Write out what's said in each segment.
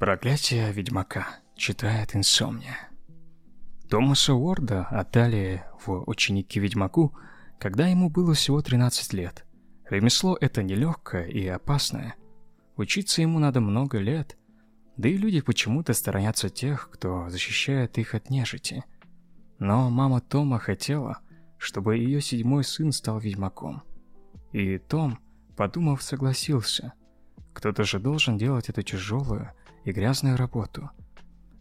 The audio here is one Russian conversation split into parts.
Проклятие ведьмака. Читает инсомния. Томаса Уорда отдали в ученики ведьмаку, когда ему было всего 13 лет. Ремесло это нелегкое и опасное. Учиться ему надо много лет, да и люди почему-то сторонятся тех, кто защищает их от нежити. Но мама Тома хотела, чтобы ее седьмой сын стал ведьмаком. И Том, подумав, согласился. Кто-то же должен делать эту тяжелую и грязную работу.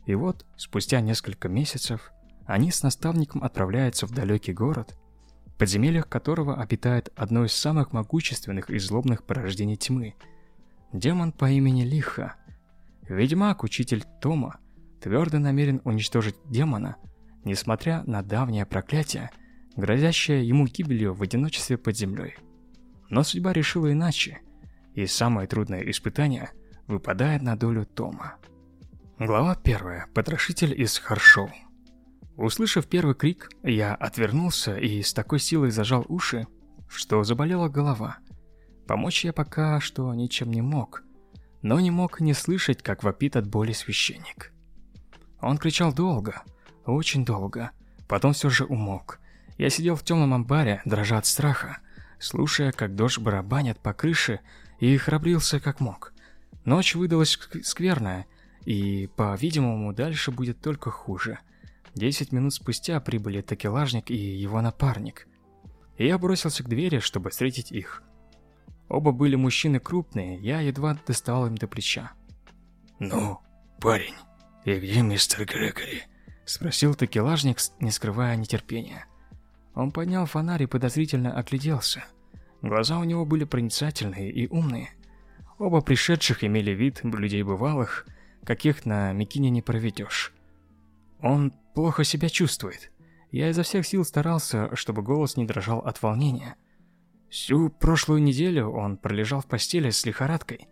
И вот, спустя несколько месяцев, они с наставником отправляются в далекий город, в подземельях которого обитает одно из самых могущественных и злобных порождений тьмы – демон по имени Лиха. Ведьмак, учитель Тома, твердо намерен уничтожить демона, несмотря на давнее проклятие, грозящее ему гибелью в одиночестве под землей. Но судьба решила иначе, и самое трудное испытание выпадает на долю Тома. Глава первая. Потрошитель из Харшоу. Услышав первый крик, я отвернулся и с такой силой зажал уши, что заболела голова. Помочь я пока что ничем не мог, но не мог не слышать, как вопит от боли священник. Он кричал долго, очень долго, потом все же умолк. Я сидел в темном амбаре, дрожа от страха, слушая, как дождь барабанит по крыше, и храбрился как мог. Ночь выдалась скверная, и, по-видимому, дальше будет только хуже. Десять минут спустя прибыли такелажник и его напарник. И я бросился к двери, чтобы встретить их. Оба были мужчины крупные, я едва доставал им до плеча. «Ну, парень, и где мистер Грегори?» Спросил такелажник, не скрывая нетерпения. Он поднял фонарь и подозрительно огляделся. Глаза у него были проницательные и умные. Оба пришедших имели вид людей бывалых, каких на Микине не проведешь. Он плохо себя чувствует. Я изо всех сил старался, чтобы голос не дрожал от волнения. Всю прошлую неделю он пролежал в постели с лихорадкой,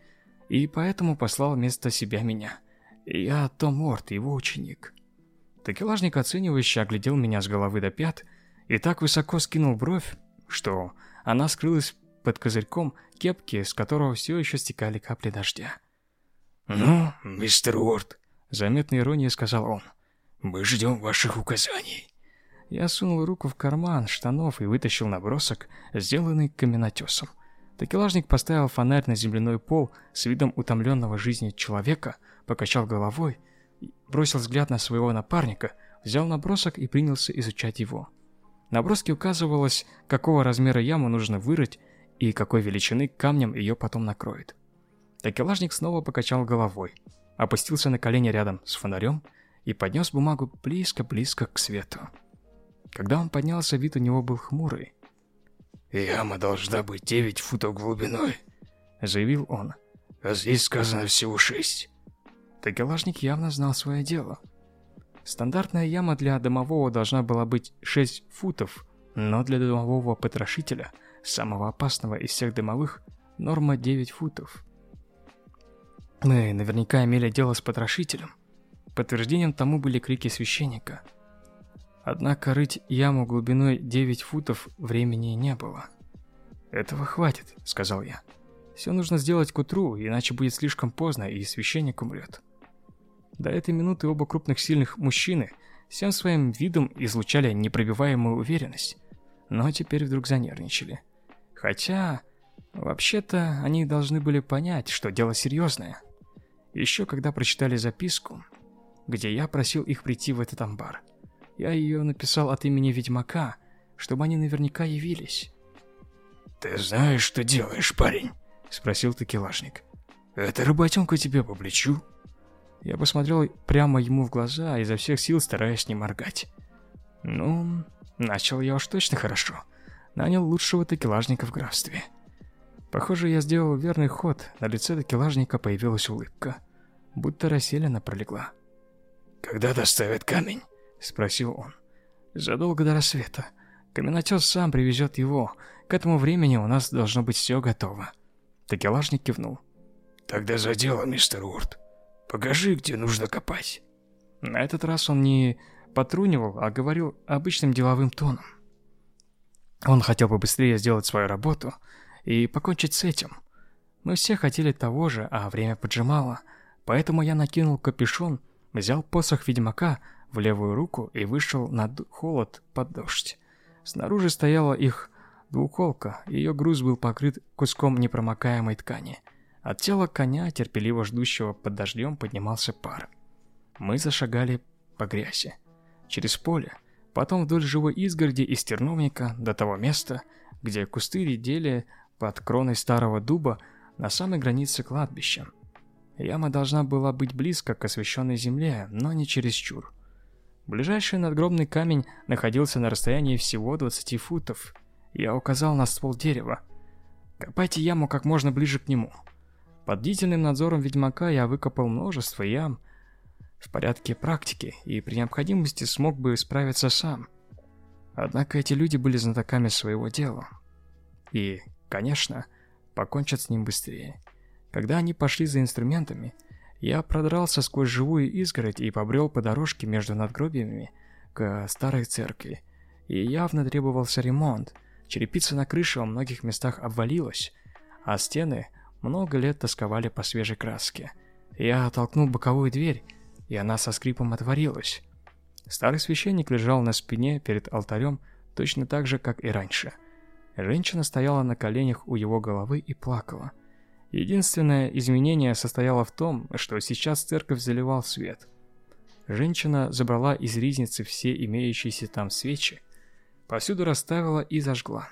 и поэтому послал вместо себя меня. Я Том Уорд, его ученик. Такелажник оценивающе оглядел меня с головы до пят и так высоко скинул бровь, что она скрылась под козырьком кепки, с которого все еще стекали капли дождя. «Ну, мистер Уорд», — заметной иронией сказал он, — «мы ждем ваших указаний». Я сунул руку в карман штанов и вытащил набросок, сделанный каменотесом. Такелажник поставил фонарь на земляной пол с видом утомленного жизнью человека, покачал головой, бросил взгляд на своего напарника, взял набросок и принялся изучать его. В наброске указывалось, какого размера яму нужно вырыть и какой величины камнем ее потом накроет. Такелажник снова покачал головой, опустился на колени рядом с фонарем и поднес бумагу близко-близко к свету. Когда он поднялся, вид у него был хмурый. «Яма должна быть 9 футов глубиной», — заявил он. «А здесь сказано всего 6». Такелажник явно знал свое дело. Стандартная яма для домового должна была быть 6 футов, но для домового потрошителя — самого опасного из всех дымовых, норма 9 футов. Мы наверняка имели дело с потрошителем. Подтверждением тому были крики священника. Однако рыть яму глубиной 9 футов времени не было. «Этого хватит», — сказал я. «Все нужно сделать к утру, иначе будет слишком поздно, и священник умрет». До этой минуты оба крупных сильных мужчины всем своим видом излучали непробиваемую уверенность, но теперь вдруг занервничали. Хотя, вообще-то, они должны были понять, что дело серьезное. Еще когда прочитали записку, где я просил их прийти в этот амбар. Я ее написал от имени ведьмака, чтобы они наверняка явились. «Ты знаешь, что делаешь, парень?» — спросил такелажник. «Это работенка тебе по плечу?» Я посмотрел прямо ему в глаза, изо всех сил стараясь не моргать. Ну, начал я уж точно хорошо нанял лучшего такелажника в графстве. Похоже, я сделал верный ход, на лице такелажника появилась улыбка, будто расселена пролегла. «Когда доставят камень?» – спросил он. «Задолго до рассвета. Каменотес сам привезет его. К этому времени у нас должно быть все готово». Такелажник кивнул. «Тогда за дело, мистер Уорд. Покажи, где нужно копать». На этот раз он не потрунивал, а говорил обычным деловым тоном. Он хотел бы быстрее сделать свою работу и покончить с этим. Мы все хотели того же, а время поджимало, Поэтому я накинул капюшон, взял посох ведьмака в левую руку и вышел на холод под дождь. Снаружи стояла их двуколка, ее груз был покрыт куском непромокаемой ткани. От тела коня, терпеливо ждущего под дождем, поднимался пар. Мы зашагали по грязи. Через поле, потом вдоль живой изгороди из терновника до того места, где кусты редели под кроной старого дуба на самой границе кладбища. Яма должна была быть близко к освещенной земле, но не чересчур. Ближайший надгробный камень находился на расстоянии всего 20 футов. Я указал на ствол дерева. Копайте яму как можно ближе к нему. Под длительным надзором ведьмака я выкопал множество ям в порядке практики и при необходимости смог бы справиться сам. Однако эти люди были знатоками своего дела. И, конечно, покончат с ним быстрее. Когда они пошли за инструментами, я продрался сквозь живую изгородь и побрел по дорожке между надгробиями к старой церкви. И явно требовался ремонт. Черепица на крыше во многих местах обвалилась, а стены много лет тосковали по свежей краске. Я оттолкнул боковую дверь, и она со скрипом отворилась. Старый священник лежал на спине перед алтарем точно так же, как и раньше. Женщина стояла на коленях у его головы и плакала. Единственное изменение состояло в том, что сейчас церковь заливал свет. Женщина забрала из ризницы все имеющиеся там свечи, повсюду расставила и зажгла.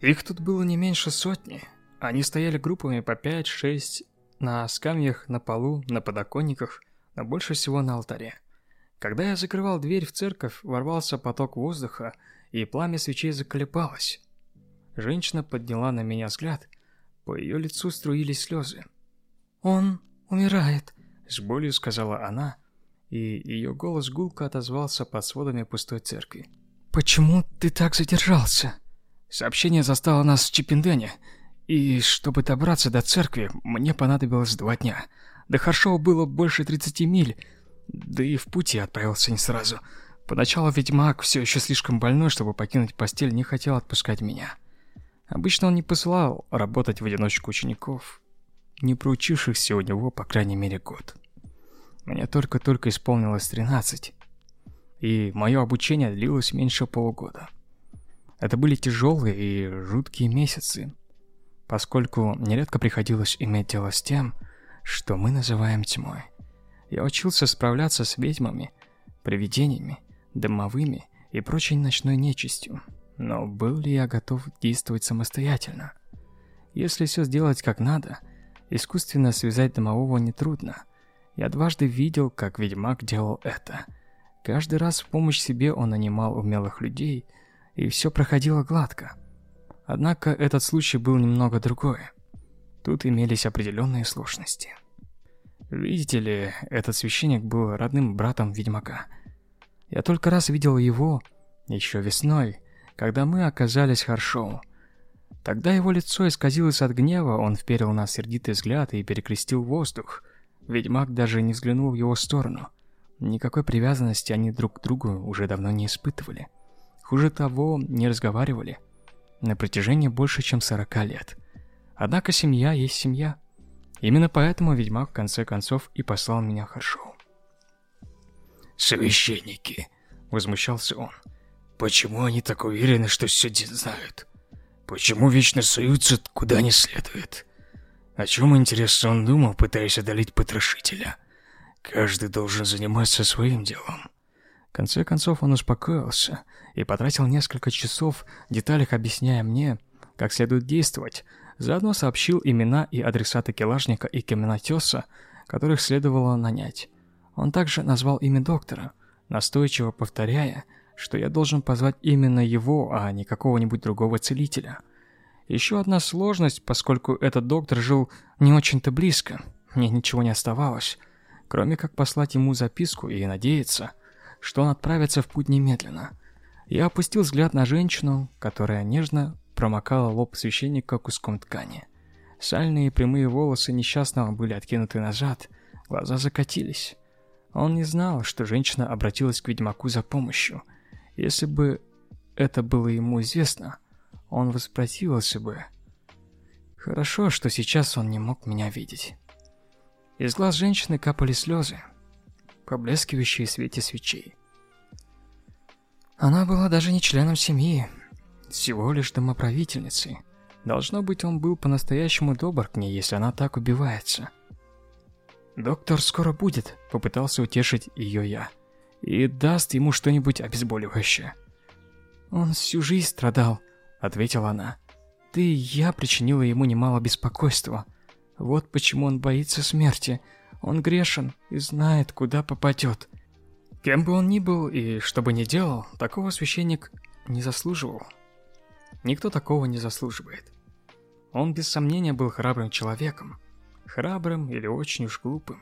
Их тут было не меньше сотни. Они стояли группами по 5-6 на скамьях, на полу, на подоконниках, но больше всего на алтаре. Когда я закрывал дверь в церковь, ворвался поток воздуха, и пламя свечей заколебалось. Женщина подняла на меня взгляд – по ее лицу струились слезы. «Он умирает», — с болью сказала она, и ее голос гулко отозвался под сводами пустой церкви. «Почему ты так задержался?» Сообщение застало нас в Чипендене, и чтобы добраться до церкви, мне понадобилось два дня. До Харшоу было больше 30 миль, да и в пути отправился не сразу. Поначалу ведьмак, все еще слишком больной, чтобы покинуть постель, не хотел отпускать меня. Обычно он не посылал работать в одиночку учеников, не проучившихся у него по крайней мере год. Мне только-только исполнилось 13, и мое обучение длилось меньше полугода. Это были тяжелые и жуткие месяцы, поскольку нередко приходилось иметь дело с тем, что мы называем тьмой. Я учился справляться с ведьмами, привидениями, дымовыми и прочей ночной нечистью. Но был ли я готов действовать самостоятельно? Если все сделать как надо, искусственно связать домового нетрудно. Я дважды видел, как ведьмак делал это. Каждый раз в помощь себе он нанимал умелых людей, и все проходило гладко. Однако этот случай был немного другой. Тут имелись определенные сложности. Видите ли, этот священник был родным братом ведьмака. Я только раз видел его, еще весной, когда мы оказались в Харшоу. Тогда его лицо исказилось от гнева, он вперил нас сердитый взгляд и перекрестил воздух. Ведьмак даже не взглянул в его сторону. Никакой привязанности они друг к другу уже давно не испытывали. Хуже того, не разговаривали. На протяжении больше, чем 40 лет. Однако семья есть семья. Именно поэтому ведьмак в конце концов и послал меня Харшоу. «Священники!» — возмущался он. Почему они так уверены, что все знают? Почему вечно суются куда не следует? О чем, интересно, он думал, пытаясь одолеть потрошителя? Каждый должен заниматься своим делом. В конце концов он успокоился и потратил несколько часов, в деталях объясняя мне, как следует действовать. Заодно сообщил имена и адреса такелажника и каменотеса, которых следовало нанять. Он также назвал имя доктора, настойчиво повторяя, что я должен позвать именно его, а не какого-нибудь другого целителя. Еще одна сложность, поскольку этот доктор жил не очень-то близко. Мне ничего не оставалось, кроме как послать ему записку и надеяться, что он отправится в путь немедленно. Я опустил взгляд на женщину, которая нежно промокала лоб священника куском ткани. Сальные прямые волосы несчастного были откинуты назад, глаза закатились. Он не знал, что женщина обратилась к ведьмаку за помощью, если бы это было ему известно, он воспротивился бы. Хорошо, что сейчас он не мог меня видеть. Из глаз женщины капали слезы, поблескивающие в свете свечей. Она была даже не членом семьи, всего лишь домоправительницей. Должно быть, он был по-настоящему добр к ней, если она так убивается. «Доктор скоро будет», — попытался утешить ее я. «И даст ему что-нибудь обезболивающее». «Он всю жизнь страдал», — ответила она. «Ты и я причинила ему немало беспокойства. Вот почему он боится смерти. Он грешен и знает, куда попадет». Кем бы он ни был и что бы ни делал, такого священник не заслуживал. Никто такого не заслуживает. Он без сомнения был храбрым человеком. Храбрым или очень уж глупым.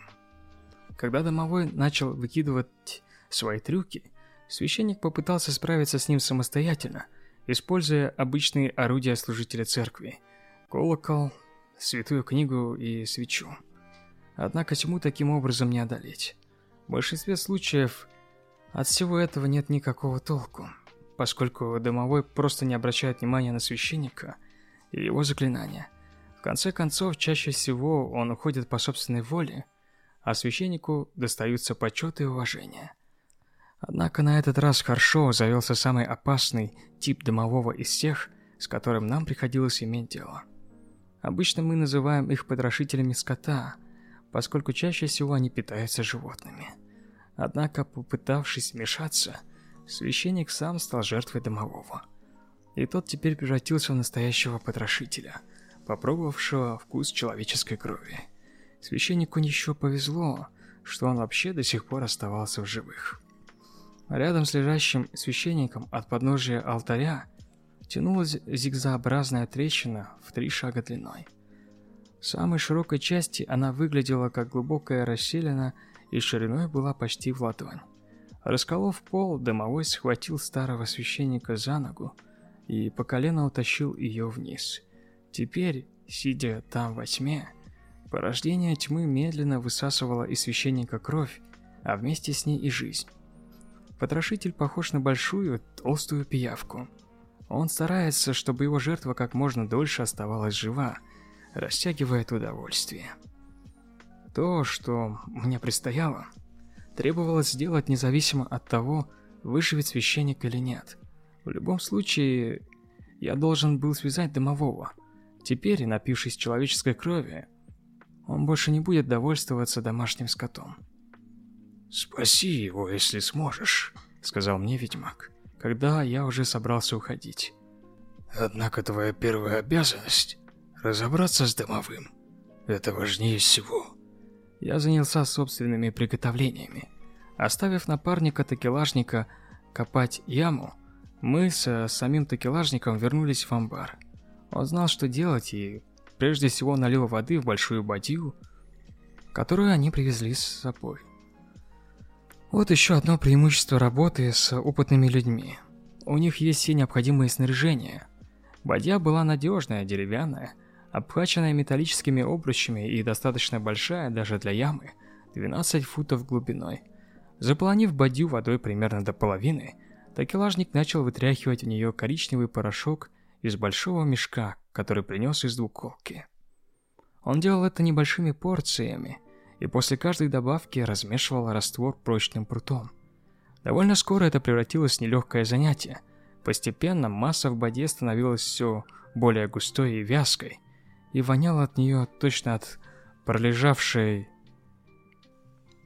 Когда домовой начал выкидывать свои трюки, священник попытался справиться с ним самостоятельно, используя обычные орудия служителя церкви – колокол, святую книгу и свечу. Однако тьму таким образом не одолеть. В большинстве случаев от всего этого нет никакого толку, поскольку домовой просто не обращает внимания на священника и его заклинания. В конце концов, чаще всего он уходит по собственной воле, а священнику достаются почет и уважение. Однако на этот раз хорошо завелся самый опасный тип домового из всех, с которым нам приходилось иметь дело. Обычно мы называем их потрошителями скота, поскольку чаще всего они питаются животными. Однако, попытавшись вмешаться, священник сам стал жертвой домового. И тот теперь превратился в настоящего потрошителя, попробовавшего вкус человеческой крови. Священнику еще повезло, что он вообще до сих пор оставался в живых. Рядом с лежащим священником от подножия алтаря тянулась зигзообразная трещина в три шага длиной. В самой широкой части она выглядела как глубокая расселена и шириной была почти в ладонь. Расколов пол, домовой схватил старого священника за ногу и по колено утащил ее вниз. Теперь, сидя там во тьме, порождение тьмы медленно высасывало из священника кровь, а вместе с ней и жизнь. Потрошитель похож на большую, толстую пиявку. Он старается, чтобы его жертва как можно дольше оставалась жива, растягивает удовольствие. То, что мне предстояло, требовалось сделать независимо от того, выживет священник или нет. В любом случае, я должен был связать домового. Теперь, напившись человеческой крови, он больше не будет довольствоваться домашним скотом. «Спаси его, если сможешь», — сказал мне ведьмак, когда я уже собрался уходить. «Однако твоя первая обязанность — разобраться с домовым. Это важнее всего». Я занялся собственными приготовлениями. Оставив напарника-такелажника копать яму, мы с самим такелажником вернулись в амбар. Он знал, что делать, и прежде всего налил воды в большую бадью, которую они привезли с собой. Вот еще одно преимущество работы с опытными людьми. У них есть все необходимые снаряжения. Бадья была надежная, деревянная, обхваченная металлическими обручами и достаточно большая даже для ямы, 12 футов глубиной. Заполонив бадью водой примерно до половины, такелажник начал вытряхивать в нее коричневый порошок из большого мешка, который принес из двуколки. Он делал это небольшими порциями, и после каждой добавки размешивал раствор прочным прутом. Довольно скоро это превратилось в нелегкое занятие. Постепенно масса в боде становилась все более густой и вязкой, и воняло от нее точно от пролежавшей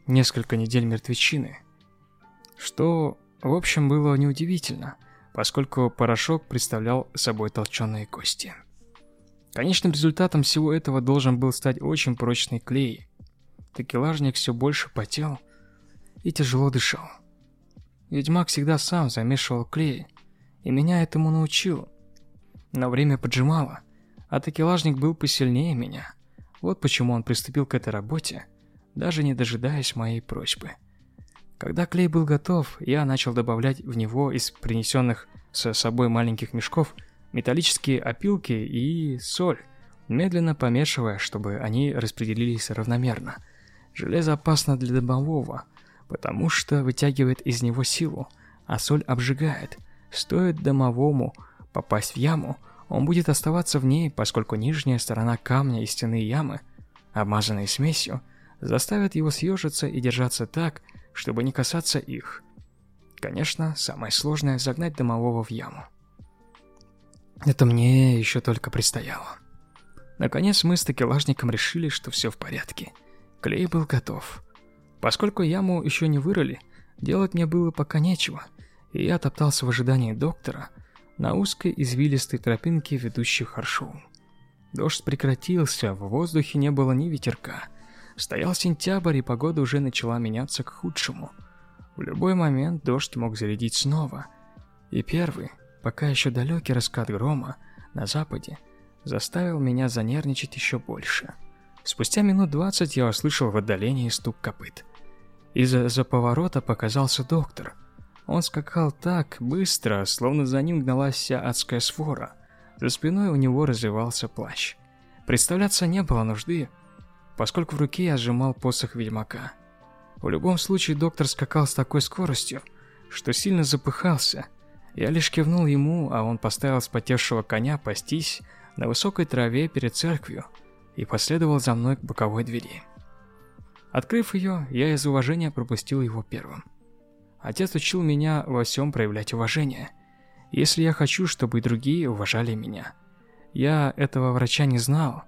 несколько недель мертвечины. Что, в общем, было неудивительно, поскольку порошок представлял собой толченые кости. Конечным результатом всего этого должен был стать очень прочный клей. Такелажник все больше потел и тяжело дышал. Ведьмак всегда сам замешивал клей, и меня этому научил. Но время поджимало, а такелажник был посильнее меня. Вот почему он приступил к этой работе, даже не дожидаясь моей просьбы. Когда клей был готов, я начал добавлять в него из принесенных с собой маленьких мешков металлические опилки и соль, медленно помешивая, чтобы они распределились равномерно. Железо опасно для домового, потому что вытягивает из него силу, а соль обжигает. Стоит домовому попасть в яму, он будет оставаться в ней, поскольку нижняя сторона камня и стены ямы, обмазанные смесью, заставят его съежиться и держаться так, чтобы не касаться их. Конечно, самое сложное – загнать домового в яму. Это мне еще только предстояло. Наконец мы с такелажником решили, что все в порядке. Клей был готов. Поскольку яму еще не вырыли, делать мне было пока нечего, и я топтался в ожидании доктора на узкой извилистой тропинке, ведущей в Харшоу. Дождь прекратился, в воздухе не было ни ветерка. Стоял сентябрь, и погода уже начала меняться к худшему. В любой момент дождь мог зарядить снова. И первый, пока еще далекий раскат грома на западе, заставил меня занервничать еще больше. Спустя минут двадцать я услышал в отдалении стук копыт. Из-за поворота показался доктор. Он скакал так быстро, словно за ним гналась вся адская свора. За спиной у него развивался плащ. Представляться не было нужды, поскольку в руке я сжимал посох ведьмака. В любом случае доктор скакал с такой скоростью, что сильно запыхался. Я лишь кивнул ему, а он поставил спотевшего коня пастись на высокой траве перед церковью и последовал за мной к боковой двери. Открыв ее, я из уважения пропустил его первым. Отец учил меня во всем проявлять уважение. Если я хочу, чтобы и другие уважали меня. Я этого врача не знал,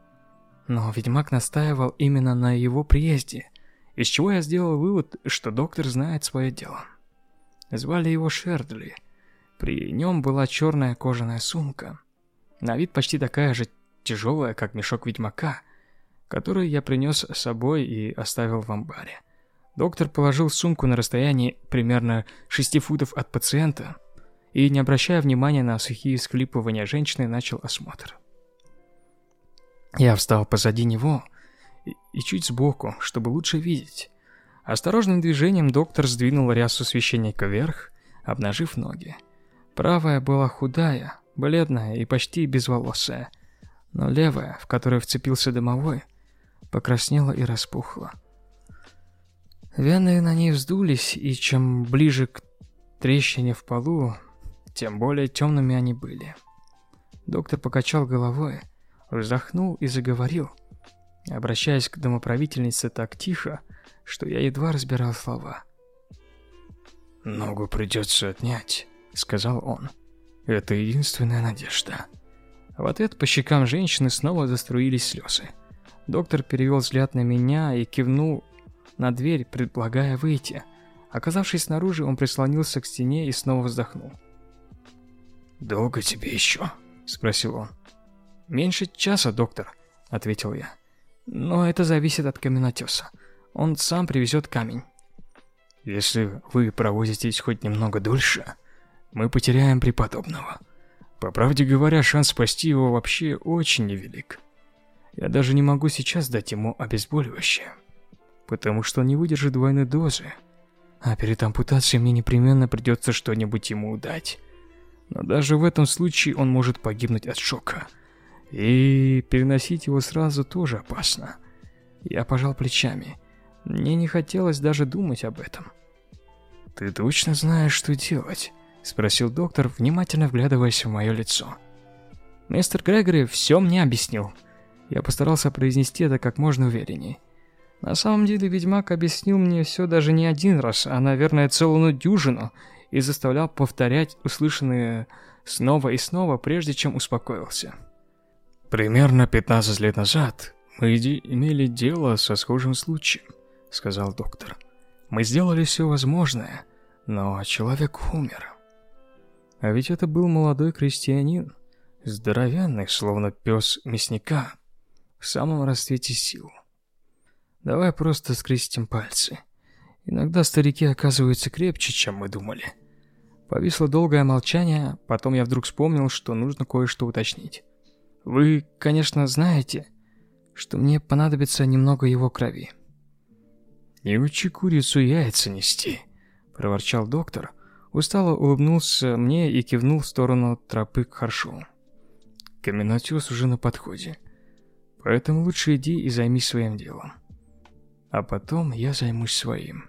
но ведьмак настаивал именно на его приезде, из чего я сделал вывод, что доктор знает свое дело. Звали его Шердли. При нем была черная кожаная сумка, на вид почти такая же тяжелая, как мешок ведьмака, который я принес с собой и оставил в амбаре. Доктор положил сумку на расстоянии примерно 6 футов от пациента и, не обращая внимания на сухие склипывания женщины, начал осмотр. Я встал позади него и, и чуть сбоку, чтобы лучше видеть. Осторожным движением доктор сдвинул рясу священника вверх, обнажив ноги. Правая была худая, бледная и почти безволосая, но левая, в которую вцепился домовой, покраснела и распухла. Вены на ней вздулись, и чем ближе к трещине в полу, тем более темными они были. Доктор покачал головой, вздохнул и заговорил, обращаясь к домоправительнице так тихо, что я едва разбирал слова. «Ногу придется отнять», — сказал он. Это единственная надежда. В ответ по щекам женщины снова заструились слезы. Доктор перевел взгляд на меня и кивнул на дверь, предлагая выйти. Оказавшись снаружи, он прислонился к стене и снова вздохнул. «Долго тебе еще?» – спросил он. «Меньше часа, доктор», – ответил я. «Но это зависит от каменотеса. Он сам привезет камень». «Если вы провозитесь хоть немного дольше, мы потеряем преподобного. По правде говоря, шанс спасти его вообще очень невелик. Я даже не могу сейчас дать ему обезболивающее, потому что он не выдержит двойной дозы. А перед ампутацией мне непременно придется что-нибудь ему дать. Но даже в этом случае он может погибнуть от шока. И переносить его сразу тоже опасно. Я пожал плечами. Мне не хотелось даже думать об этом. Ты точно знаешь, что делать? Спросил доктор, внимательно вглядываясь в мое лицо. Мистер Грегори все мне объяснил. Я постарался произнести это как можно увереннее. На самом деле, ведьмак объяснил мне все даже не один раз, а, наверное, целую дюжину, и заставлял повторять услышанное снова и снова, прежде чем успокоился. «Примерно 15 лет назад мы имели дело со схожим случаем», — сказал доктор. «Мы сделали все возможное, но человек умер». А ведь это был молодой крестьянин, здоровенный, словно пес мясника, в самом расцвете сил. Давай просто скрестим пальцы. Иногда старики оказываются крепче, чем мы думали. Повисло долгое молчание, потом я вдруг вспомнил, что нужно кое-что уточнить. Вы, конечно, знаете, что мне понадобится немного его крови. «Не учи курицу яйца нести», — проворчал доктор, Устало улыбнулся мне и кивнул в сторону тропы к Харшу. Каменотес уже на подходе. Поэтому лучше иди и займись своим делом. А потом я займусь своим.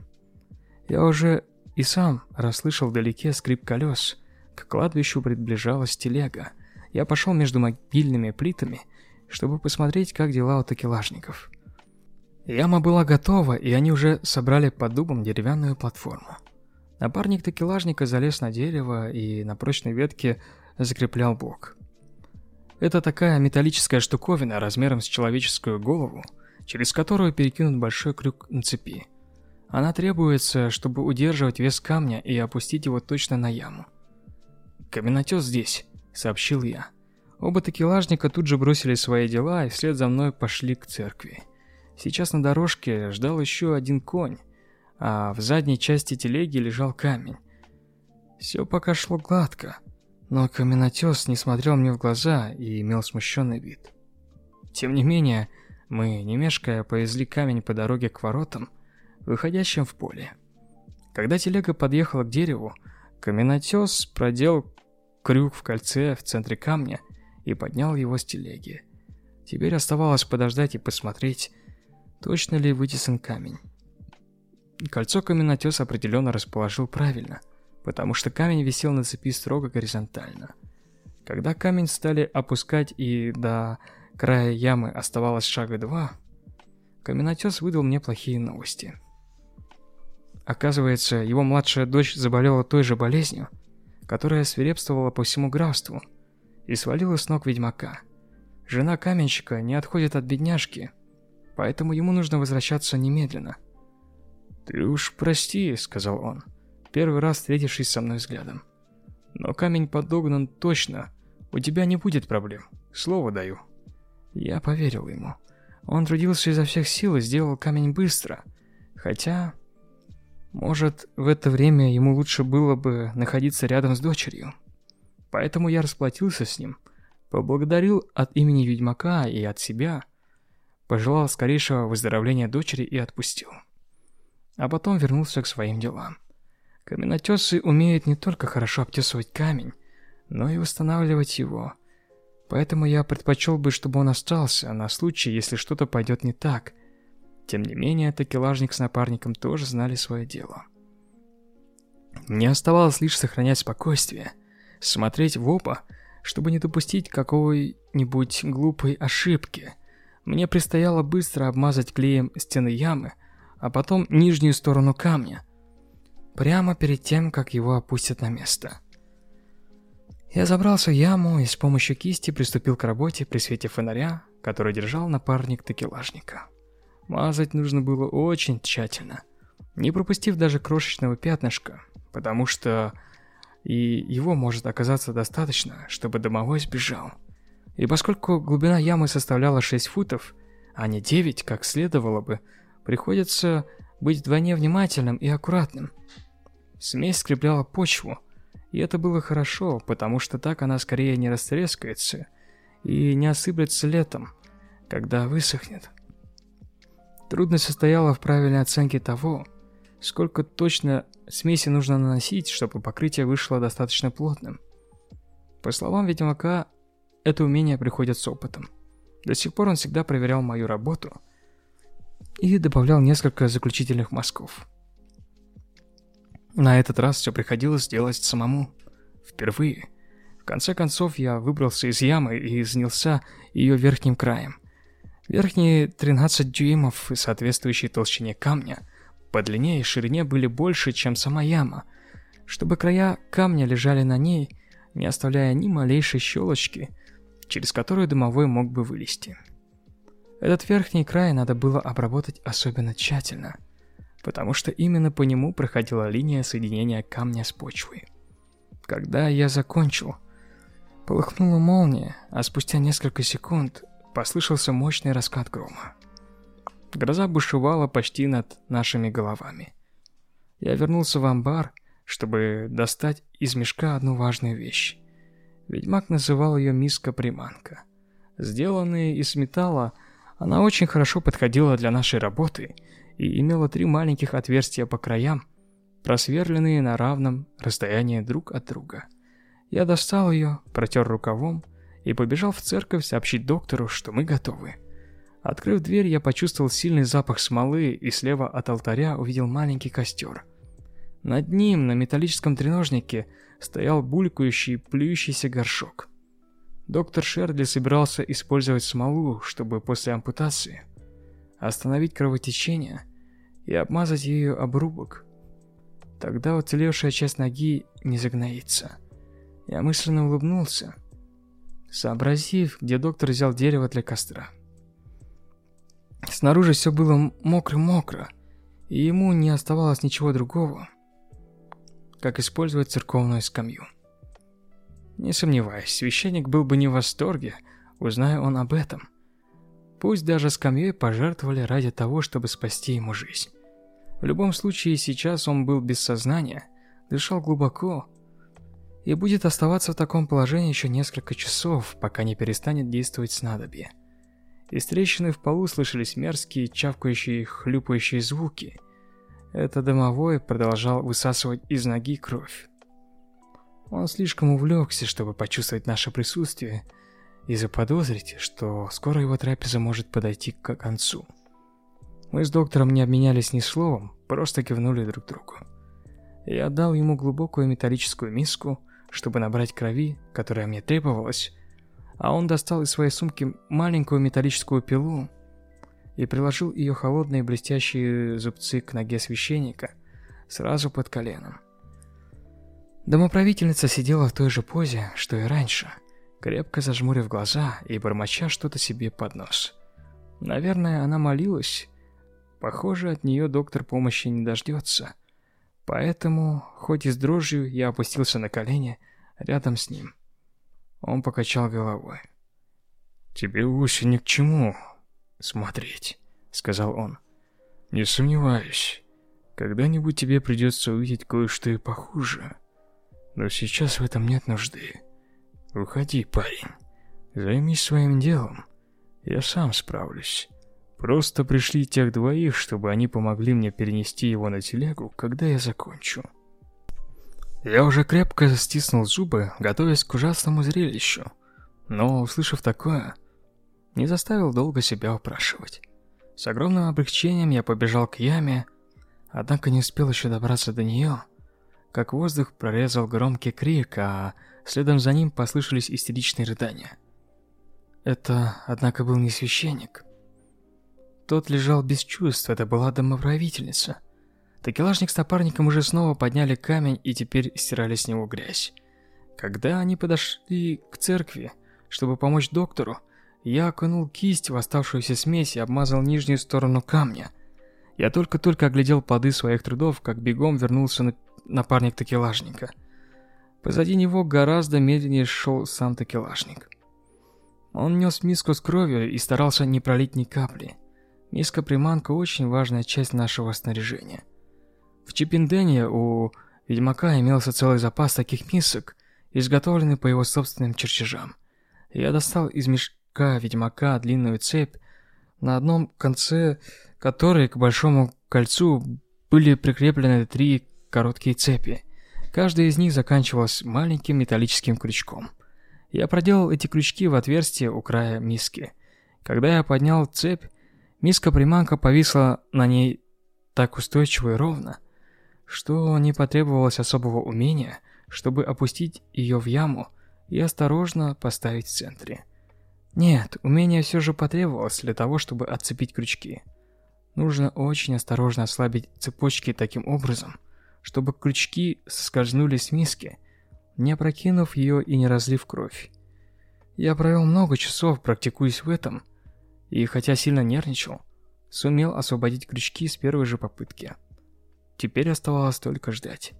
Я уже и сам расслышал вдалеке скрип колес. К кладбищу приближалась телега. Я пошел между могильными плитами, чтобы посмотреть, как дела у такелажников. Яма была готова, и они уже собрали под дубом деревянную платформу. Напарник такелажника залез на дерево и на прочной ветке закреплял блок. Это такая металлическая штуковина размером с человеческую голову, через которую перекинут большой крюк на цепи. Она требуется, чтобы удерживать вес камня и опустить его точно на яму. «Каменотес здесь», — сообщил я. Оба такелажника тут же бросили свои дела и вслед за мной пошли к церкви. Сейчас на дорожке ждал еще один конь, а в задней части телеги лежал камень. Все пока шло гладко, но каменотес не смотрел мне в глаза и имел смущенный вид. Тем не менее, мы, не мешкая, повезли камень по дороге к воротам, выходящим в поле. Когда телега подъехала к дереву, каменотес продел крюк в кольце в центре камня и поднял его с телеги. Теперь оставалось подождать и посмотреть, точно ли вытесан камень. Кольцо каменотес определенно расположил правильно, потому что камень висел на цепи строго горизонтально. Когда камень стали опускать и до края ямы оставалось шага два, каменотес выдал мне плохие новости. Оказывается, его младшая дочь заболела той же болезнью, которая свирепствовала по всему графству, и свалила с ног ведьмака. Жена каменщика не отходит от бедняжки, поэтому ему нужно возвращаться немедленно. «Ты уж прости», — сказал он, первый раз встретившись со мной взглядом. «Но камень подогнан точно, у тебя не будет проблем, слово даю». Я поверил ему. Он трудился изо всех сил и сделал камень быстро, хотя... Может, в это время ему лучше было бы находиться рядом с дочерью. Поэтому я расплатился с ним, поблагодарил от имени ведьмака и от себя, пожелал скорейшего выздоровления дочери и отпустил. А потом вернулся к своим делам. Каменотесы умеют не только хорошо обтесывать камень, но и восстанавливать его. Поэтому я предпочел бы, чтобы он остался на случай, если что-то пойдет не так – тем не менее, такелажник с напарником тоже знали свое дело. Мне оставалось лишь сохранять спокойствие, смотреть в оба, чтобы не допустить какой-нибудь глупой ошибки. Мне предстояло быстро обмазать клеем стены ямы, а потом нижнюю сторону камня, прямо перед тем, как его опустят на место. Я забрался в яму и с помощью кисти приступил к работе при свете фонаря, который держал напарник такелажника. Мазать нужно было очень тщательно, не пропустив даже крошечного пятнышка, потому что и его может оказаться достаточно, чтобы домовой сбежал. И поскольку глубина ямы составляла 6 футов, а не 9, как следовало бы, приходится быть вдвойне внимательным и аккуратным. Смесь скрепляла почву, и это было хорошо, потому что так она скорее не растрескается и не осыплется летом, когда высохнет. Трудность состояла в правильной оценке того, сколько точно смеси нужно наносить, чтобы покрытие вышло достаточно плотным. По словам ведьмака, это умение приходит с опытом. До сих пор он всегда проверял мою работу и добавлял несколько заключительных мазков. На этот раз все приходилось делать самому. Впервые. В конце концов, я выбрался из ямы и занялся ее верхним краем – Верхние 13 дюймов и соответствующей толщине камня по длине и ширине были больше, чем сама яма, чтобы края камня лежали на ней, не оставляя ни малейшей щелочки, через которую дымовой мог бы вылезти. Этот верхний край надо было обработать особенно тщательно, потому что именно по нему проходила линия соединения камня с почвой. Когда я закончил, полыхнула молния, а спустя несколько секунд послышался мощный раскат грома. Гроза бушевала почти над нашими головами. Я вернулся в амбар, чтобы достать из мешка одну важную вещь. Ведьмак называл ее миска-приманка. Сделанная из металла, она очень хорошо подходила для нашей работы и имела три маленьких отверстия по краям, просверленные на равном расстоянии друг от друга. Я достал ее, протер рукавом и побежал в церковь сообщить доктору, что мы готовы. Открыв дверь, я почувствовал сильный запах смолы и слева от алтаря увидел маленький костер. Над ним, на металлическом треножнике, стоял булькающий, плюющийся горшок. Доктор Шерли собирался использовать смолу, чтобы после ампутации остановить кровотечение и обмазать ею обрубок. Тогда уцелевшая часть ноги не загноится. Я мысленно улыбнулся, сообразив, где доктор взял дерево для костра. Снаружи все было мокро-мокро, и ему не оставалось ничего другого, как использовать церковную скамью. Не сомневаюсь, священник был бы не в восторге, узная он об этом. Пусть даже скамьей пожертвовали ради того, чтобы спасти ему жизнь. В любом случае, сейчас он был без сознания, дышал глубоко и будет оставаться в таком положении еще несколько часов, пока не перестанет действовать снадобье. Из трещины в полу слышались мерзкие, чавкающие, хлюпающие звуки. Это домовой продолжал высасывать из ноги кровь. Он слишком увлекся, чтобы почувствовать наше присутствие и заподозрить, что скоро его трапеза может подойти к концу. Мы с доктором не обменялись ни словом, просто кивнули друг другу. Я отдал ему глубокую металлическую миску, чтобы набрать крови, которая мне требовалась, а он достал из своей сумки маленькую металлическую пилу и приложил ее холодные блестящие зубцы к ноге священника сразу под коленом. Домоправительница сидела в той же позе, что и раньше, крепко зажмурив глаза и бормоча что-то себе под нос. Наверное, она молилась. Похоже, от нее доктор помощи не дождется. Поэтому, хоть и с дрожью, я опустился на колени рядом с ним. Он покачал головой. «Тебе вовсе ни к чему смотреть», — сказал он. «Не сомневаюсь, когда-нибудь тебе придется увидеть кое-что и похуже. Но сейчас в этом нет нужды. Уходи, парень. Займись своим делом. Я сам справлюсь. Просто пришли тех двоих, чтобы они помогли мне перенести его на телегу, когда я закончу». Я уже крепко стиснул зубы, готовясь к ужасному зрелищу. Но, услышав такое, не заставил долго себя упрашивать. С огромным облегчением я побежал к яме, однако не успел еще добраться до нее, как воздух прорезал громкий крик, а следом за ним послышались истеричные рыдания. Это, однако, был не священник. Тот лежал без чувств, это была домоправительница. Такелажник с напарником уже снова подняли камень и теперь стирали с него грязь. Когда они подошли к церкви, чтобы помочь доктору, я окунул кисть в оставшуюся смесь и обмазал нижнюю сторону камня. Я только-только оглядел плоды своих трудов, как бегом вернулся на... напарник такелажника. Позади него гораздо медленнее шел сам такелажник. Он нес миску с кровью и старался не пролить ни капли. Миска-приманка очень важная часть нашего снаряжения. В Чипиндене у ведьмака имелся целый запас таких мисок, изготовленный по его собственным чертежам. Я достал из мешка ведьмака длинную цепь, на одном конце которой к большому кольцу были прикреплены три короткие цепи. Каждая из них заканчивалась маленьким металлическим крючком. Я проделал эти крючки в отверстие у края миски. Когда я поднял цепь, миска-приманка повисла на ней так устойчиво и ровно, что не потребовалось особого умения, чтобы опустить ее в яму и осторожно поставить в центре. Нет, умение все же потребовалось для того, чтобы отцепить крючки. Нужно очень осторожно ослабить цепочки таким образом, чтобы крючки соскользнули с миски, не опрокинув ее и не разлив кровь. Я провел много часов, практикуясь в этом, и хотя сильно нервничал, сумел освободить крючки с первой же попытки. Теперь оставалось только ждать.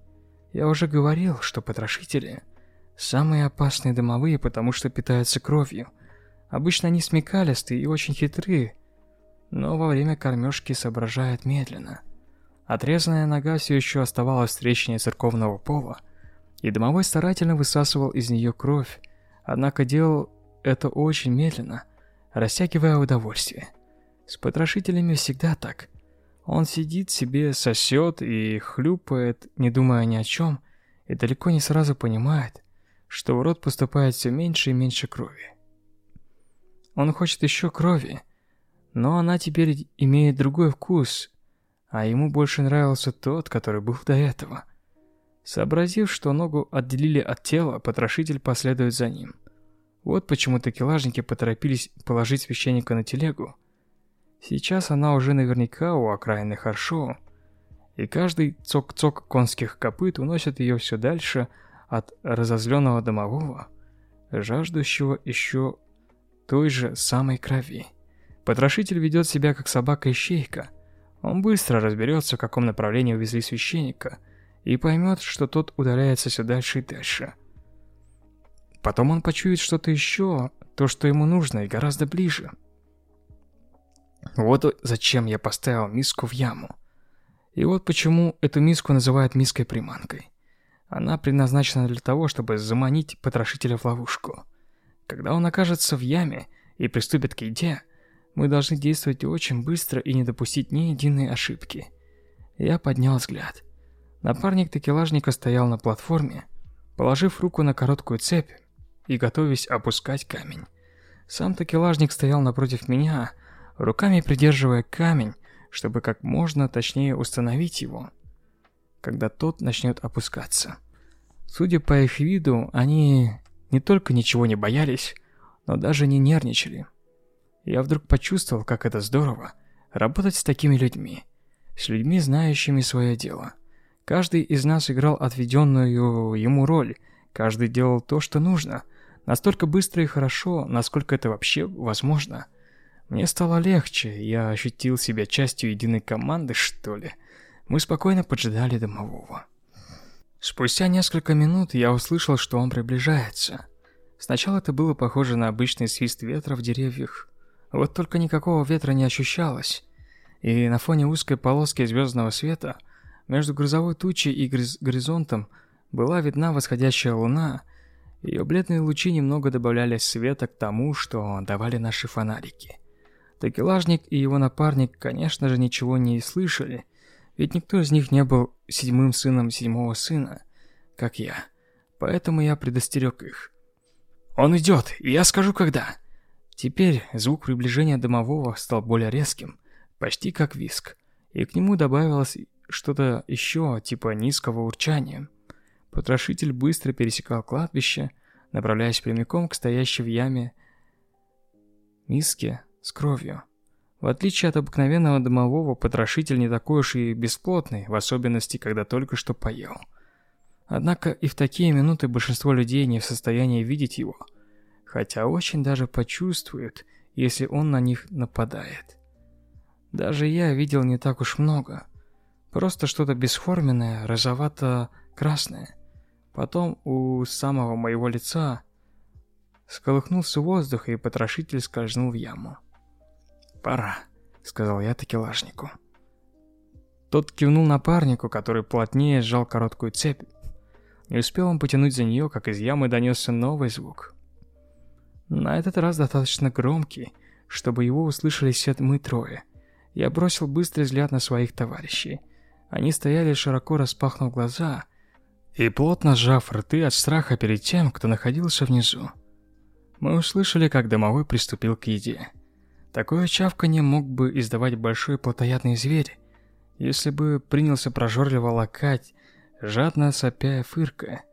Я уже говорил, что потрошители – самые опасные домовые, потому что питаются кровью. Обычно они смекалистые и очень хитрые, но во время кормежки соображают медленно. Отрезанная нога все еще оставалась в трещине церковного пола, и домовой старательно высасывал из нее кровь, однако делал это очень медленно, растягивая удовольствие. С потрошителями всегда так – он сидит себе, сосет и хлюпает, не думая ни о чем, и далеко не сразу понимает, что в рот поступает все меньше и меньше крови. Он хочет еще крови, но она теперь имеет другой вкус, а ему больше нравился тот, который был до этого. Сообразив, что ногу отделили от тела, потрошитель последует за ним. Вот почему такелажники поторопились положить священника на телегу, Сейчас она уже наверняка у окраины Харшоу, и каждый цок-цок конских копыт уносит ее все дальше от разозленного домового, жаждущего еще той же самой крови. Потрошитель ведет себя как собака-ищейка. Он быстро разберется, в каком направлении увезли священника, и поймет, что тот удаляется все дальше и дальше. Потом он почует что-то еще, то, что ему нужно, и гораздо ближе. Вот зачем я поставил миску в яму. И вот почему эту миску называют миской-приманкой. Она предназначена для того, чтобы заманить потрошителя в ловушку. Когда он окажется в яме и приступит к еде, мы должны действовать очень быстро и не допустить ни единой ошибки. Я поднял взгляд. Напарник такелажника стоял на платформе, положив руку на короткую цепь и готовясь опускать камень. Сам такелажник стоял напротив меня, руками придерживая камень, чтобы как можно точнее установить его когда тот начнет опускаться. Судя по их виду, они не только ничего не боялись, но даже не нервничали. Я вдруг почувствовал, как это здорово работать с такими людьми, с людьми, знающими свое дело. Каждый из нас играл отведенную ему роль, каждый делал то, что нужно, настолько быстро и хорошо, насколько это вообще возможно. Мне стало легче, я ощутил себя частью единой команды, что ли. Мы спокойно поджидали домового. Спустя несколько минут я услышал, что он приближается. Сначала это было похоже на обычный свист ветра в деревьях. Вот только никакого ветра не ощущалось. И на фоне узкой полоски звездного света между грузовой тучей и гриз горизонтом была видна восходящая луна. Ее бледные лучи немного добавляли света к тому, что давали наши фонарики. Такелажник и его напарник, конечно же, ничего не слышали, ведь никто из них не был седьмым сыном седьмого сына, как я. Поэтому я предостерег их. «Он идет, и я скажу, когда!» Теперь звук приближения домового стал более резким, почти как виск, и к нему добавилось что-то еще, типа низкого урчания. Потрошитель быстро пересекал кладбище, направляясь прямиком к стоящей в яме миске с кровью. В отличие от обыкновенного домового, потрошитель не такой уж и бесплотный, в особенности, когда только что поел. Однако и в такие минуты большинство людей не в состоянии видеть его, хотя очень даже почувствуют, если он на них нападает. Даже я видел не так уж много. Просто что-то бесформенное, розовато-красное. Потом у самого моего лица сколыхнулся воздух, и потрошитель скользнул в яму. «Пора», — сказал я такелажнику. Тот кивнул напарнику, который плотнее сжал короткую цепь. Не успел он потянуть за нее, как из ямы донесся новый звук. На этот раз достаточно громкий, чтобы его услышали все мы трое. Я бросил быстрый взгляд на своих товарищей. Они стояли широко распахнув глаза и плотно сжав рты от страха перед тем, кто находился внизу. Мы услышали, как домовой приступил к еде. Такое чавканье мог бы издавать большой плотоядный зверь, если бы принялся прожорливо лакать, жадно сопя и фыркая.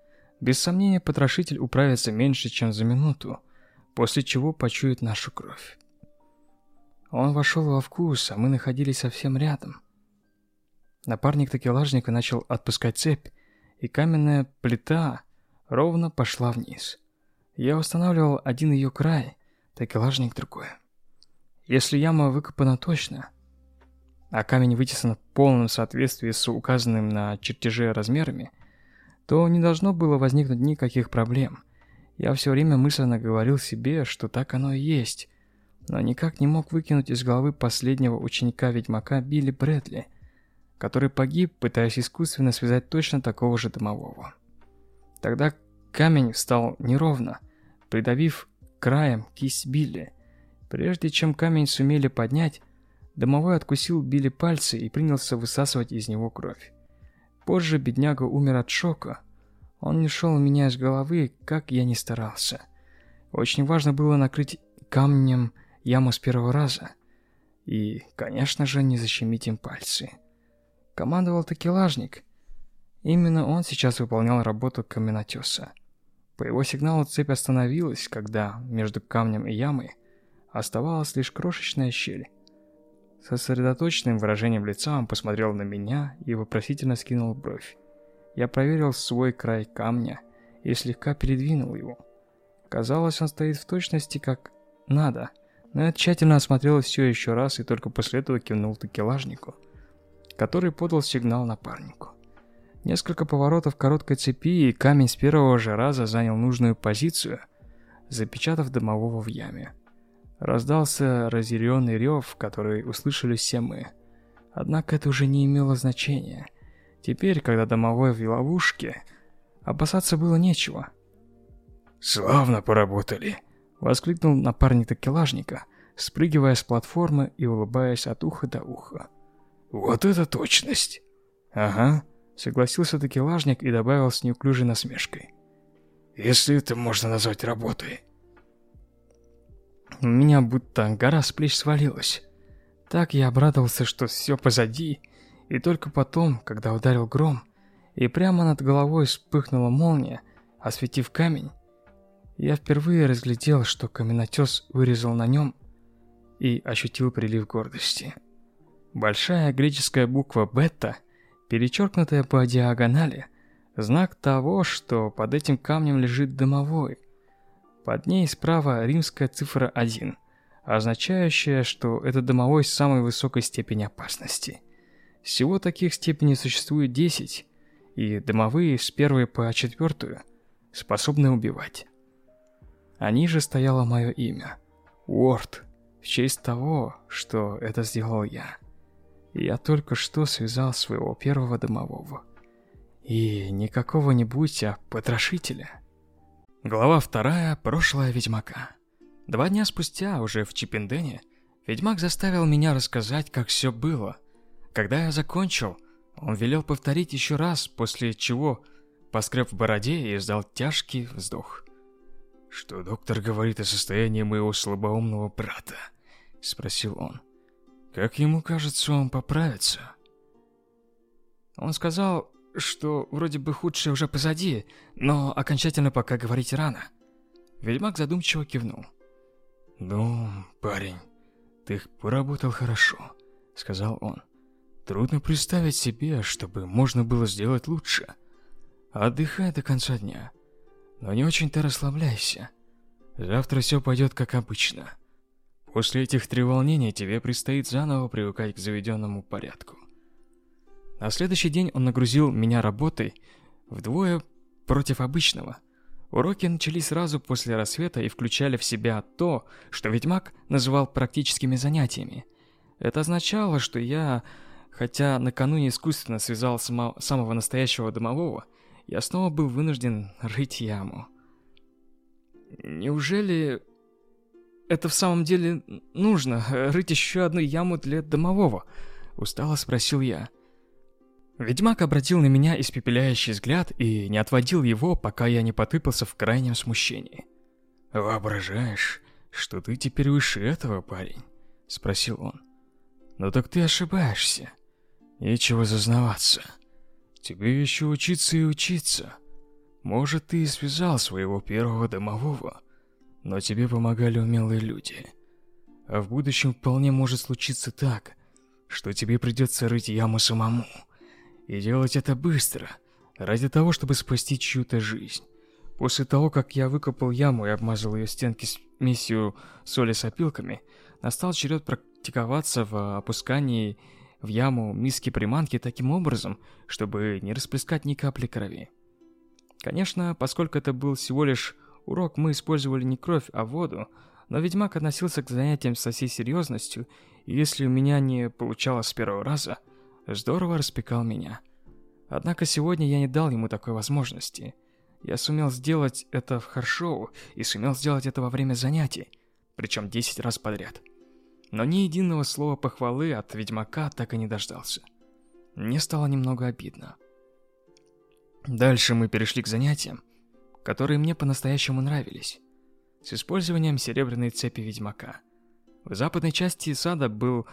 Без сомнения, потрошитель управится меньше, чем за минуту, после чего почует нашу кровь. Он вошел во вкус, а мы находились совсем рядом. Напарник такелажника начал отпускать цепь, и каменная плита ровно пошла вниз. Я устанавливал один ее край, такелажник другой. Если яма выкопана точно, а камень вытесан в полном соответствии с указанным на чертеже размерами, то не должно было возникнуть никаких проблем. Я все время мысленно говорил себе, что так оно и есть, но никак не мог выкинуть из головы последнего ученика-ведьмака Билли Брэдли, который погиб, пытаясь искусственно связать точно такого же домового. Тогда камень встал неровно, придавив краем кисть Билли, Прежде чем камень сумели поднять, домовой откусил Билли пальцы и принялся высасывать из него кровь. Позже бедняга умер от шока. Он не шел у меня из головы, как я ни старался. Очень важно было накрыть камнем яму с первого раза. И, конечно же, не защемить им пальцы. Командовал такелажник. Именно он сейчас выполнял работу каменотеса. По его сигналу цепь остановилась, когда между камнем и ямой Оставалась лишь крошечная щель. сосредоточенным выражением лица он посмотрел на меня и вопросительно скинул бровь. Я проверил свой край камня и слегка передвинул его. Казалось, он стоит в точности как надо, но я тщательно осмотрел все еще раз и только после этого кивнул такелажнику, который подал сигнал напарнику. Несколько поворотов короткой цепи, и камень с первого же раза занял нужную позицию, запечатав домового в яме. Раздался разъяренный рев, который услышали все мы. Однако это уже не имело значения. Теперь, когда домовой в ловушке, опасаться было нечего. «Славно поработали!» — воскликнул напарник такелажника, спрыгивая с платформы и улыбаясь от уха до уха. «Вот это точность!» «Ага», — согласился такелажник и добавил с неуклюжей насмешкой. «Если это можно назвать работой». У меня будто гора с плеч свалилась. Так я обрадовался, что все позади, и только потом, когда ударил гром, и прямо над головой вспыхнула молния, осветив камень, я впервые разглядел, что каменотес вырезал на нем и ощутил прилив гордости. Большая греческая буква «бета», перечеркнутая по диагонали, знак того, что под этим камнем лежит домовой. Под ней справа римская цифра 1, означающая, что это домовой с самой высокой степени опасности. Всего таких степеней существует 10, и домовые с первой по четвертую способны убивать. А ниже стояло мое имя. Уорд. В честь того, что это сделал я. Я только что связал своего первого домового. И не какого-нибудь, а потрошителя. Глава вторая. Прошлое Ведьмака. Два дня спустя, уже в Чипендене, Ведьмак заставил меня рассказать, как все было. Когда я закончил, он велел повторить еще раз, после чего поскреб в бороде и издал тяжкий вздох. «Что доктор говорит о состоянии моего слабоумного брата?» — спросил он. «Как ему кажется, он поправится?» Он сказал, что вроде бы худшее уже позади, но окончательно пока говорить рано. Ведьмак задумчиво кивнул. «Ну, парень, ты поработал хорошо», — сказал он. «Трудно представить себе, чтобы можно было сделать лучше. Отдыхай до конца дня но не очень-то расслабляйся. Завтра все пойдет как обычно. После этих треволнений тебе предстоит заново привыкать к заведенному порядку. На следующий день он нагрузил меня работой вдвое против обычного. Уроки начались сразу после рассвета и включали в себя то, что ведьмак называл практическими занятиями. Это означало, что я, хотя накануне искусственно связал само, самого настоящего домового, я снова был вынужден рыть яму. Неужели это в самом деле нужно, рыть еще одну яму для домового? Устало спросил я. Ведьмак обратил на меня испепеляющий взгляд и не отводил его, пока я не потыпался в крайнем смущении. «Воображаешь, что ты теперь выше этого, парень?» — спросил он. «Ну так ты ошибаешься. Нечего зазнаваться. Тебе еще учиться и учиться. Может, ты и связал своего первого домового, но тебе помогали умелые люди. А в будущем вполне может случиться так, что тебе придется рыть яму самому. И делать это быстро, ради того, чтобы спасти чью-то жизнь. После того, как я выкопал яму и обмазал ее стенки смесью соли с опилками, настал черед практиковаться в опускании в яму миски приманки таким образом, чтобы не расплескать ни капли крови. Конечно, поскольку это был всего лишь урок, мы использовали не кровь, а воду, но ведьмак относился к занятиям со всей серьезностью, и если у меня не получалось с первого раза, здорово распекал меня. Однако сегодня я не дал ему такой возможности. Я сумел сделать это в харшоу и сумел сделать это во время занятий, причем 10 раз подряд но ни единого слова похвалы от ведьмака так и не дождался. Мне стало немного обидно. Дальше мы перешли к занятиям, которые мне по-настоящему нравились. С использованием серебряной цепи ведьмака. В западной части сада был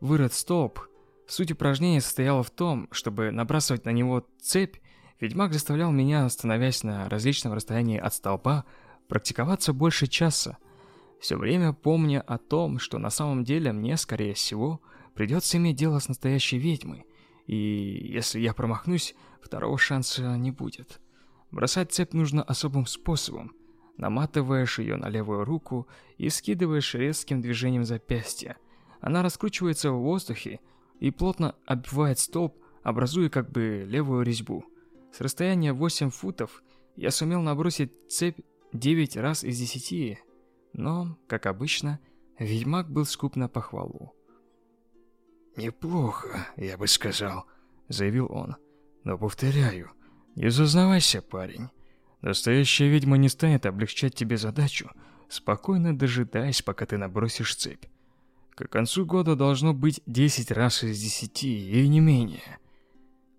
вырыт столб. Суть упражнения состояла в том, чтобы набрасывать на него цепь, ведьмак заставлял меня, становясь на различном расстоянии от столба, практиковаться больше часа, все время помня о том, что на самом деле мне, скорее всего, придется иметь дело с настоящей ведьмой, и если я промахнусь, второго шанса не будет. Бросать цепь нужно особым способом. Наматываешь ее на левую руку и скидываешь резким движением запястья. Она раскручивается в воздухе и плотно обвивает столб, образуя как бы левую резьбу. С расстояния 8 футов я сумел набросить цепь 9 раз из 10, но, как обычно, ведьмак был скуп на похвалу. «Неплохо, я бы сказал», — заявил он. «Но повторяю, не зазнавайся, парень. Настоящая ведьма не станет облегчать тебе задачу, спокойно дожидаясь, пока ты набросишь цепь. К концу года должно быть 10 раз из 10 и не менее.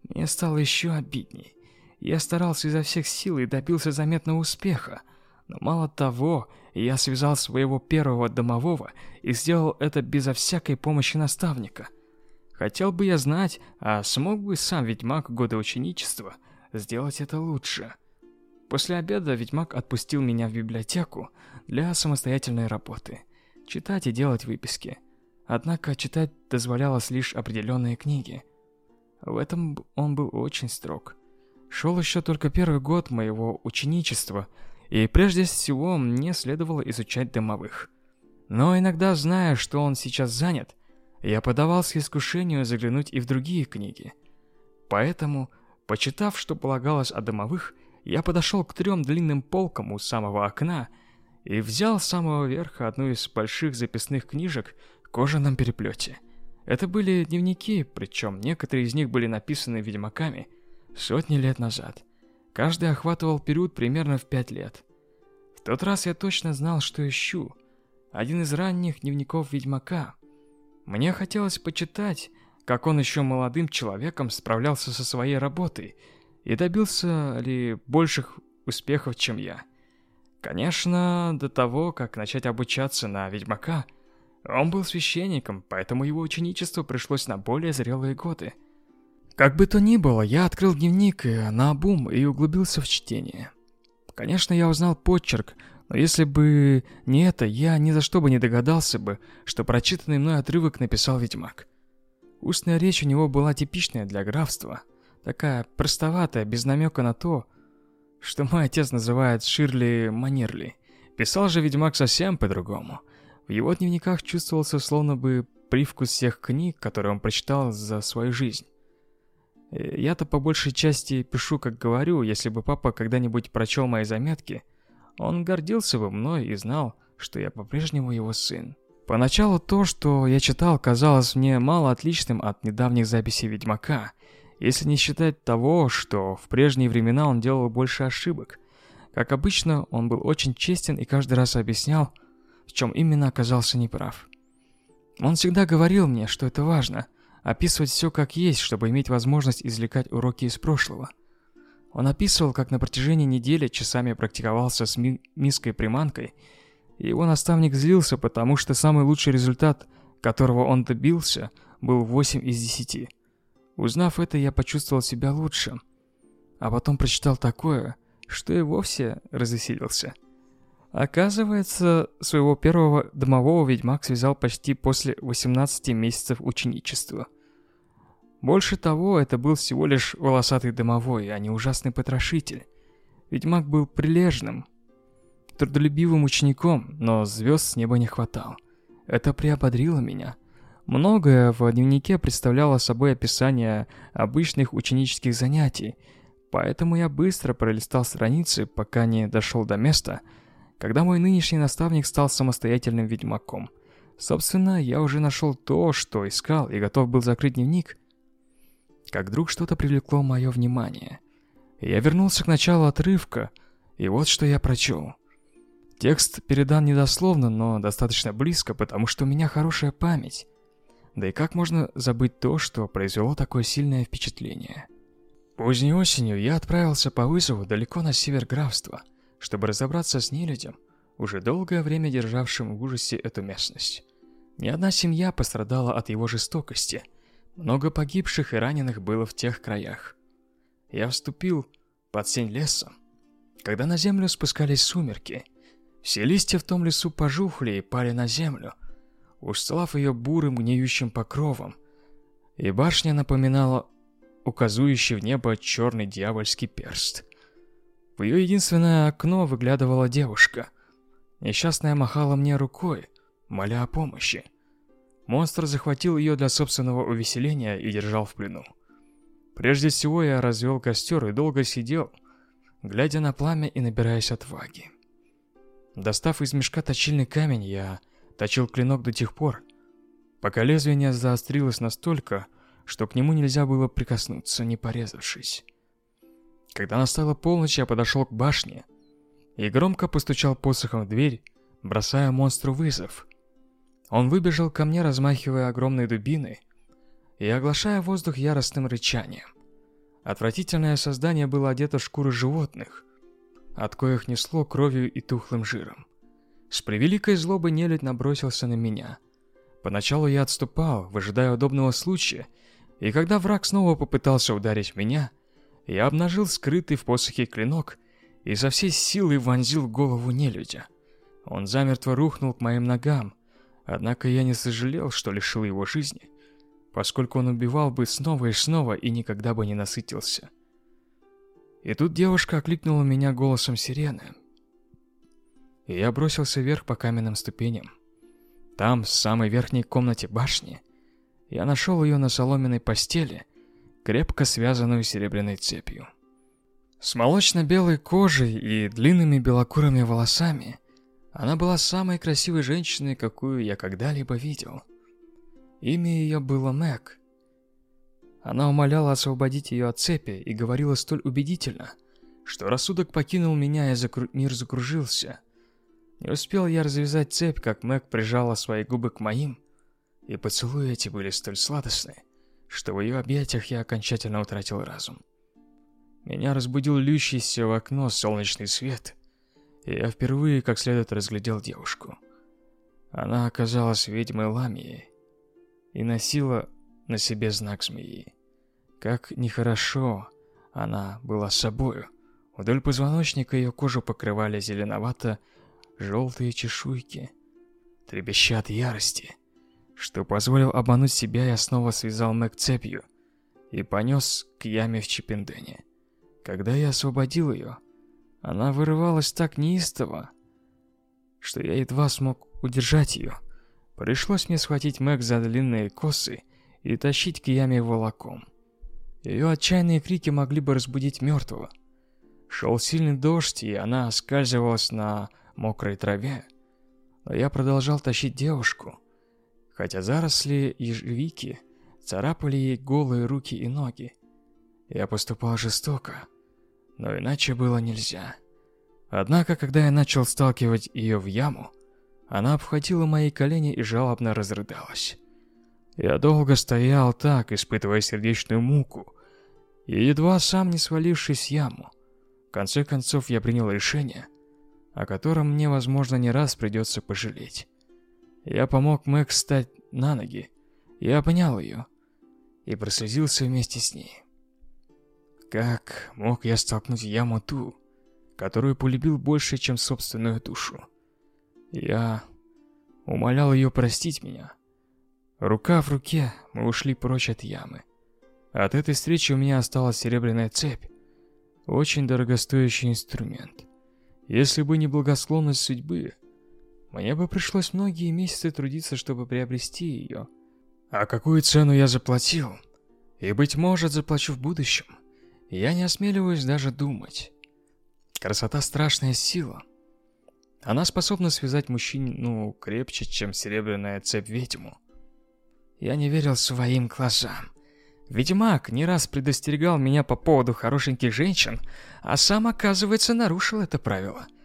Мне стало еще обидней. Я старался изо всех сил и добился заметного успеха. Но мало того, я связал своего первого домового и сделал это безо всякой помощи наставника. Хотел бы я знать, а смог бы сам ведьмак года ученичества сделать это лучше. После обеда ведьмак отпустил меня в библиотеку для самостоятельной работы. Читать и делать выписки. Однако читать дозволялось лишь определенные книги. В этом он был очень строг. Шел еще только первый год моего ученичества, и прежде всего мне следовало изучать домовых. Но иногда, зная, что он сейчас занят, я подавался искушению заглянуть и в другие книги. Поэтому, почитав, что полагалось о домовых, я подошел к трем длинным полкам у самого окна и взял с самого верха одну из больших записных книжек кожаном переплете. Это были дневники, причем некоторые из них были написаны ведьмаками сотни лет назад. Каждый охватывал период примерно в пять лет. В тот раз я точно знал, что ищу. Один из ранних дневников ведьмака. Мне хотелось почитать, как он еще молодым человеком справлялся со своей работой и добился ли больших успехов, чем я. Конечно, до того, как начать обучаться на ведьмака – он был священником, поэтому его ученичество пришлось на более зрелые годы. Как бы то ни было, я открыл дневник на обум и углубился в чтение. Конечно, я узнал почерк, но если бы не это, я ни за что бы не догадался бы, что прочитанный мной отрывок написал ведьмак. Устная речь у него была типичная для графства, такая простоватая, без намека на то, что мой отец называет Ширли Манерли. Писал же ведьмак совсем по-другому. В его дневниках чувствовался словно бы привкус всех книг, которые он прочитал за свою жизнь. Э, я-то по большей части пишу, как говорю, если бы папа когда-нибудь прочел мои заметки, он гордился бы мной и знал, что я по-прежнему его сын. Поначалу то, что я читал, казалось мне мало отличным от недавних записей Ведьмака, если не считать того, что в прежние времена он делал больше ошибок. Как обычно, он был очень честен и каждый раз объяснял, в чем именно оказался неправ. Он всегда говорил мне, что это важно – описывать все как есть, чтобы иметь возможность извлекать уроки из прошлого. Он описывал, как на протяжении недели часами практиковался с ми миской-приманкой, и его наставник злился, потому что самый лучший результат, которого он добился, был 8 из 10. Узнав это, я почувствовал себя лучше. А потом прочитал такое, что и вовсе развеселился – Оказывается, своего первого домового ведьмак связал почти после 18 месяцев ученичества. Больше того, это был всего лишь волосатый домовой, а не ужасный потрошитель. Ведьмак был прилежным, трудолюбивым учеником, но звезд с неба не хватало. Это приободрило меня. Многое в дневнике представляло собой описание обычных ученических занятий, поэтому я быстро пролистал страницы, пока не дошел до места, когда мой нынешний наставник стал самостоятельным ведьмаком. Собственно, я уже нашел то, что искал, и готов был закрыть дневник, как вдруг что-то привлекло мое внимание. Я вернулся к началу отрывка, и вот что я прочел. Текст передан недословно, но достаточно близко, потому что у меня хорошая память. Да и как можно забыть то, что произвело такое сильное впечатление? Поздней осенью я отправился по вызову далеко на север графства – чтобы разобраться с нелюдем, уже долгое время державшим в ужасе эту местность. Ни одна семья пострадала от его жестокости. Много погибших и раненых было в тех краях. Я вступил под сень леса, когда на землю спускались сумерки. Все листья в том лесу пожухли и пали на землю. устлав ее бурым гниющим покровом, и башня напоминала указующий в небо черный дьявольский перст. В ее единственное окно выглядывала девушка. Несчастная махала мне рукой, моля о помощи. Монстр захватил ее для собственного увеселения и держал в плену. Прежде всего я развел костер и долго сидел, глядя на пламя и набираясь отваги. Достав из мешка точильный камень, я точил клинок до тех пор, пока лезвие не заострилось настолько, что к нему нельзя было прикоснуться, не порезавшись. Когда настала полночь, я подошел к башне и громко постучал посохом в дверь, бросая монстру вызов. Он выбежал ко мне, размахивая огромной дубиной и оглашая воздух яростным рычанием. Отвратительное создание было одето в шкуры животных, от коих несло кровью и тухлым жиром. С превеликой злобой нелюдь набросился на меня. Поначалу я отступал, выжидая удобного случая, и когда враг снова попытался ударить меня, я обнажил скрытый в посохе клинок и со всей силы вонзил голову нелюдя. Он замертво рухнул к моим ногам, однако я не сожалел, что лишил его жизни, поскольку он убивал бы снова и снова и никогда бы не насытился. И тут девушка окликнула меня голосом сирены. И я бросился вверх по каменным ступеням. Там, в самой верхней комнате башни, я нашел ее на соломенной постели, крепко связанную серебряной цепью. С молочно-белой кожей и длинными белокурыми волосами она была самой красивой женщиной, какую я когда-либо видел. Имя ее было Мэг. Она умоляла освободить ее от цепи и говорила столь убедительно, что рассудок покинул меня и закру... мир закружился. Не успел я развязать цепь, как Мэг прижала свои губы к моим, и поцелуи эти были столь сладостны, что в ее объятиях я окончательно утратил разум. Меня разбудил льющийся в окно солнечный свет, и я впервые как следует разглядел девушку. Она оказалась ведьмой Ламией и носила на себе знак змеи. Как нехорошо она была собою. Вдоль позвоночника ее кожу покрывали зеленовато-желтые чешуйки. Трепеща ярости, что позволил обмануть себя, я снова связал Мэг цепью и понес к яме в Чипендене. Когда я освободил ее, она вырывалась так неистово, что я едва смог удержать ее. Пришлось мне схватить Мэг за длинные косы и тащить к яме волоком. Ее отчаянные крики могли бы разбудить мертвого. Шел сильный дождь, и она оскальзывалась на мокрой траве. Но я продолжал тащить девушку, хотя заросли ежевики царапали ей голые руки и ноги. Я поступал жестоко, но иначе было нельзя. Однако, когда я начал сталкивать ее в яму, она обхватила мои колени и жалобно разрыдалась. Я долго стоял так, испытывая сердечную муку, и едва сам не свалившись в яму. В конце концов, я принял решение, о котором мне, возможно, не раз придется пожалеть. Я помог Мэг встать на ноги. Я обнял ее и прослезился вместе с ней. Как мог я столкнуть яму ту, которую полюбил больше, чем собственную душу? Я умолял ее простить меня. Рука в руке мы ушли прочь от ямы. От этой встречи у меня осталась серебряная цепь. Очень дорогостоящий инструмент. Если бы не благосклонность судьбы, мне бы пришлось многие месяцы трудиться, чтобы приобрести ее. А какую цену я заплатил? И, быть может, заплачу в будущем. Я не осмеливаюсь даже думать. Красота – страшная сила. Она способна связать мужчину крепче, чем серебряная цепь ведьму. Я не верил своим глазам. Ведьмак не раз предостерегал меня по поводу хорошеньких женщин, а сам, оказывается, нарушил это правило –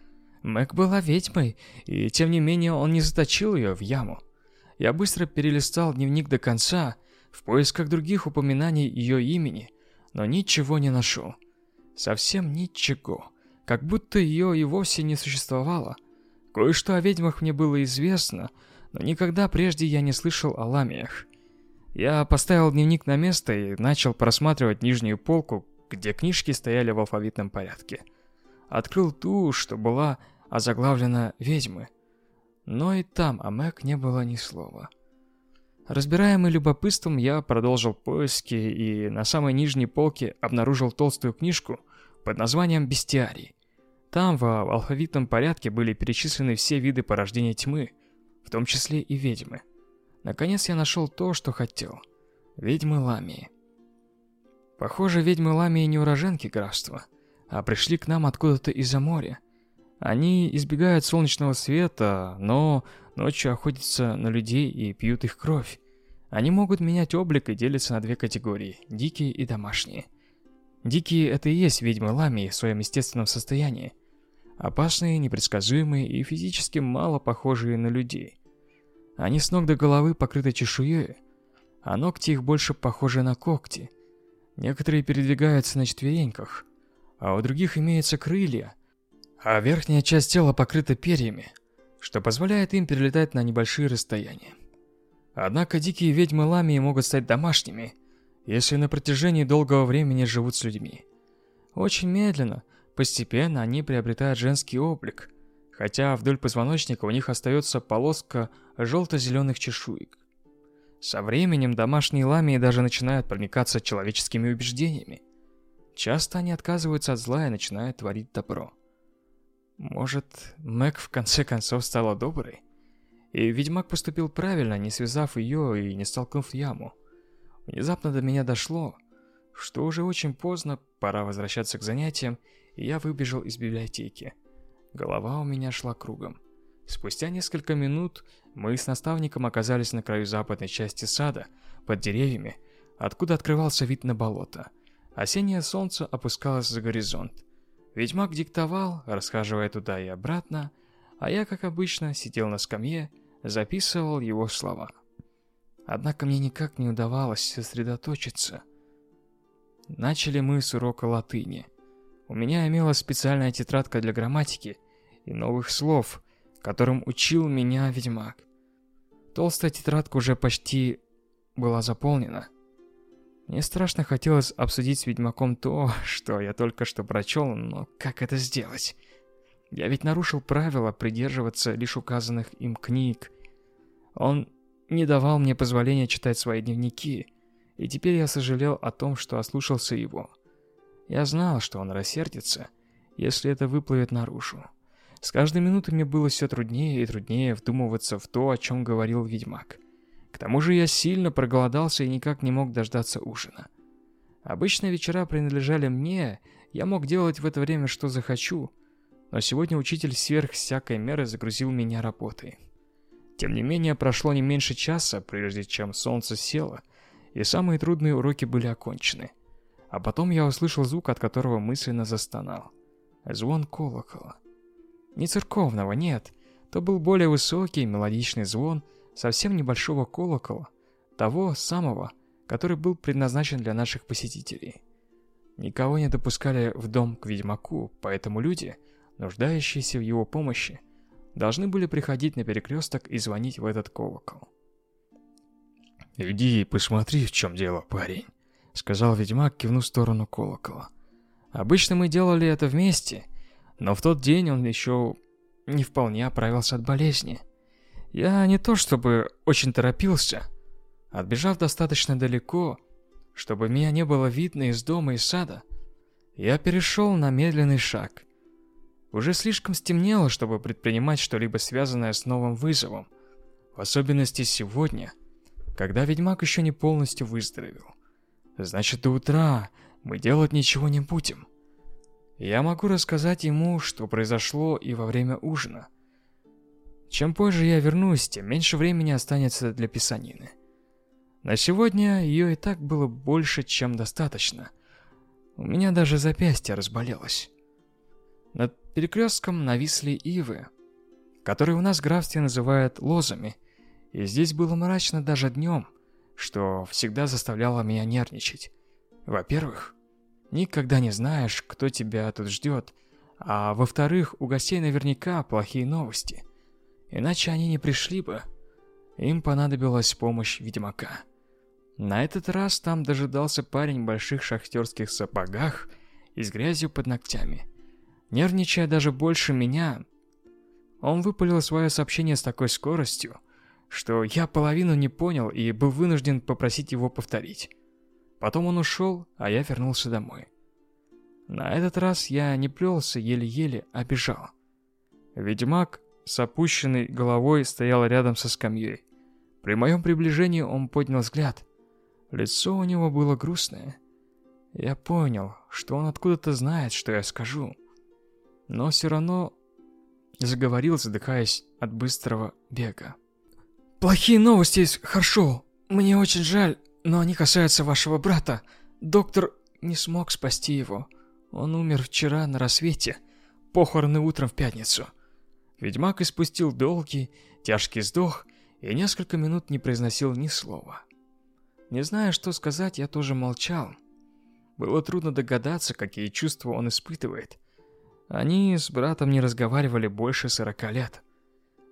Мэг была ведьмой, и тем не менее он не заточил ее в яму. Я быстро перелистал дневник до конца, в поисках других упоминаний ее имени, но ничего не нашел. Совсем ничего. Как будто ее и вовсе не существовало. Кое-что о ведьмах мне было известно, но никогда прежде я не слышал о ламиях. Я поставил дневник на место и начал просматривать нижнюю полку, где книжки стояли в алфавитном порядке. Открыл ту, что была озаглавлено «Ведьмы». Но и там о Мэг не было ни слова. Разбираемый любопытством, я продолжил поиски и на самой нижней полке обнаружил толстую книжку под названием «Бестиарий». Там в алфавитном порядке были перечислены все виды порождения тьмы, в том числе и ведьмы. Наконец я нашел то, что хотел. Ведьмы Ламии. Похоже, ведьмы Ламии не уроженки графства, а пришли к нам откуда-то из-за моря. Они избегают солнечного света, но ночью охотятся на людей и пьют их кровь. Они могут менять облик и делятся на две категории – дикие и домашние. Дикие – это и есть ведьмы Ламии в своем естественном состоянии. Опасные, непредсказуемые и физически мало похожие на людей. Они с ног до головы покрыты чешуей, а ногти их больше похожи на когти. Некоторые передвигаются на четвереньках, а у других имеются крылья, а верхняя часть тела покрыта перьями, что позволяет им перелетать на небольшие расстояния. Однако дикие ведьмы Ламии могут стать домашними, если на протяжении долгого времени живут с людьми. Очень медленно, постепенно они приобретают женский облик, хотя вдоль позвоночника у них остается полоска желто-зеленых чешуек. Со временем домашние ламии даже начинают проникаться человеческими убеждениями. Часто они отказываются от зла и начинают творить добро. Может, Мэг в конце концов стала доброй? И ведьмак поступил правильно, не связав ее и не столкнув в яму. Внезапно до меня дошло, что уже очень поздно, пора возвращаться к занятиям, и я выбежал из библиотеки. Голова у меня шла кругом. Спустя несколько минут мы с наставником оказались на краю западной части сада, под деревьями, откуда открывался вид на болото. Осеннее солнце опускалось за горизонт. Ведьмак диктовал, расхаживая туда и обратно, а я, как обычно, сидел на скамье, записывал его слова. Однако мне никак не удавалось сосредоточиться. Начали мы с урока латыни. У меня имелась специальная тетрадка для грамматики и новых слов, которым учил меня ведьмак. Толстая тетрадка уже почти была заполнена. Мне страшно хотелось обсудить с ведьмаком то, что я только что прочел, но как это сделать? Я ведь нарушил правила придерживаться лишь указанных им книг. Он не давал мне позволения читать свои дневники, и теперь я сожалел о том, что ослушался его. Я знал, что он рассердится, если это выплывет наружу. С каждой минутой мне было все труднее и труднее вдумываться в то, о чем говорил ведьмак. К тому же я сильно проголодался и никак не мог дождаться ужина. Обычно вечера принадлежали мне, я мог делать в это время что захочу, но сегодня учитель сверх всякой меры загрузил меня работой. Тем не менее, прошло не меньше часа, прежде чем солнце село, и самые трудные уроки были окончены. А потом я услышал звук, от которого мысленно застонал. Звон колокола. Не церковного, нет. То был более высокий, мелодичный звон, совсем небольшого колокола, того самого, который был предназначен для наших посетителей. Никого не допускали в дом к ведьмаку, поэтому люди, нуждающиеся в его помощи, должны были приходить на перекресток и звонить в этот колокол. «Иди и посмотри, в чем дело, парень», — сказал ведьмак, кивнув в сторону колокола. Обычно мы делали это вместе, но в тот день он еще не вполне оправился от болезни. Я не то чтобы очень торопился. Отбежав достаточно далеко, чтобы меня не было видно из дома и сада, я перешел на медленный шаг. Уже слишком стемнело, чтобы предпринимать что-либо связанное с новым вызовом. В особенности сегодня, когда ведьмак еще не полностью выздоровел. Значит, до утра мы делать ничего не будем. Я могу рассказать ему, что произошло и во время ужина. Чем позже я вернусь, тем меньше времени останется для писанины. На сегодня ее и так было больше, чем достаточно. У меня даже запястье разболелось. Над перекрестком нависли ивы, которые у нас в графстве называют лозами, и здесь было мрачно даже днем, что всегда заставляло меня нервничать. Во-первых, никогда не знаешь, кто тебя тут ждет, а во-вторых, у гостей наверняка плохие новости – Иначе они не пришли бы. Им понадобилась помощь ведьмака. На этот раз там дожидался парень в больших шахтерских сапогах и с грязью под ногтями. Нервничая даже больше меня, Он выпалил свое сообщение с такой скоростью, что я половину не понял и был вынужден попросить его повторить. Потом он ушел, а я вернулся домой. На этот раз я не плелся еле-еле, а бежал. Ведьмак с опущенной головой стоял рядом со скамьей. При моем приближении он поднял взгляд. Лицо у него было грустное. Я понял, что он откуда-то знает, что я скажу. Но все равно заговорил, задыхаясь от быстрого бега. «Плохие новости из Харшоу. Мне очень жаль, но они касаются вашего брата. Доктор не смог спасти его. Он умер вчера на рассвете. Похороны утром в пятницу». Ведьмак испустил долгий, тяжкий вздох и несколько минут не произносил ни слова. Не зная, что сказать, я тоже молчал. Было трудно догадаться, какие чувства он испытывает. Они с братом не разговаривали больше сорока лет.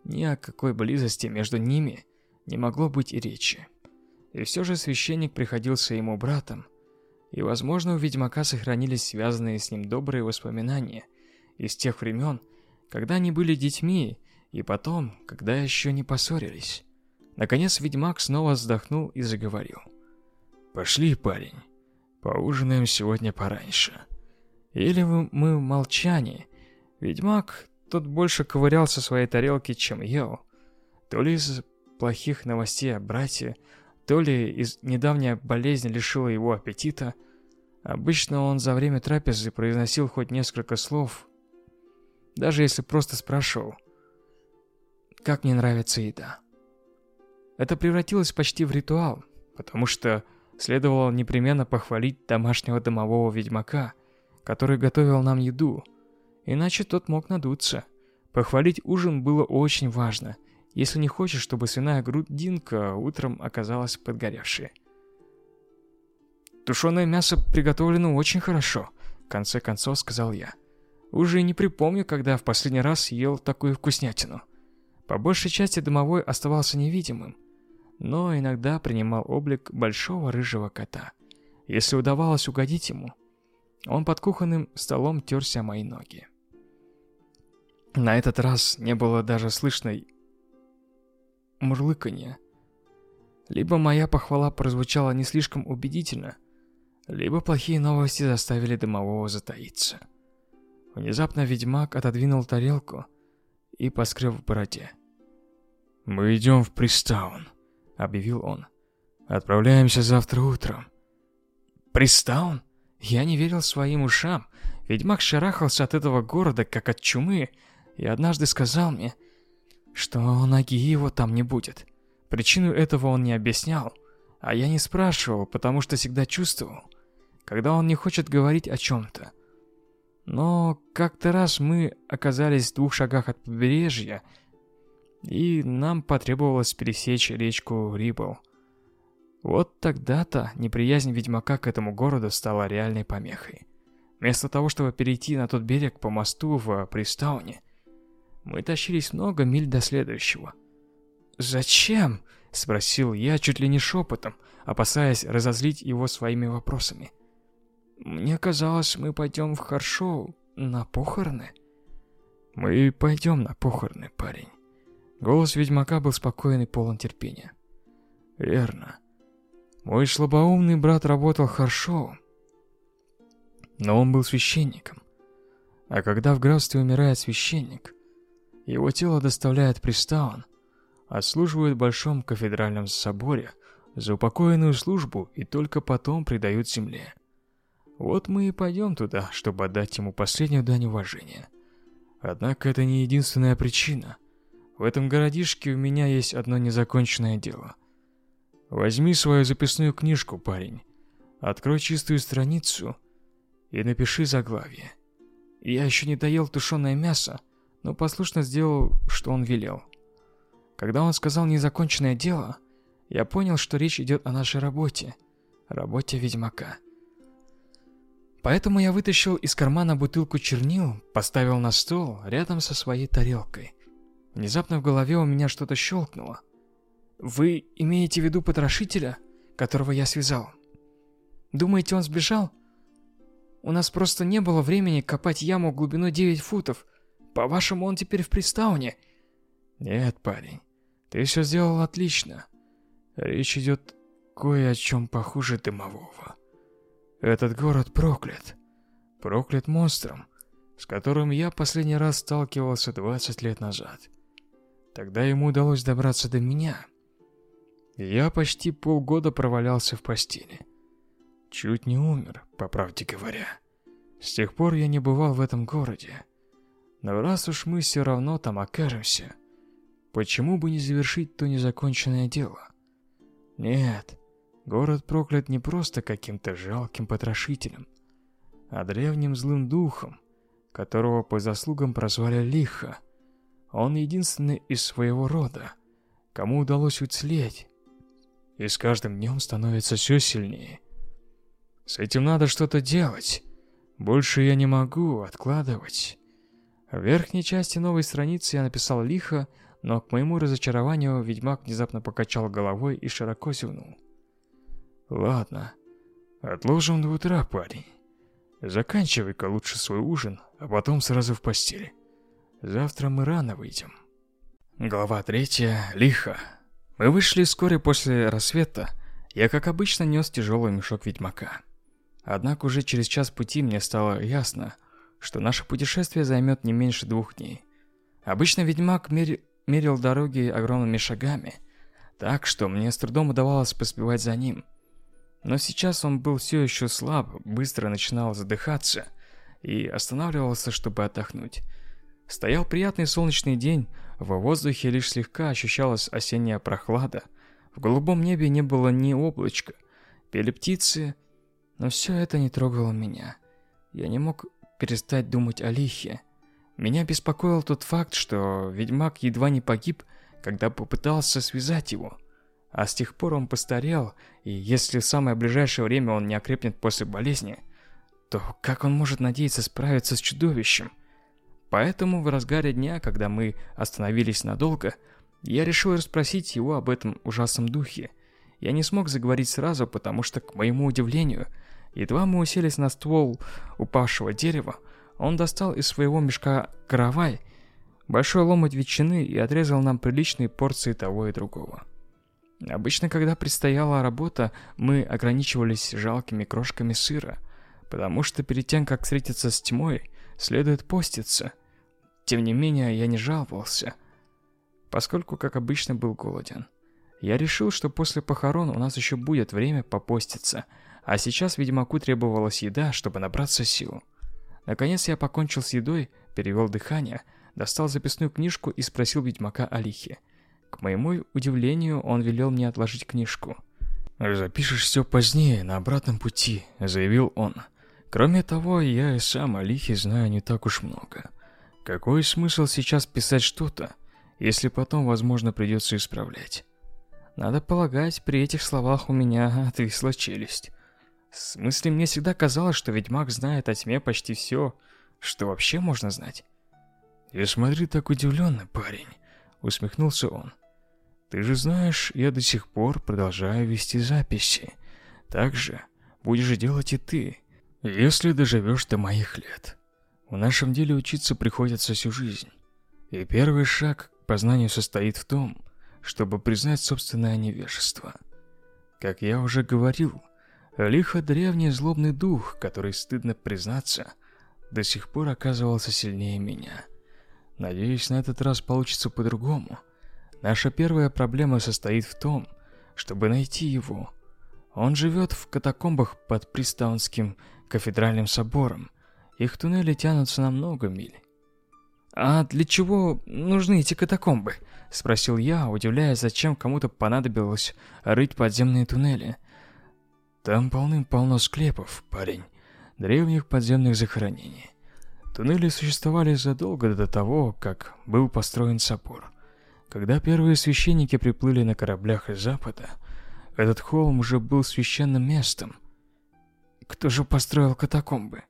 Ни о какой близости между ними не могло быть и речи. И все же священник приходился ему братом, и, возможно, у ведьмака сохранились связанные с ним добрые воспоминания из тех времен, когда они были детьми, и потом, когда еще не поссорились. Наконец ведьмак снова вздохнул и заговорил. «Пошли, парень, поужинаем сегодня пораньше». Или мы в молчании. Ведьмак тут больше ковырялся в своей тарелке, чем ел. То ли из плохих новостей о брате, то ли из недавняя болезнь лишила его аппетита. Обычно он за время трапезы произносил хоть несколько слов, даже если просто спрашивал, как мне нравится еда. Это превратилось почти в ритуал, потому что следовало непременно похвалить домашнего домового ведьмака – который готовил нам еду. Иначе тот мог надуться. Похвалить ужин было очень важно, если не хочешь, чтобы свиная грудинка утром оказалась подгоревшей. «Тушеное мясо приготовлено очень хорошо», — в конце концов сказал я. Уже не припомню, когда в последний раз ел такую вкуснятину. По большей части домовой оставался невидимым, но иногда принимал облик большого рыжего кота. Если удавалось угодить ему, он под кухонным столом терся о мои ноги. На этот раз не было даже слышно мурлыканья. Либо моя похвала прозвучала не слишком убедительно, либо плохие новости заставили дымового затаиться. Внезапно ведьмак отодвинул тарелку и поскреб в бороде. «Мы идем в Пристаун», — объявил он. «Отправляемся завтра утром». «Пристаун?» Я не верил своим ушам. Ведьмак шарахался от этого города, как от чумы, и однажды сказал мне, что ноги его там не будет. Причину этого он не объяснял, а я не спрашивал, потому что всегда чувствовал, когда он не хочет говорить о чем-то. Но как-то раз мы оказались в двух шагах от побережья, и нам потребовалось пересечь речку Рибл. Вот тогда-то неприязнь ведьмака к этому городу стала реальной помехой. Вместо того, чтобы перейти на тот берег по мосту в Пристауне, мы тащились много миль до следующего. «Зачем?» — спросил я чуть ли не шепотом, опасаясь разозлить его своими вопросами. «Мне казалось, мы пойдем в Харшоу на похороны». «Мы пойдем на похороны, парень». Голос ведьмака был спокоен и полон терпения. «Верно. Мой слабоумный брат работал хорошо, но он был священником. А когда в графстве умирает священник, его тело доставляют пристаун, отслуживают в большом кафедральном соборе за упокоенную службу и только потом предают земле. Вот мы и пойдем туда, чтобы отдать ему последнюю дань уважения. Однако это не единственная причина. В этом городишке у меня есть одно незаконченное дело – Возьми свою записную книжку, парень. Открой чистую страницу и напиши заглавие. Я еще не доел тушеное мясо, но послушно сделал, что он велел. Когда он сказал «незаконченное дело», я понял, что речь идет о нашей работе, работе ведьмака. Поэтому я вытащил из кармана бутылку чернил, поставил на стол рядом со своей тарелкой. Внезапно в голове у меня что-то щелкнуло – вы имеете в виду потрошителя, которого я связал? Думаете, он сбежал? У нас просто не было времени копать яму глубиной 9 футов. По-вашему, он теперь в Пристауне? Нет, парень. Ты все сделал отлично. Речь идет кое о чем похуже дымового. Этот город проклят. Проклят монстром, с которым я последний раз сталкивался 20 лет назад. Тогда ему удалось добраться до меня. Я почти полгода провалялся в постели. Чуть не умер, по правде говоря. С тех пор я не бывал в этом городе. Но раз уж мы все равно там окажемся, почему бы не завершить то незаконченное дело? Нет, город проклят не просто каким-то жалким потрошителем, а древним злым духом, которого по заслугам прозвали Лиха. Он единственный из своего рода, кому удалось уцелеть, и с каждым днем становится все сильнее. С этим надо что-то делать. Больше я не могу откладывать. В верхней части новой страницы я написал лихо, но к моему разочарованию ведьмак внезапно покачал головой и широко зевнул. Ладно, отложим до утра, парень. Заканчивай-ка лучше свой ужин, а потом сразу в постель. Завтра мы рано выйдем. Глава третья. Лихо. Мы вышли вскоре после рассвета. Я, как обычно, нес тяжелый мешок ведьмака. Однако уже через час пути мне стало ясно, что наше путешествие займет не меньше двух дней. Обычно ведьмак мер... мерил дороги огромными шагами, так что мне с трудом удавалось поспевать за ним. Но сейчас он был все еще слаб, быстро начинал задыхаться и останавливался, чтобы отдохнуть. Стоял приятный солнечный день, в воздухе лишь слегка ощущалась осенняя прохлада. В голубом небе не было ни облачка. Пели птицы, но все это не трогало меня. Я не мог перестать думать о Лихе. Меня беспокоил тот факт, что ведьмак едва не погиб, когда попытался связать его. А с тех пор он постарел, и если в самое ближайшее время он не окрепнет после болезни, то как он может надеяться справиться с чудовищем? Поэтому в разгаре дня, когда мы остановились надолго, я решил расспросить его об этом ужасном духе. Я не смог заговорить сразу, потому что, к моему удивлению, Едва мы уселись на ствол упавшего дерева, он достал из своего мешка каравай, большой ломоть ветчины и отрезал нам приличные порции того и другого. Обычно, когда предстояла работа, мы ограничивались жалкими крошками сыра, потому что перед тем, как встретиться с тьмой, следует поститься. Тем не менее, я не жаловался, поскольку, как обычно, был голоден. Я решил, что после похорон у нас еще будет время попоститься – а сейчас ведьмаку требовалась еда, чтобы набраться сил. Наконец я покончил с едой, перевел дыхание, достал записную книжку и спросил ведьмака о лихе. К моему удивлению, он велел мне отложить книжку. «Запишешь все позднее, на обратном пути», — заявил он. «Кроме того, я и сам о лихе знаю не так уж много. Какой смысл сейчас писать что-то, если потом, возможно, придется исправлять?» Надо полагать, при этих словах у меня отвисла челюсть. В смысле, мне всегда казалось, что ведьмак знает о тьме почти все, что вообще можно знать. «И смотри так удивленно, парень», — усмехнулся он. «Ты же знаешь, я до сих пор продолжаю вести записи. Так же будешь делать и ты, если доживешь до моих лет. В нашем деле учиться приходится всю жизнь. И первый шаг к познанию состоит в том, чтобы признать собственное невежество. Как я уже говорил, Лихо древний злобный дух, который, стыдно признаться, до сих пор оказывался сильнее меня. Надеюсь, на этот раз получится по-другому. Наша первая проблема состоит в том, чтобы найти его. Он живет в катакомбах под Пристаунским кафедральным собором. Их туннели тянутся на много миль. «А для чего нужны эти катакомбы?» – спросил я, удивляясь, зачем кому-то понадобилось рыть подземные туннели. Там полным-полно склепов, парень, древних подземных захоронений. Туннели существовали задолго до того, как был построен собор. Когда первые священники приплыли на кораблях из запада, этот холм уже был священным местом. Кто же построил катакомбы?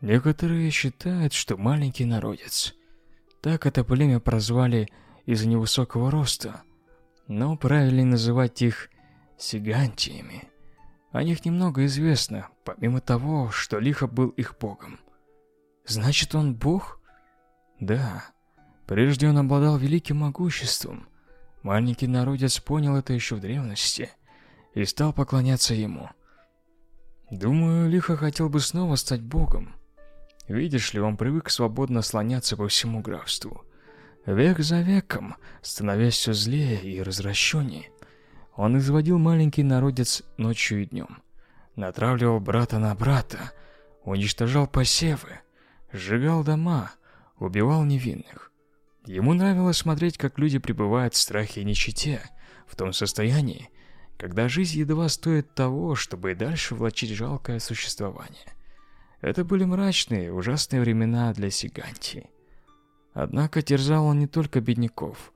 Некоторые считают, что маленький народец. Так это племя прозвали из-за невысокого роста, но правильнее называть их сигантиями. О них немного известно, помимо того, что Лихо был их богом. Значит, он бог? Да, прежде он обладал великим могуществом. Маленький народец понял это еще в древности и стал поклоняться ему. Думаю, Лихо хотел бы снова стать богом. Видишь ли, он привык свободно слоняться по всему графству. Век за веком, становясь все злее и развращеннее, он изводил маленький народец ночью и днем. Натравливал брата на брата, уничтожал посевы, сжигал дома, убивал невинных. Ему нравилось смотреть, как люди пребывают в страхе и нищете, в том состоянии, когда жизнь едва стоит того, чтобы и дальше влачить жалкое существование. Это были мрачные, ужасные времена для Сиганти. Однако терзал он не только бедняков.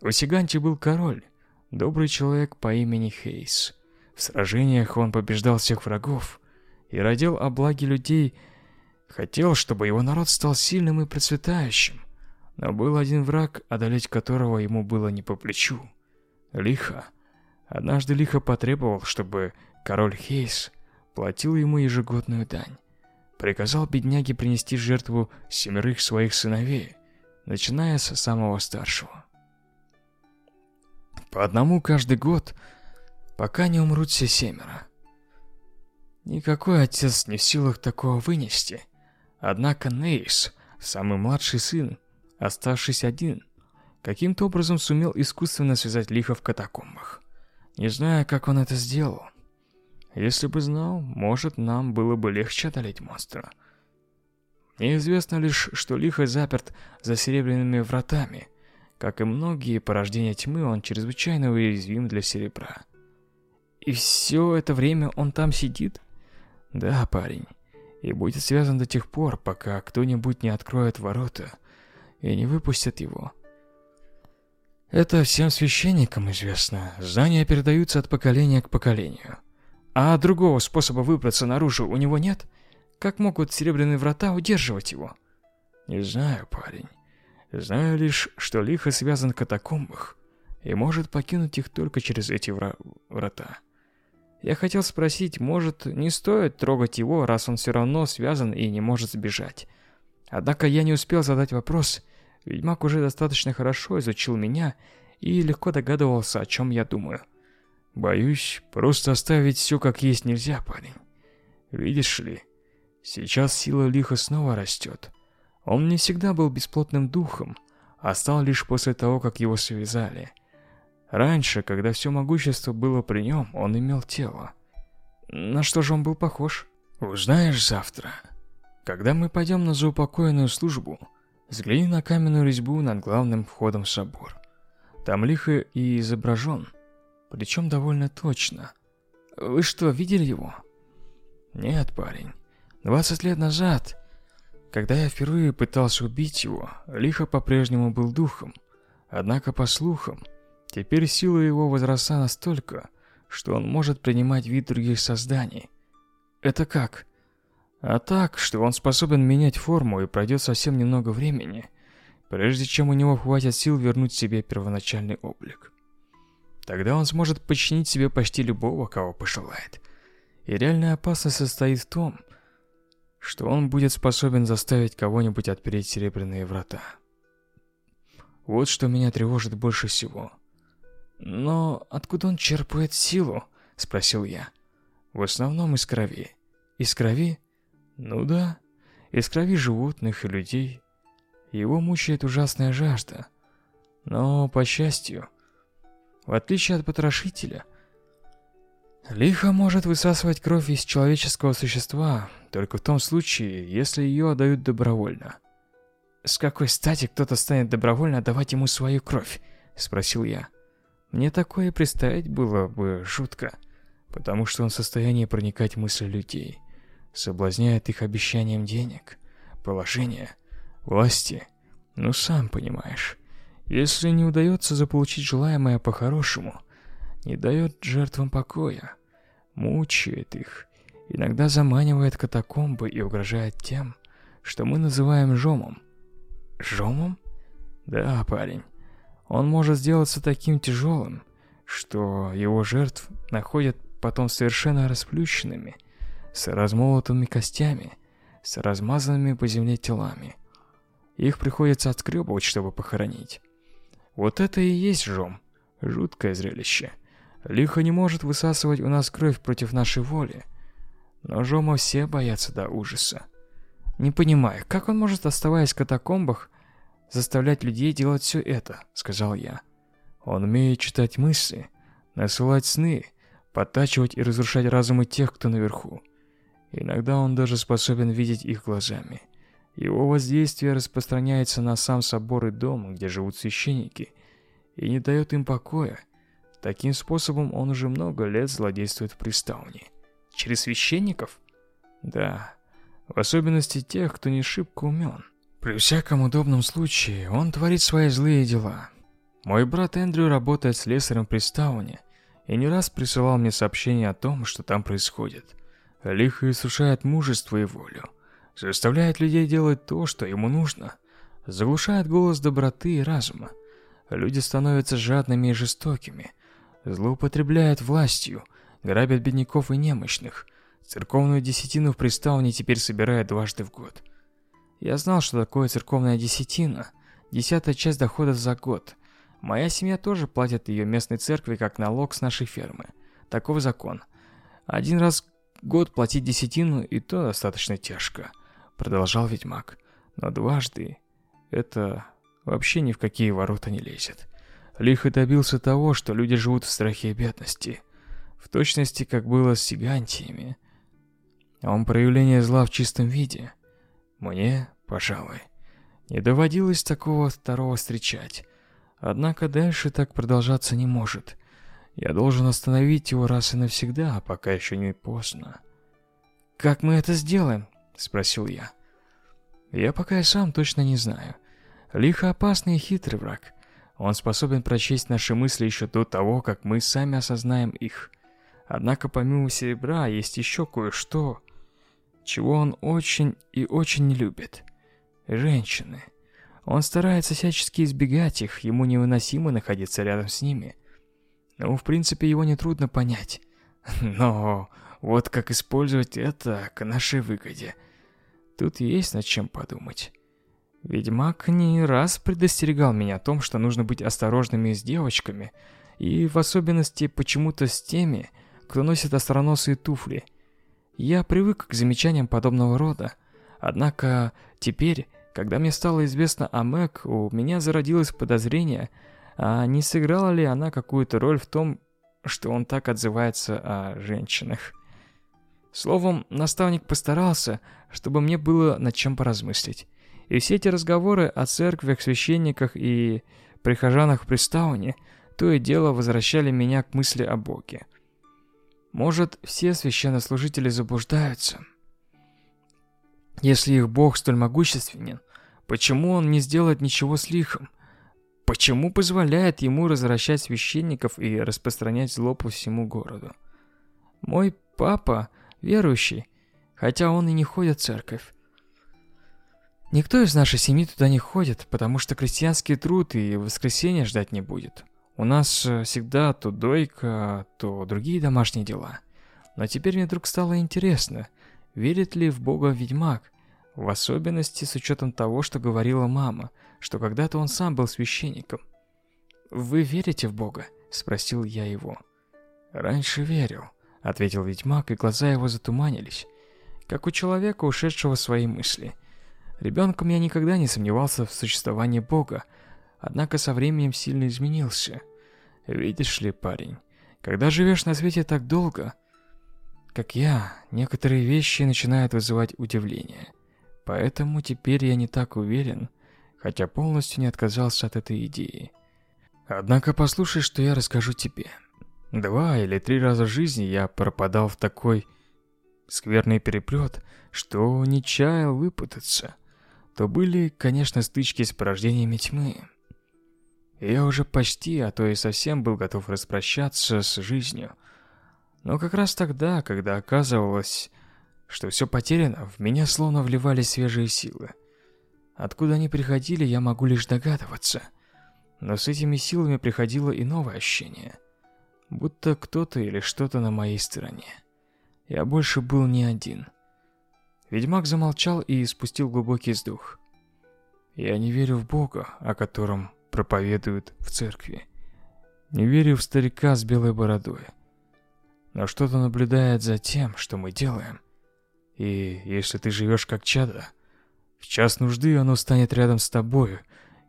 У Сиганти был король, добрый человек по имени Хейс. В сражениях он побеждал всех врагов и родил о благе людей, хотел, чтобы его народ стал сильным и процветающим. Но был один враг, одолеть которого ему было не по плечу. Лихо. Однажды Лихо потребовал, чтобы король Хейс платил ему ежегодную дань. Приказал бедняге принести жертву семерых своих сыновей, начиная с самого старшего. По одному каждый год, пока не умрут все семеро. Никакой отец не в силах такого вынести. Однако Нейс, самый младший сын, оставшись один, каким-то образом сумел искусственно связать лихо в катакомбах. Не знаю, как он это сделал. Если бы знал, может, нам было бы легче одолеть монстра. Мне известно лишь, что лихо заперт за серебряными вратами. Как и многие порождения тьмы, он чрезвычайно уязвим для серебра. И все это время он там сидит? Да, парень. И будет связан до тех пор, пока кто-нибудь не откроет ворота и не выпустит его. Это всем священникам известно. Знания передаются от поколения к поколению. А другого способа выбраться наружу у него нет? Как могут серебряные врата удерживать его? Не знаю, парень. Знаю лишь, что лихо связан в катакомбах и может покинуть их только через эти вра врата. Я хотел спросить, может, не стоит трогать его, раз он все равно связан и не может сбежать. Однако я не успел задать вопрос. Ведьмак уже достаточно хорошо изучил меня и легко догадывался, о чем я думаю. Боюсь, просто оставить все как есть нельзя, парень. Видишь ли, сейчас сила лиха снова растет. Он не всегда был бесплотным духом, а стал лишь после того, как его связали. Раньше, когда все могущество было при нем, он имел тело. На что же он был похож? Узнаешь завтра. Когда мы пойдем на заупокоенную службу, взгляни на каменную резьбу над главным входом в собор. Там лихо и изображен – причем довольно точно. Вы что, видели его? Нет, парень. 20 лет назад, когда я впервые пытался убить его, Лихо по-прежнему был духом. Однако, по слухам, теперь сила его возросла настолько, что он может принимать вид других созданий. Это как? А так, что он способен менять форму и пройдет совсем немного времени, прежде чем у него хватит сил вернуть себе первоначальный облик. Тогда он сможет подчинить себе почти любого, кого пожелает. И реальная опасность состоит в том, что он будет способен заставить кого-нибудь отпереть серебряные врата. Вот что меня тревожит больше всего. Но откуда он черпает силу? спросил я. В основном из крови. Из крови? Ну да, из крови животных и людей. Его мучает ужасная жажда. Но, по счастью, в отличие от потрошителя, лихо может высасывать кровь из человеческого существа только в том случае, если ее отдают добровольно. «С какой стати кто-то станет добровольно отдавать ему свою кровь?» – спросил я. Мне такое представить было бы жутко, потому что он в состоянии проникать в мысли людей, соблазняет их обещанием денег, положения, власти. Ну, сам понимаешь. Если не удается заполучить желаемое по-хорошему, не дает жертвам покоя, мучает их, иногда заманивает катакомбы и угрожает тем, что мы называем жомом. Жомом? Да, парень. Он может сделаться таким тяжелым, что его жертв находят потом совершенно расплющенными, с размолотыми костями, с размазанными по земле телами. Их приходится отскребывать, чтобы похоронить. Вот это и есть жом. Жуткое зрелище. Лихо не может высасывать у нас кровь против нашей воли. Но Жома все боятся до ужаса. Не понимаю, как он может, оставаясь в катакомбах, заставлять людей делать все это, сказал я. Он умеет читать мысли, насылать сны, подтачивать и разрушать разумы тех, кто наверху. Иногда он даже способен видеть их глазами. Его воздействие распространяется на сам собор и дом, где живут священники, и не дает им покоя. Таким способом он уже много лет злодействует в Приставне. Через священников? Да, в особенности тех, кто не шибко умен. При всяком удобном случае он творит свои злые дела. Мой брат Эндрю работает слесарем в Приставне и не раз присылал мне сообщения о том, что там происходит. Лихо иссушает мужество и волю, заставляет людей делать то, что ему нужно, заглушает голос доброты и разума. Люди становятся жадными и жестокими, злоупотребляют властью, грабят бедняков и немощных. Церковную десятину в Приставне теперь собирают дважды в год. Я знал, что такое церковная десятина, десятая часть доходов за год. Моя семья тоже платит ее местной церкви как налог с нашей фермы. Таков закон. Один раз год платить десятину и то достаточно тяжко, продолжал ведьмак. Но дважды это вообще ни в какие ворота не лезет. Лихо добился того, что люди живут в страхе и бедности. В точности, как было с сигантиями. Он проявление зла в чистом виде. Мне, пожалуй, не доводилось такого второго встречать. Однако дальше так продолжаться не может. Я должен остановить его раз и навсегда, пока еще не поздно. «Как мы это сделаем?» — спросил я. «Я пока и сам точно не знаю. Лихо опасный и хитрый враг. Он способен прочесть наши мысли еще до того, как мы сами осознаем их. Однако помимо серебра есть еще кое-что, чего он очень и очень не любит. Женщины. Он старается всячески избегать их, ему невыносимо находиться рядом с ними. Ну, в принципе, его нетрудно понять. Но вот как использовать это к нашей выгоде. Тут есть над чем подумать. Ведьмак не раз предостерегал меня о том, что нужно быть осторожными с девочками, и в особенности почему-то с теми, кто носит остроносые туфли. Я привык к замечаниям подобного рода, однако теперь, когда мне стало известно о Мэг, у меня зародилось подозрение, а не сыграла ли она какую-то роль в том, что он так отзывается о женщинах. Словом, наставник постарался, чтобы мне было над чем поразмыслить. И все эти разговоры о церквях, священниках и прихожанах в Приставане то и дело возвращали меня к мысли о Боге. Может, все священнослужители заблуждаются? Если их Бог столь могущественен, почему он не сделает ничего с лихом? Почему позволяет ему развращать священников и распространять зло по всему городу? Мой папа верующий, хотя он и не ходит в церковь. Никто из нашей семьи туда не ходит, потому что крестьянский труд и воскресенье ждать не будет. У нас э, всегда то дойка, то другие домашние дела. Но теперь мне вдруг стало интересно, верит ли в Бога ведьмак, в особенности с учетом того, что говорила мама, что когда-то он сам был священником. «Вы верите в Бога?» – спросил я его. «Раньше верил», – ответил ведьмак, и глаза его затуманились, как у человека, ушедшего в свои мысли – Ребенком я никогда не сомневался в существовании Бога, однако со временем сильно изменился. Видишь ли, парень, когда живешь на свете так долго, как я, некоторые вещи начинают вызывать удивление. Поэтому теперь я не так уверен, хотя полностью не отказался от этой идеи. Однако послушай, что я расскажу тебе. Два или три раза в жизни я пропадал в такой скверный переплет, что не чаял выпутаться то были, конечно, стычки с порождениями тьмы. Я уже почти, а то и совсем был готов распрощаться с жизнью. Но как раз тогда, когда оказывалось, что все потеряно, в меня словно вливали свежие силы. Откуда они приходили, я могу лишь догадываться. Но с этими силами приходило и новое ощущение. Будто кто-то или что-то на моей стороне. Я больше был не один. Ведьмак замолчал и испустил глубокий вздох. Я не верю в Бога, о котором проповедуют в церкви. Не верю в старика с белой бородой. Но что-то наблюдает за тем, что мы делаем. И если ты живешь как чадо, в час нужды оно станет рядом с тобою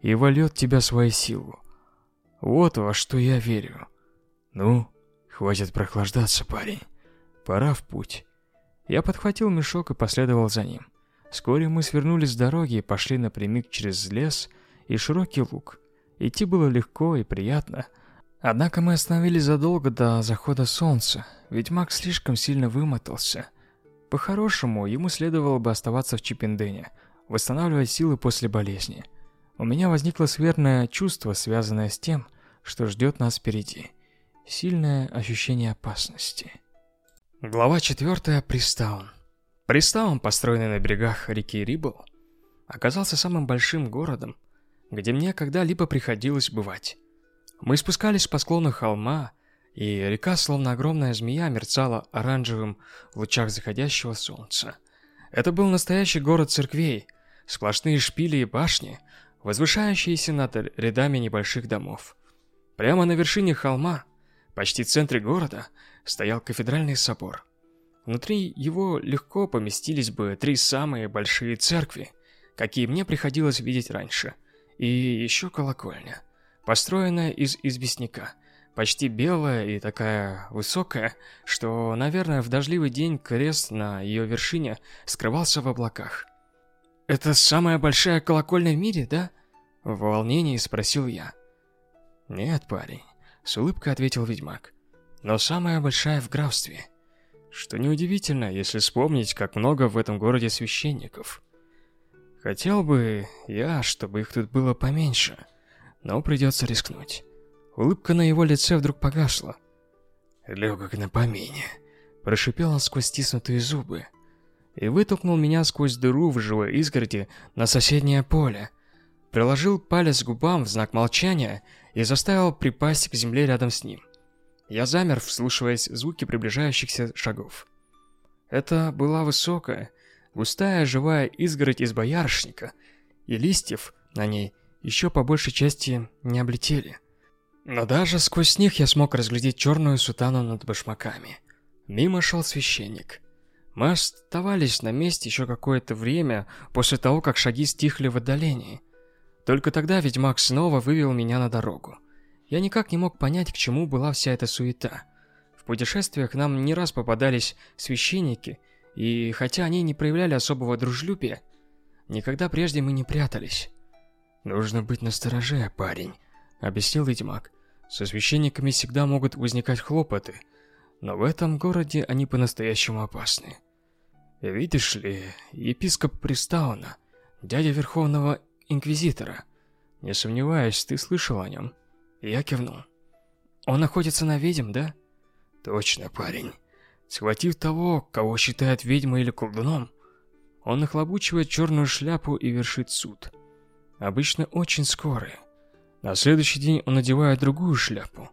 и вольет тебя своей силу. Вот во что я верю. Ну, хватит прохлаждаться, парень. Пора в путь. Я подхватил мешок и последовал за ним. Вскоре мы свернули с дороги и пошли напрямик через лес и широкий луг. Идти было легко и приятно. Однако мы остановились задолго до захода солнца, ведь Мак слишком сильно вымотался. По-хорошему, ему следовало бы оставаться в Чипендене, восстанавливать силы после болезни. У меня возникло скверное чувство, связанное с тем, что ждет нас впереди. Сильное ощущение опасности. Глава 4. Пристаун. Пристаун, построенный на берегах реки Рибл, оказался самым большим городом, где мне когда-либо приходилось бывать. Мы спускались по склону холма, и река, словно огромная змея, мерцала оранжевым в лучах заходящего солнца. Это был настоящий город церквей, сплошные шпили и башни, возвышающиеся над рядами небольших домов. Прямо на вершине холма, почти в центре города, стоял кафедральный собор. Внутри его легко поместились бы три самые большие церкви, какие мне приходилось видеть раньше, и еще колокольня, построенная из известняка, почти белая и такая высокая, что, наверное, в дождливый день крест на ее вершине скрывался в облаках. «Это самая большая колокольня в мире, да?» В волнении спросил я. «Нет, парень», — с улыбкой ответил ведьмак. «Но самая большая в графстве. Что неудивительно, если вспомнить, как много в этом городе священников. Хотел бы я, чтобы их тут было поменьше, но придется рискнуть». Улыбка на его лице вдруг погасла. «Легок на помине», — прошипел он сквозь стиснутые зубы и вытолкнул меня сквозь дыру в живой изгороди на соседнее поле. Приложил палец к губам в знак молчания и заставил припасть к земле рядом с ним. Я замер, вслушиваясь звуки приближающихся шагов. Это была высокая, густая живая изгородь из боярышника, и листьев на ней еще по большей части не облетели. Но даже сквозь них я смог разглядеть черную сутану над башмаками. Мимо шел священник. Мы оставались на месте еще какое-то время после того, как шаги стихли в отдалении. Только тогда ведьмак снова вывел меня на дорогу. Я никак не мог понять, к чему была вся эта суета. В путешествиях нам не раз попадались священники, и хотя они не проявляли особого дружелюбия, никогда прежде мы не прятались. «Нужно быть настороже, парень», — объяснил ведьмак. «Со священниками всегда могут возникать хлопоты, но в этом городе они по-настоящему опасны. Видишь ли, епископ Пристауна, дядя Верховного Инквизитора. Не сомневаюсь, ты слышал о нем. Я кивнул. Он охотится на ведьм, да? Точно, парень. Схватив того, кого считает ведьмой или колдуном, он нахлобучивает черную шляпу и вершит суд. Обычно очень скорый. На следующий день он надевает другую шляпу,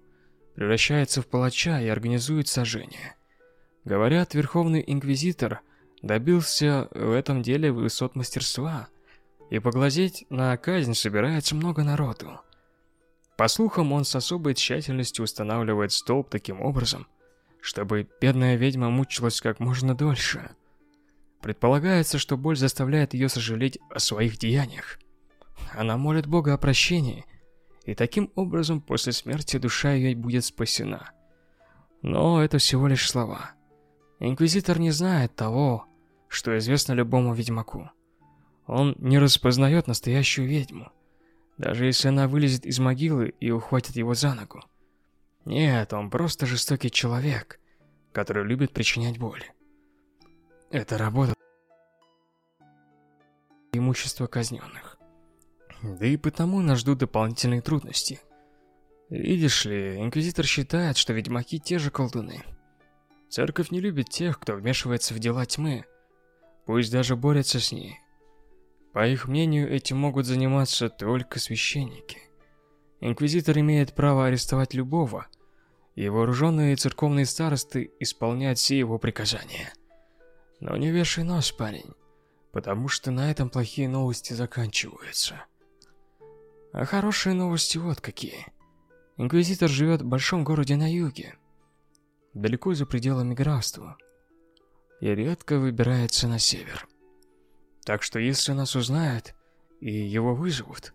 превращается в палача и организует сожжение. Говорят, Верховный Инквизитор – добился в этом деле высот мастерства, и поглазеть на казнь собирается много народу. По слухам, он с особой тщательностью устанавливает столб таким образом, чтобы бедная ведьма мучилась как можно дольше. Предполагается, что боль заставляет ее сожалеть о своих деяниях. Она молит Бога о прощении, и таким образом после смерти душа ее будет спасена. Но это всего лишь слова. Инквизитор не знает того, что известно любому ведьмаку. Он не распознает настоящую ведьму, даже если она вылезет из могилы и ухватит его за ногу. Нет, он просто жестокий человек, который любит причинять боль. Это работа имущество казненных. Да и потому нас ждут дополнительные трудности. Видишь ли, Инквизитор считает, что ведьмаки те же колдуны. Церковь не любит тех, кто вмешивается в дела тьмы, Пусть даже борются с ней. По их мнению, этим могут заниматься только священники. Инквизитор имеет право арестовать любого, и вооруженные церковные старосты исполняют все его приказания. Но не вешай нос, парень. потому что на этом плохие новости заканчиваются. А хорошие новости вот какие. Инквизитор живет в большом городе на юге, далеко за пределами графства, и редко выбирается на север. Так что если нас узнают и его вызовут,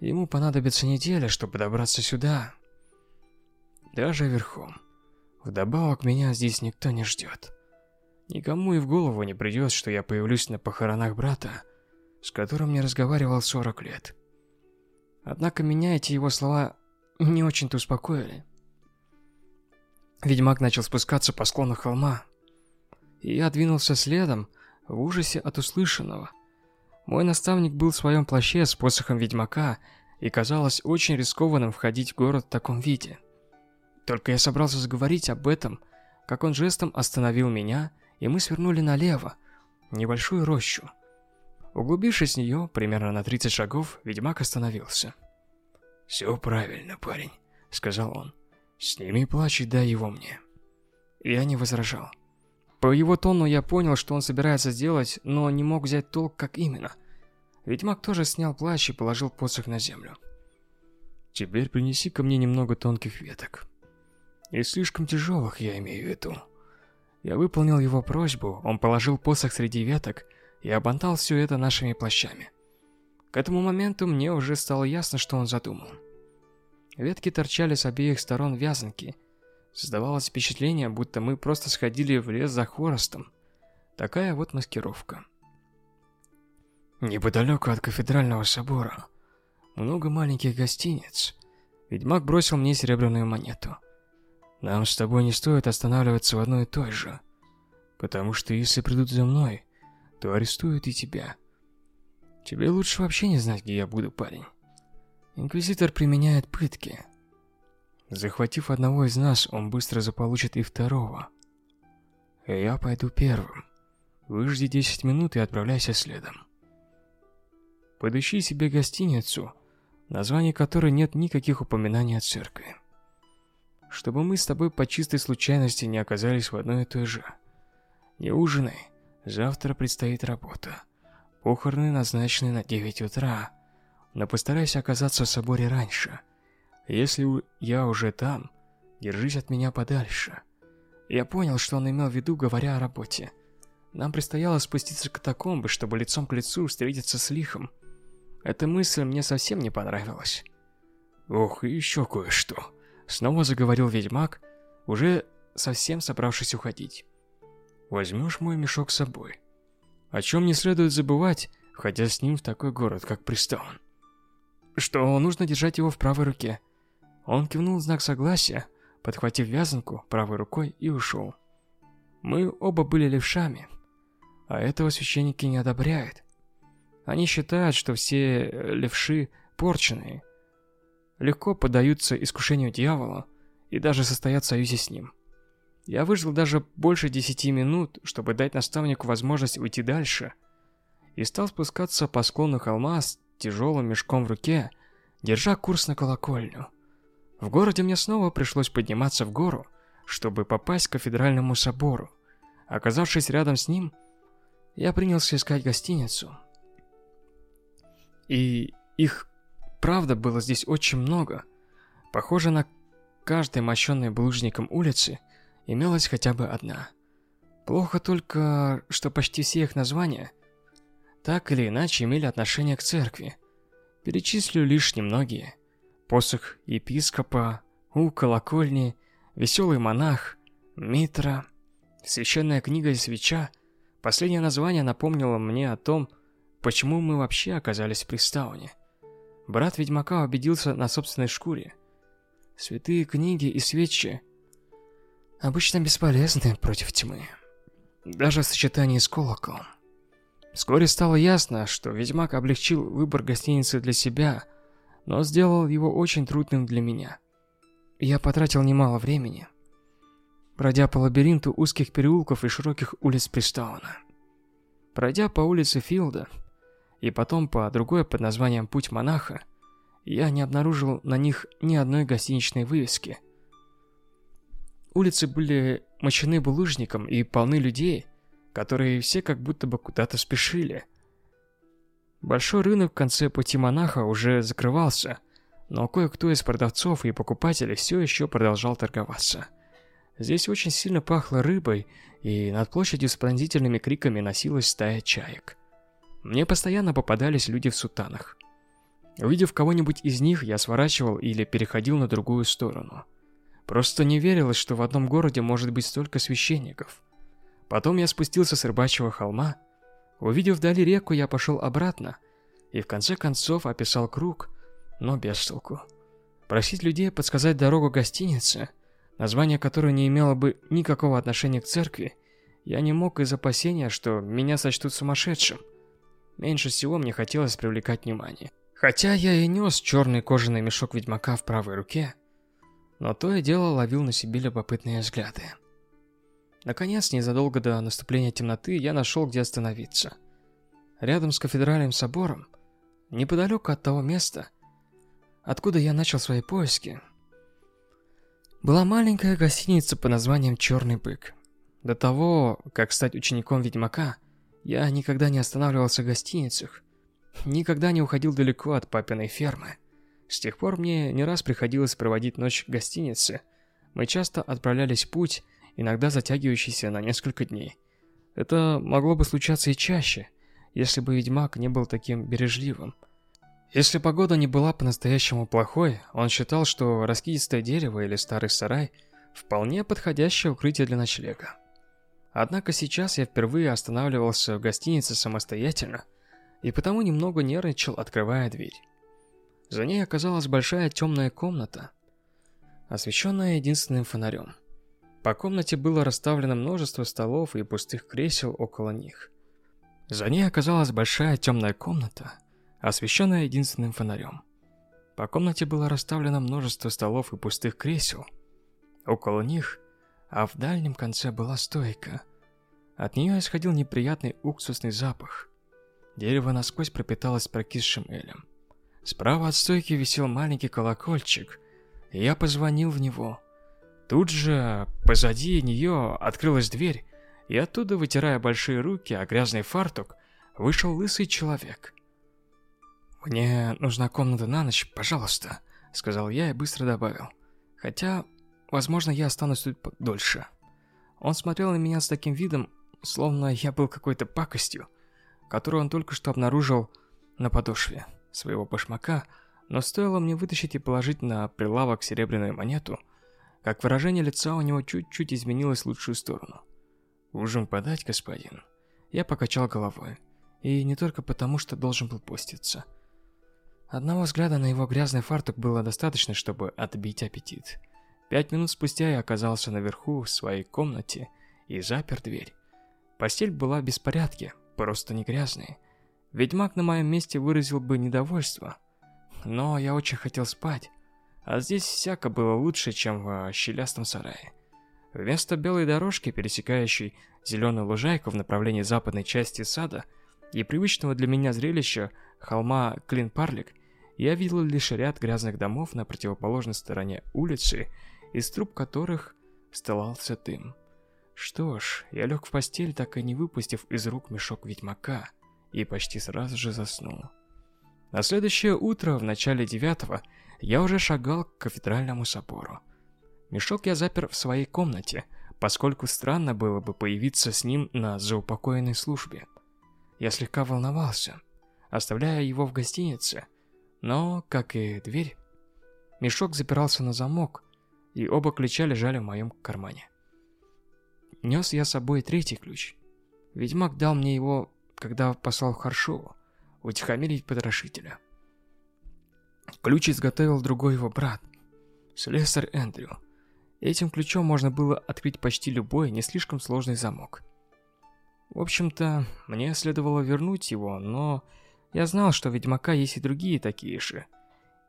ему понадобится неделя, чтобы добраться сюда. Даже верхом. Вдобавок меня здесь никто не ждет. Никому и в голову не придет, что я появлюсь на похоронах брата, с которым не разговаривал 40 лет. Однако меня эти его слова не очень-то успокоили. Ведьмак начал спускаться по склону холма, и я двинулся следом в ужасе от услышанного. Мой наставник был в своем плаще с посохом ведьмака, и казалось очень рискованным входить в город в таком виде. Только я собрался заговорить об этом, как он жестом остановил меня, и мы свернули налево, небольшую рощу. Углубившись в нее, примерно на 30 шагов, ведьмак остановился. «Все правильно, парень», — сказал он. «Сними плащ и дай его мне». Я не возражал. По его тону я понял, что он собирается сделать, но не мог взять толк, как именно. Ведьмак тоже снял плащ и положил посох на землю. «Теперь принеси ко мне немного тонких веток», и слишком тяжелых, я имею в виду. Я выполнил его просьбу, он положил посох среди веток и обмотал все это нашими плащами. К этому моменту мне уже стало ясно, что он задумал. Ветки торчали с обеих сторон вязанки. Создавалось впечатление, будто мы просто сходили в лес за хворостом. Такая вот маскировка. Неподалеку от кафедрального собора много маленьких гостиниц. Ведьмак бросил мне серебряную монету. Нам с тобой не стоит останавливаться в одной и той же. Потому что если придут за мной, то арестуют и тебя. Тебе лучше вообще не знать, где я буду, парень. Инквизитор применяет пытки. Захватив одного из нас, он быстро заполучит и второго. И я пойду первым. Выжди 10 минут и отправляйся следом. Подыщи себе гостиницу, название которой нет никаких упоминаний о церкви чтобы мы с тобой по чистой случайности не оказались в одной и той же. Не ужинай, завтра предстоит работа. Похороны назначены на 9 утра, но постарайся оказаться в соборе раньше. Если я уже там, держись от меня подальше. Я понял, что он имел в виду, говоря о работе. Нам предстояло спуститься к катакомбы, чтобы лицом к лицу встретиться с лихом. Эта мысль мне совсем не понравилась. Ох, и еще кое-что. Снова заговорил ведьмак, уже совсем собравшись уходить. Возьмешь мой мешок с собой. О чем не следует забывать, входя с ним в такой город, как Пристаун. Что нужно держать его в правой руке. Он кивнул знак согласия, подхватив вязанку правой рукой и ушел. Мы оба были левшами, а этого священники не одобряют. Они считают, что все левши порченные – легко поддаются искушению дьявола и даже состоят в союзе с ним. Я выжил даже больше десяти минут, чтобы дать наставнику возможность уйти дальше, и стал спускаться по склону холма с тяжелым мешком в руке, держа курс на колокольню. В городе мне снова пришлось подниматься в гору, чтобы попасть к кафедральному собору. Оказавшись рядом с ним, я принялся искать гостиницу. И их правда было здесь очень много. Похоже, на каждой мощенной булыжником улице имелась хотя бы одна. Плохо только, что почти все их названия так или иначе имели отношение к церкви. Перечислю лишь немногие. Посох епископа, у колокольни, веселый монах, митра, священная книга и свеча. Последнее название напомнило мне о том, почему мы вообще оказались в Пристауне. Брат ведьмака убедился на собственной шкуре. Святые книги и свечи обычно бесполезны против тьмы. Даже в сочетании с колоколом. Вскоре стало ясно, что ведьмак облегчил выбор гостиницы для себя, но сделал его очень трудным для меня. Я потратил немало времени, пройдя по лабиринту узких переулков и широких улиц Пристауна. Пройдя по улице Филда, и потом по другой под названием «Путь монаха», я не обнаружил на них ни одной гостиничной вывески. Улицы были мощены булыжником и полны людей, которые все как будто бы куда-то спешили. Большой рынок в конце пути монаха уже закрывался, но кое-кто из продавцов и покупателей все еще продолжал торговаться. Здесь очень сильно пахло рыбой, и над площадью с пронзительными криками носилась стая чаек. Мне постоянно попадались люди в сутанах. Увидев кого-нибудь из них, я сворачивал или переходил на другую сторону. Просто не верилось, что в одном городе может быть столько священников. Потом я спустился с рыбачьего холма. Увидев вдали реку, я пошел обратно и в конце концов описал круг, но без толку. Просить людей подсказать дорогу гостинице, название которой не имело бы никакого отношения к церкви, я не мог из опасения, что меня сочтут сумасшедшим. Меньше всего мне хотелось привлекать внимание. Хотя я и нес черный кожаный мешок ведьмака в правой руке, но то и дело ловил на себе любопытные взгляды. Наконец, незадолго до наступления темноты, я нашел, где остановиться. Рядом с кафедральным собором, неподалеку от того места, откуда я начал свои поиски, была маленькая гостиница под названием «Черный бык». До того, как стать учеником ведьмака, я никогда не останавливался в гостиницах, никогда не уходил далеко от папиной фермы. С тех пор мне не раз приходилось проводить ночь в гостинице. Мы часто отправлялись в путь, иногда затягивающийся на несколько дней. Это могло бы случаться и чаще, если бы ведьмак не был таким бережливым. Если погода не была по-настоящему плохой, он считал, что раскидистое дерево или старый сарай – вполне подходящее укрытие для ночлега. Однако сейчас я впервые останавливался в гостинице самостоятельно, и потому немного нервничал, открывая дверь. За ней оказалась большая темная комната, освещенная единственным фонарем. По комнате было расставлено множество столов и пустых кресел около них. За ней оказалась большая темная комната, освещенная единственным фонарем. По комнате было расставлено множество столов и пустых кресел. Около них, а в дальнем конце была стойка. От нее исходил неприятный уксусный запах. Дерево насквозь пропиталось прокисшим элем. Справа от стойки висел маленький колокольчик, и я позвонил в него. Тут же, позади нее, открылась дверь, и оттуда, вытирая большие руки о грязный фартук, вышел лысый человек. «Мне нужна комната на ночь, пожалуйста», — сказал я и быстро добавил. «Хотя, возможно, я останусь тут дольше». Он смотрел на меня с таким видом, словно я был какой-то пакостью, которую он только что обнаружил на подошве своего башмака, но стоило мне вытащить и положить на прилавок серебряную монету, как выражение лица у него чуть-чуть изменилось в лучшую сторону. «Ужин подать, господин?» Я покачал головой. И не только потому, что должен был поститься. Одного взгляда на его грязный фартук было достаточно, чтобы отбить аппетит. Пять минут спустя я оказался наверху в своей комнате и запер дверь. Постель была в беспорядке, просто не грязная. Ведьмак на моем месте выразил бы недовольство. Но я очень хотел спать, а здесь всяко было лучше, чем в щелястом сарае. Вместо белой дорожки, пересекающей зеленую лужайку в направлении западной части сада, и привычного для меня зрелища холма Клин-Парлик, я видел лишь ряд грязных домов на противоположной стороне улицы, из труб которых стылался дым. Что ж, я лег в постель, так и не выпустив из рук мешок ведьмака, и почти сразу же заснул. На следующее утро, в начале девятого, я уже шагал к кафедральному собору. Мешок я запер в своей комнате, поскольку странно было бы появиться с ним на заупокоенной службе. Я слегка волновался, оставляя его в гостинице, но, как и дверь, мешок запирался на замок, и оба ключа лежали в моем кармане. Нес я с собой третий ключ. Ведьмак дал мне его, когда послал Харшову утихомирить потрошителя. Ключ изготовил другой его брат, слесарь Эндрю. Этим ключом можно было открыть почти любой не слишком сложный замок. В общем-то, мне следовало вернуть его, но я знал, что ведьмака есть и другие такие же.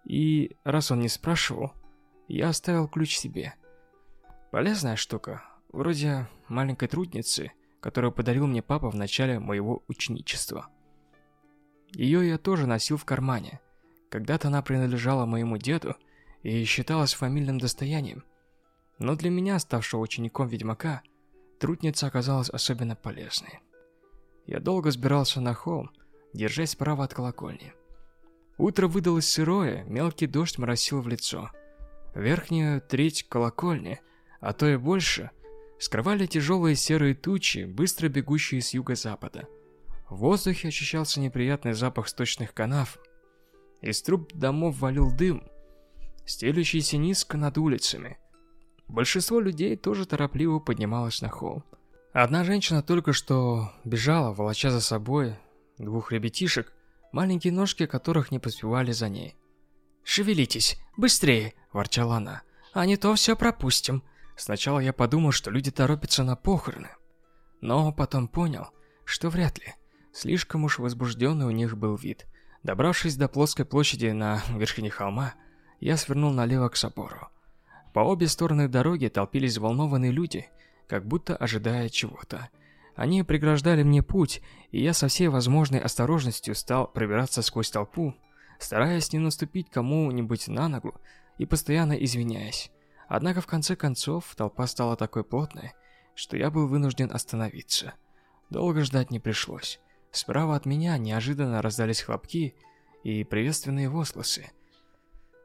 И раз он не спрашивал, я оставил ключ себе. Полезная штука, вроде маленькой трудницы, которую подарил мне папа в начале моего ученичества. Ее я тоже носил в кармане. Когда-то она принадлежала моему деду и считалась фамильным достоянием. Но для меня, ставшего учеником ведьмака, трудница оказалась особенно полезной. Я долго сбирался на холм, держась справа от колокольни. Утро выдалось сырое, мелкий дождь моросил в лицо. Верхнюю треть колокольни, а то и больше, скрывали тяжелые серые тучи, быстро бегущие с юго-запада. В воздухе ощущался неприятный запах сточных канав. Из труб домов валил дым, стелющийся низко над улицами. Большинство людей тоже торопливо поднималось на холм. Одна женщина только что бежала, волоча за собой двух ребятишек, маленькие ножки которых не поспевали за ней. «Шевелитесь, быстрее!» – ворчала она. «А не то все пропустим!» Сначала я подумал, что люди торопятся на похороны. Но потом понял, что вряд ли. Слишком уж возбужденный у них был вид. Добравшись до плоской площади на вершине холма, я свернул налево к собору. По обе стороны дороги толпились взволнованные люди, как будто ожидая чего-то. Они преграждали мне путь, и я со всей возможной осторожностью стал пробираться сквозь толпу, стараясь не наступить кому-нибудь на ногу и постоянно извиняясь. Однако в конце концов толпа стала такой плотной, что я был вынужден остановиться. Долго ждать не пришлось. Справа от меня неожиданно раздались хлопки и приветственные возгласы.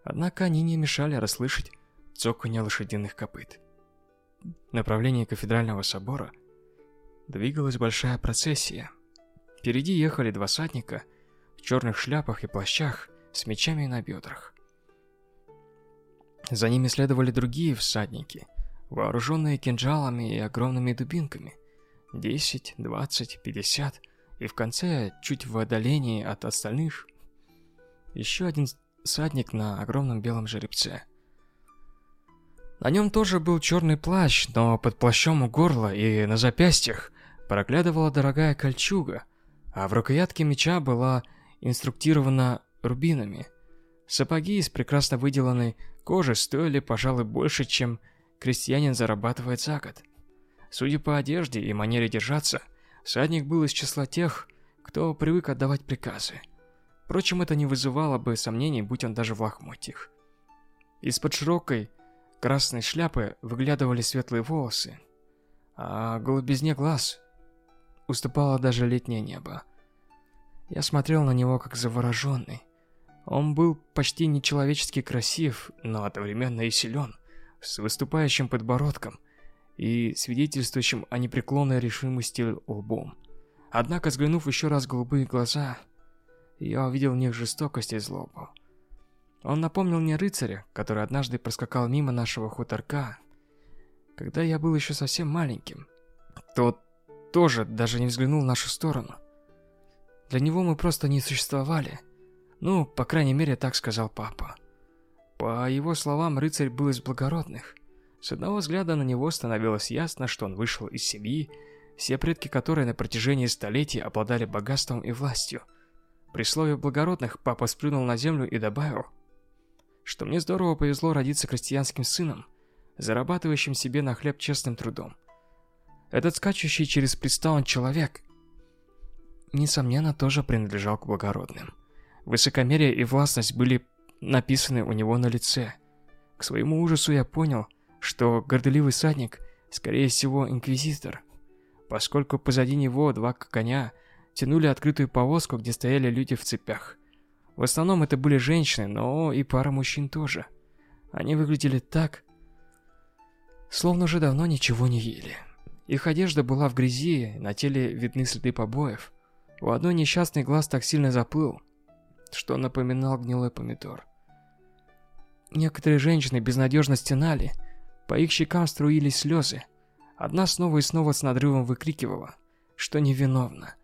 Однако они не мешали расслышать цоканье лошадиных копыт. В направлении кафедрального собора двигалась большая процессия. Впереди ехали два садника в черных шляпах и плащах с мечами на бедрах. За ними следовали другие всадники, вооруженные кинжалами и огромными дубинками. 10, 20, 50, и в конце, чуть в отдалении от остальных, еще один всадник на огромном белом жеребце. На нем тоже был черный плащ, но под плащом у горла и на запястьях проглядывала дорогая кольчуга, а в рукоятке меча была инструктирована рубинами. Сапоги из прекрасно выделанной кожи стоили, пожалуй, больше, чем крестьянин зарабатывает за год. Судя по одежде и манере держаться, всадник был из числа тех, кто привык отдавать приказы. Впрочем, это не вызывало бы сомнений, будь он даже в лохмотьях. Из-под широкой красной шляпы выглядывали светлые волосы, а голубизне глаз уступало даже летнее небо. Я смотрел на него как завороженный. Он был почти нечеловечески красив, но одновременно и силен, с выступающим подбородком и свидетельствующим о непреклонной решимости лбом. Однако, взглянув еще раз в голубые глаза, я увидел в них жестокость и злобу. Он напомнил мне рыцаря, который однажды проскакал мимо нашего хуторка, когда я был еще совсем маленьким. Тот тоже даже не взглянул в нашу сторону. Для него мы просто не существовали. Ну, по крайней мере, так сказал папа. По его словам, рыцарь был из благородных. С одного взгляда на него становилось ясно, что он вышел из семьи, все предки которой на протяжении столетий обладали богатством и властью. При слове «благородных» папа сплюнул на землю и добавил, что мне здорово повезло родиться крестьянским сыном, зарабатывающим себе на хлеб честным трудом. Этот скачущий через пристаун человек, несомненно, тоже принадлежал к благородным. Высокомерие и властность были написаны у него на лице. К своему ужасу я понял, что горделивый садник, скорее всего, инквизитор, поскольку позади него два коня тянули открытую повозку, где стояли люди в цепях. В основном это были женщины, но и пара мужчин тоже. Они выглядели так, словно уже давно ничего не ели. Их одежда была в грязи, на теле видны следы побоев. У одной несчастный глаз так сильно заплыл, что напоминал гнилой помидор. Некоторые женщины безнадежно стенали, по их щекам струились слезы. Одна снова и снова с надрывом выкрикивала, что невиновна,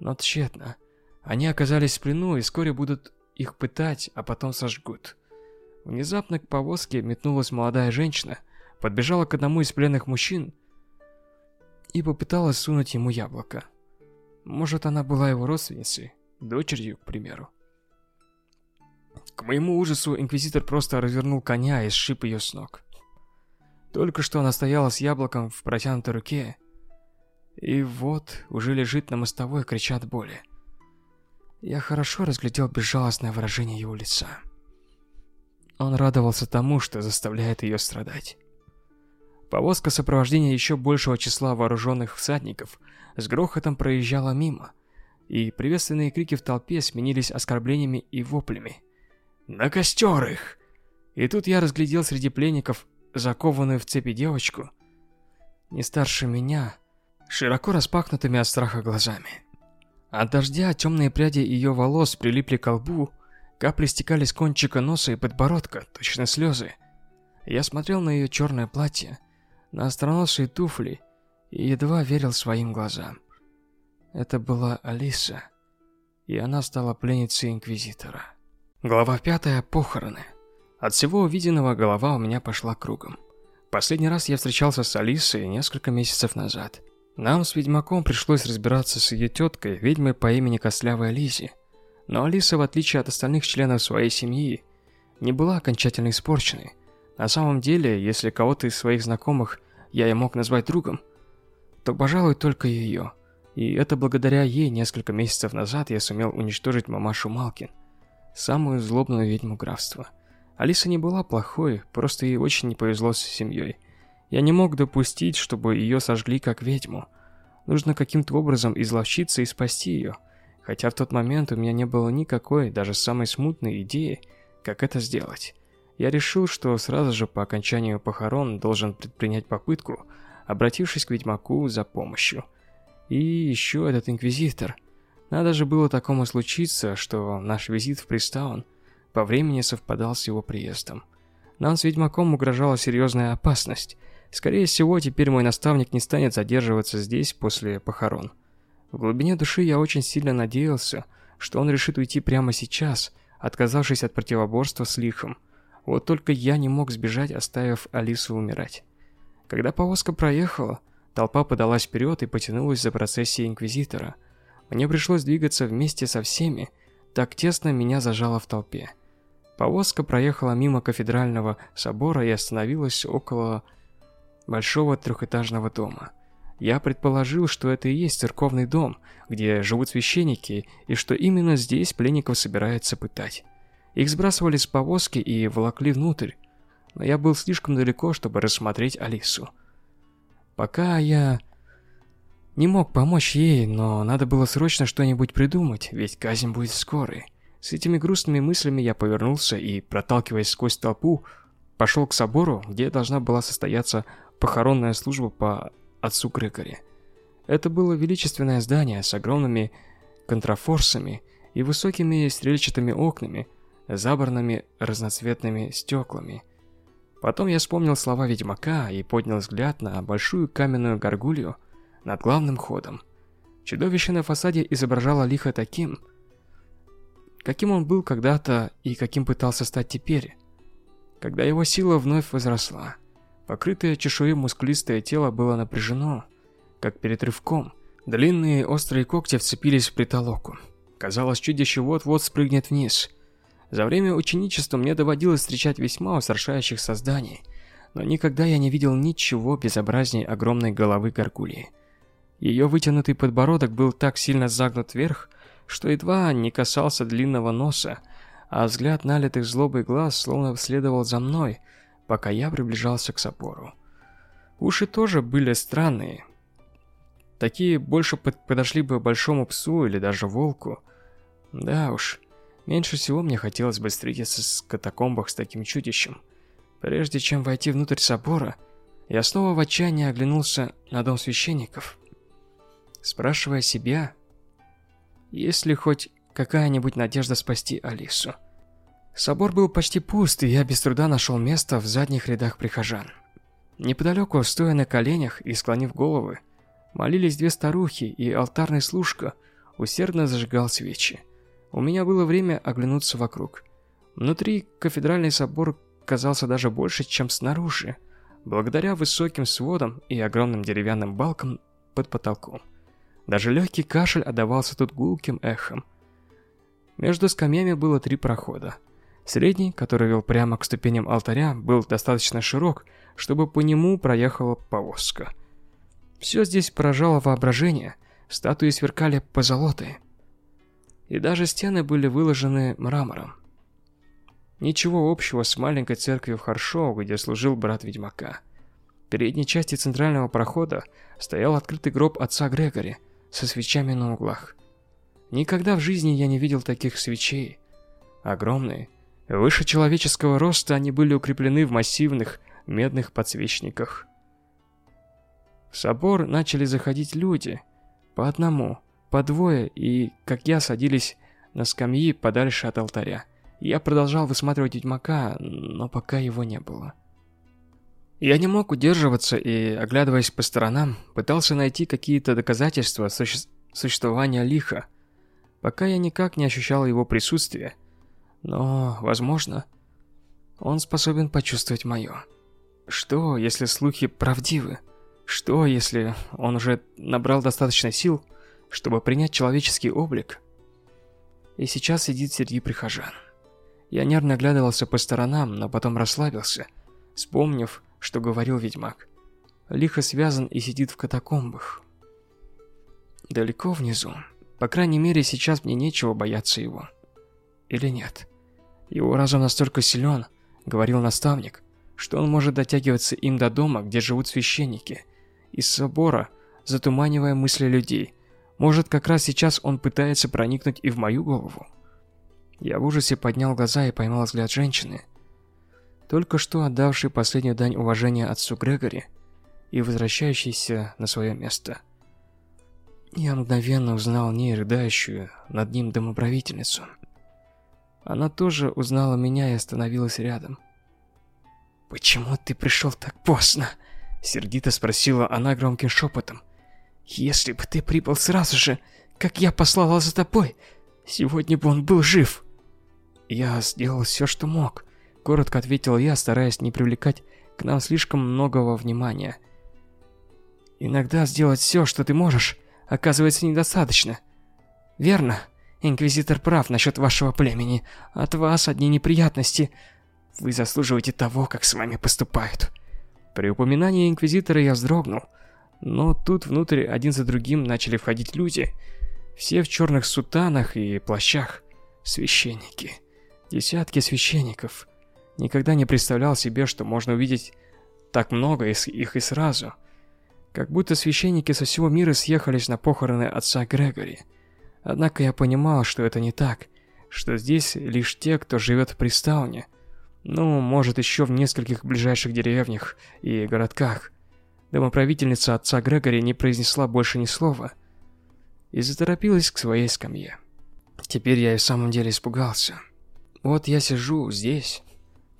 но тщетно. Они оказались в плену и вскоре будут их пытать, а потом сожгут. Внезапно к повозке метнулась молодая женщина, подбежала к одному из пленных мужчин и попыталась сунуть ему яблоко. Может, она была его родственницей, дочерью, к примеру. К моему ужасу, инквизитор просто развернул коня и сшиб ее с ног. Только что она стояла с яблоком в протянутой руке, и вот уже лежит на мостовой, крича от боли. Я хорошо разглядел безжалостное выражение его лица. Он радовался тому, что заставляет ее страдать. Повозка сопровождения еще большего числа вооруженных всадников с грохотом проезжала мимо, и приветственные крики в толпе сменились оскорблениями и воплями. «На костер их!» И тут я разглядел среди пленников закованную в цепи девочку, не старше меня, широко распахнутыми от страха глазами. От дождя темные пряди ее волос прилипли к лбу, капли стекали с кончика носа и подбородка, точно слезы. Я смотрел на ее черное платье, на остроносые туфли и едва верил своим глазам. Это была Алиса, и она стала пленницей Инквизитора. Глава пятая. Похороны. От всего увиденного голова у меня пошла кругом. Последний раз я встречался с Алисой несколько месяцев назад. Нам с ведьмаком пришлось разбираться с ее теткой, ведьмой по имени Кослявая Лизи. Но Алиса, в отличие от остальных членов своей семьи, не была окончательно испорченной. На самом деле, если кого-то из своих знакомых я и мог назвать другом, то, пожалуй, только ее. И это благодаря ей несколько месяцев назад я сумел уничтожить мамашу Малкин, самую злобную ведьму графства. Алиса не была плохой, просто ей очень не повезло с семьей. Я не мог допустить, чтобы ее сожгли как ведьму. Нужно каким-то образом изловчиться и спасти ее. Хотя в тот момент у меня не было никакой, даже самой смутной идеи, как это сделать. Я решил, что сразу же по окончанию похорон должен предпринять попытку, обратившись к ведьмаку за помощью. И еще этот инквизитор. Надо же было такому случиться, что наш визит в Пристаун по времени совпадал с его приездом. Нам с ведьмаком угрожала серьезная опасность. Скорее всего, теперь мой наставник не станет задерживаться здесь после похорон. В глубине души я очень сильно надеялся, что он решит уйти прямо сейчас, отказавшись от противоборства с лихом. Вот только я не мог сбежать, оставив Алису умирать. Когда повозка проехала, толпа подалась вперед и потянулась за процессией Инквизитора. Мне пришлось двигаться вместе со всеми, так тесно меня зажало в толпе. Повозка проехала мимо кафедрального собора и остановилась около большого трехэтажного дома. Я предположил, что это и есть церковный дом, где живут священники, и что именно здесь пленников собираются пытать. Их сбрасывали с повозки и волокли внутрь, но я был слишком далеко, чтобы рассмотреть Алису. Пока я не мог помочь ей, но надо было срочно что-нибудь придумать, ведь казнь будет скорой. С этими грустными мыслями я повернулся и, проталкиваясь сквозь толпу, пошел к собору, где должна была состояться похоронная служба по отцу Грегори. Это было величественное здание с огромными контрафорсами и высокими стрельчатыми окнами, забранными разноцветными стеклами. Потом я вспомнил слова ведьмака и поднял взгляд на большую каменную горгулью над главным ходом. Чудовище на фасаде изображало лихо таким, каким он был когда-то и каким пытался стать теперь, когда его сила вновь возросла. Покрытое чешуей мускулистое тело было напряжено, как перед рывком. Длинные острые когти вцепились в притолоку. Казалось, чудище вот-вот спрыгнет вниз. За время ученичества мне доводилось встречать весьма устрашающих созданий, но никогда я не видел ничего безобразней огромной головы горгульи. Ее вытянутый подбородок был так сильно загнут вверх, что едва не касался длинного носа, а взгляд налитых злобой глаз словно следовал за мной, пока я приближался к собору. Уши тоже были странные. Такие больше подошли бы большому псу или даже волку. Да уж, меньше всего мне хотелось бы встретиться в катакомбах с таким чудищем. Прежде чем войти внутрь собора, я снова в отчаянии оглянулся на дом священников спрашивая себя, есть ли хоть какая-нибудь надежда спасти Алису. Собор был почти пуст, и я без труда нашел место в задних рядах прихожан. Неподалеку, стоя на коленях и склонив головы, молились две старухи, и алтарный служка усердно зажигал свечи. У меня было время оглянуться вокруг. Внутри кафедральный собор казался даже больше, чем снаружи, благодаря высоким сводам и огромным деревянным балкам под потолком. Даже легкий кашель отдавался тут гулким эхом. Между скамьями было три прохода. Средний, который вел прямо к ступеням алтаря, был достаточно широк, чтобы по нему проехала повозка. Все здесь поражало воображение, статуи сверкали позолотой. И даже стены были выложены мрамором. Ничего общего с маленькой церковью в Харшоу, где служил брат ведьмака. передней части центрального прохода стоял открытый гроб отца Грегори со свечами на углах. Никогда в жизни я не видел таких свечей. Огромные, выше человеческого роста они были укреплены в массивных медных подсвечниках. В собор начали заходить люди, по одному, по двое, и, как я, садились на скамьи подальше от алтаря. Я продолжал высматривать ведьмака, но пока его не было. Я не мог удерживаться и, оглядываясь по сторонам, пытался найти какие-то доказательства суще... существования лиха, пока я никак не ощущал его присутствия. Но, возможно, он способен почувствовать мое. Что, если слухи правдивы? Что, если он уже набрал достаточно сил, чтобы принять человеческий облик? И сейчас сидит среди прихожан. Я нервно оглядывался по сторонам, но потом расслабился, вспомнив, что говорил ведьмак. Лихо связан и сидит в катакомбах. Далеко внизу. По крайней мере, сейчас мне нечего бояться его. Или нет? Его разум настолько силен, говорил наставник, что он может дотягиваться им до дома, где живут священники, из собора, затуманивая мысли людей. Может, как раз сейчас он пытается проникнуть и в мою голову. Я в ужасе поднял глаза и поймал взгляд женщины, только что отдавший последнюю дань уважения отцу Грегори и возвращающийся на свое место. Я мгновенно узнал ней рыдающую над ним домоправительницу. Она тоже узнала меня и остановилась рядом. «Почему ты пришел так поздно?» Сердито спросила она громким шепотом. «Если бы ты прибыл сразу же, как я послала за тобой, сегодня бы он был жив!» Я сделал все, что мог. Коротко ответил я, стараясь не привлекать к нам слишком многого внимания. Иногда сделать все, что ты можешь, оказывается недостаточно. Верно? Инквизитор прав насчет вашего племени. От вас одни неприятности. Вы заслуживаете того, как с вами поступают. При упоминании Инквизитора я вздрогнул. Но тут внутрь один за другим начали входить люди. Все в черных сутанах и плащах. Священники. Десятки священников. Никогда не представлял себе, что можно увидеть так много их и сразу. Как будто священники со всего мира съехались на похороны отца Грегори. Однако я понимал, что это не так, что здесь лишь те, кто живет в Пристауне. Ну, может, еще в нескольких ближайших деревнях и городках. Домоправительница отца Грегори не произнесла больше ни слова и заторопилась к своей скамье. Теперь я и в самом деле испугался. Вот я сижу здесь,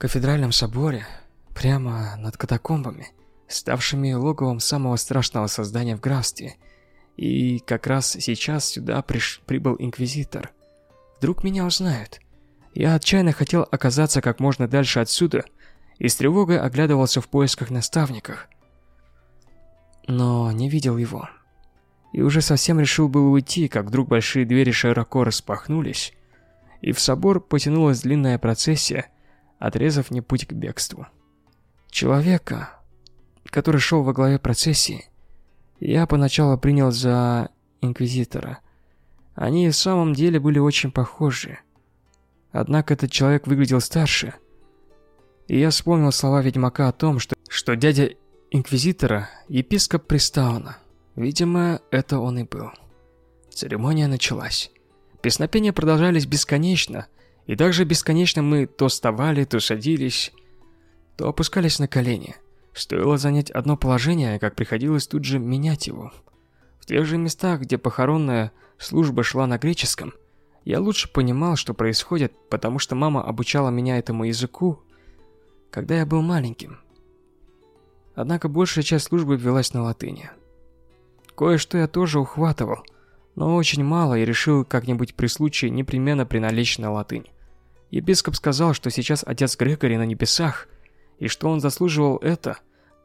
кафедральном соборе, прямо над катакомбами, ставшими логовом самого страшного создания в графстве. И как раз сейчас сюда приш... прибыл инквизитор. Вдруг меня узнают. Я отчаянно хотел оказаться как можно дальше отсюда и с тревогой оглядывался в поисках наставников. Но не видел его. И уже совсем решил было уйти, как вдруг большие двери широко распахнулись, и в собор потянулась длинная процессия отрезав мне путь к бегству. Человека, который шел во главе процессии, я поначалу принял за инквизитора. Они в самом деле были очень похожи. Однако этот человек выглядел старше. И я вспомнил слова ведьмака о том, что, что дядя инквизитора – епископ Пристауна. Видимо, это он и был. Церемония началась. Песнопения продолжались бесконечно – и также бесконечно мы то вставали, то садились, то опускались на колени. Стоило занять одно положение, как приходилось тут же менять его. В тех же местах, где похоронная служба шла на греческом, я лучше понимал, что происходит, потому что мама обучала меня этому языку, когда я был маленьким. Однако большая часть службы велась на латыни. Кое-что я тоже ухватывал, но очень мало и решил как-нибудь при случае непременно приналечь на латынь. Епископ сказал, что сейчас отец Грегори на небесах, и что он заслуживал это,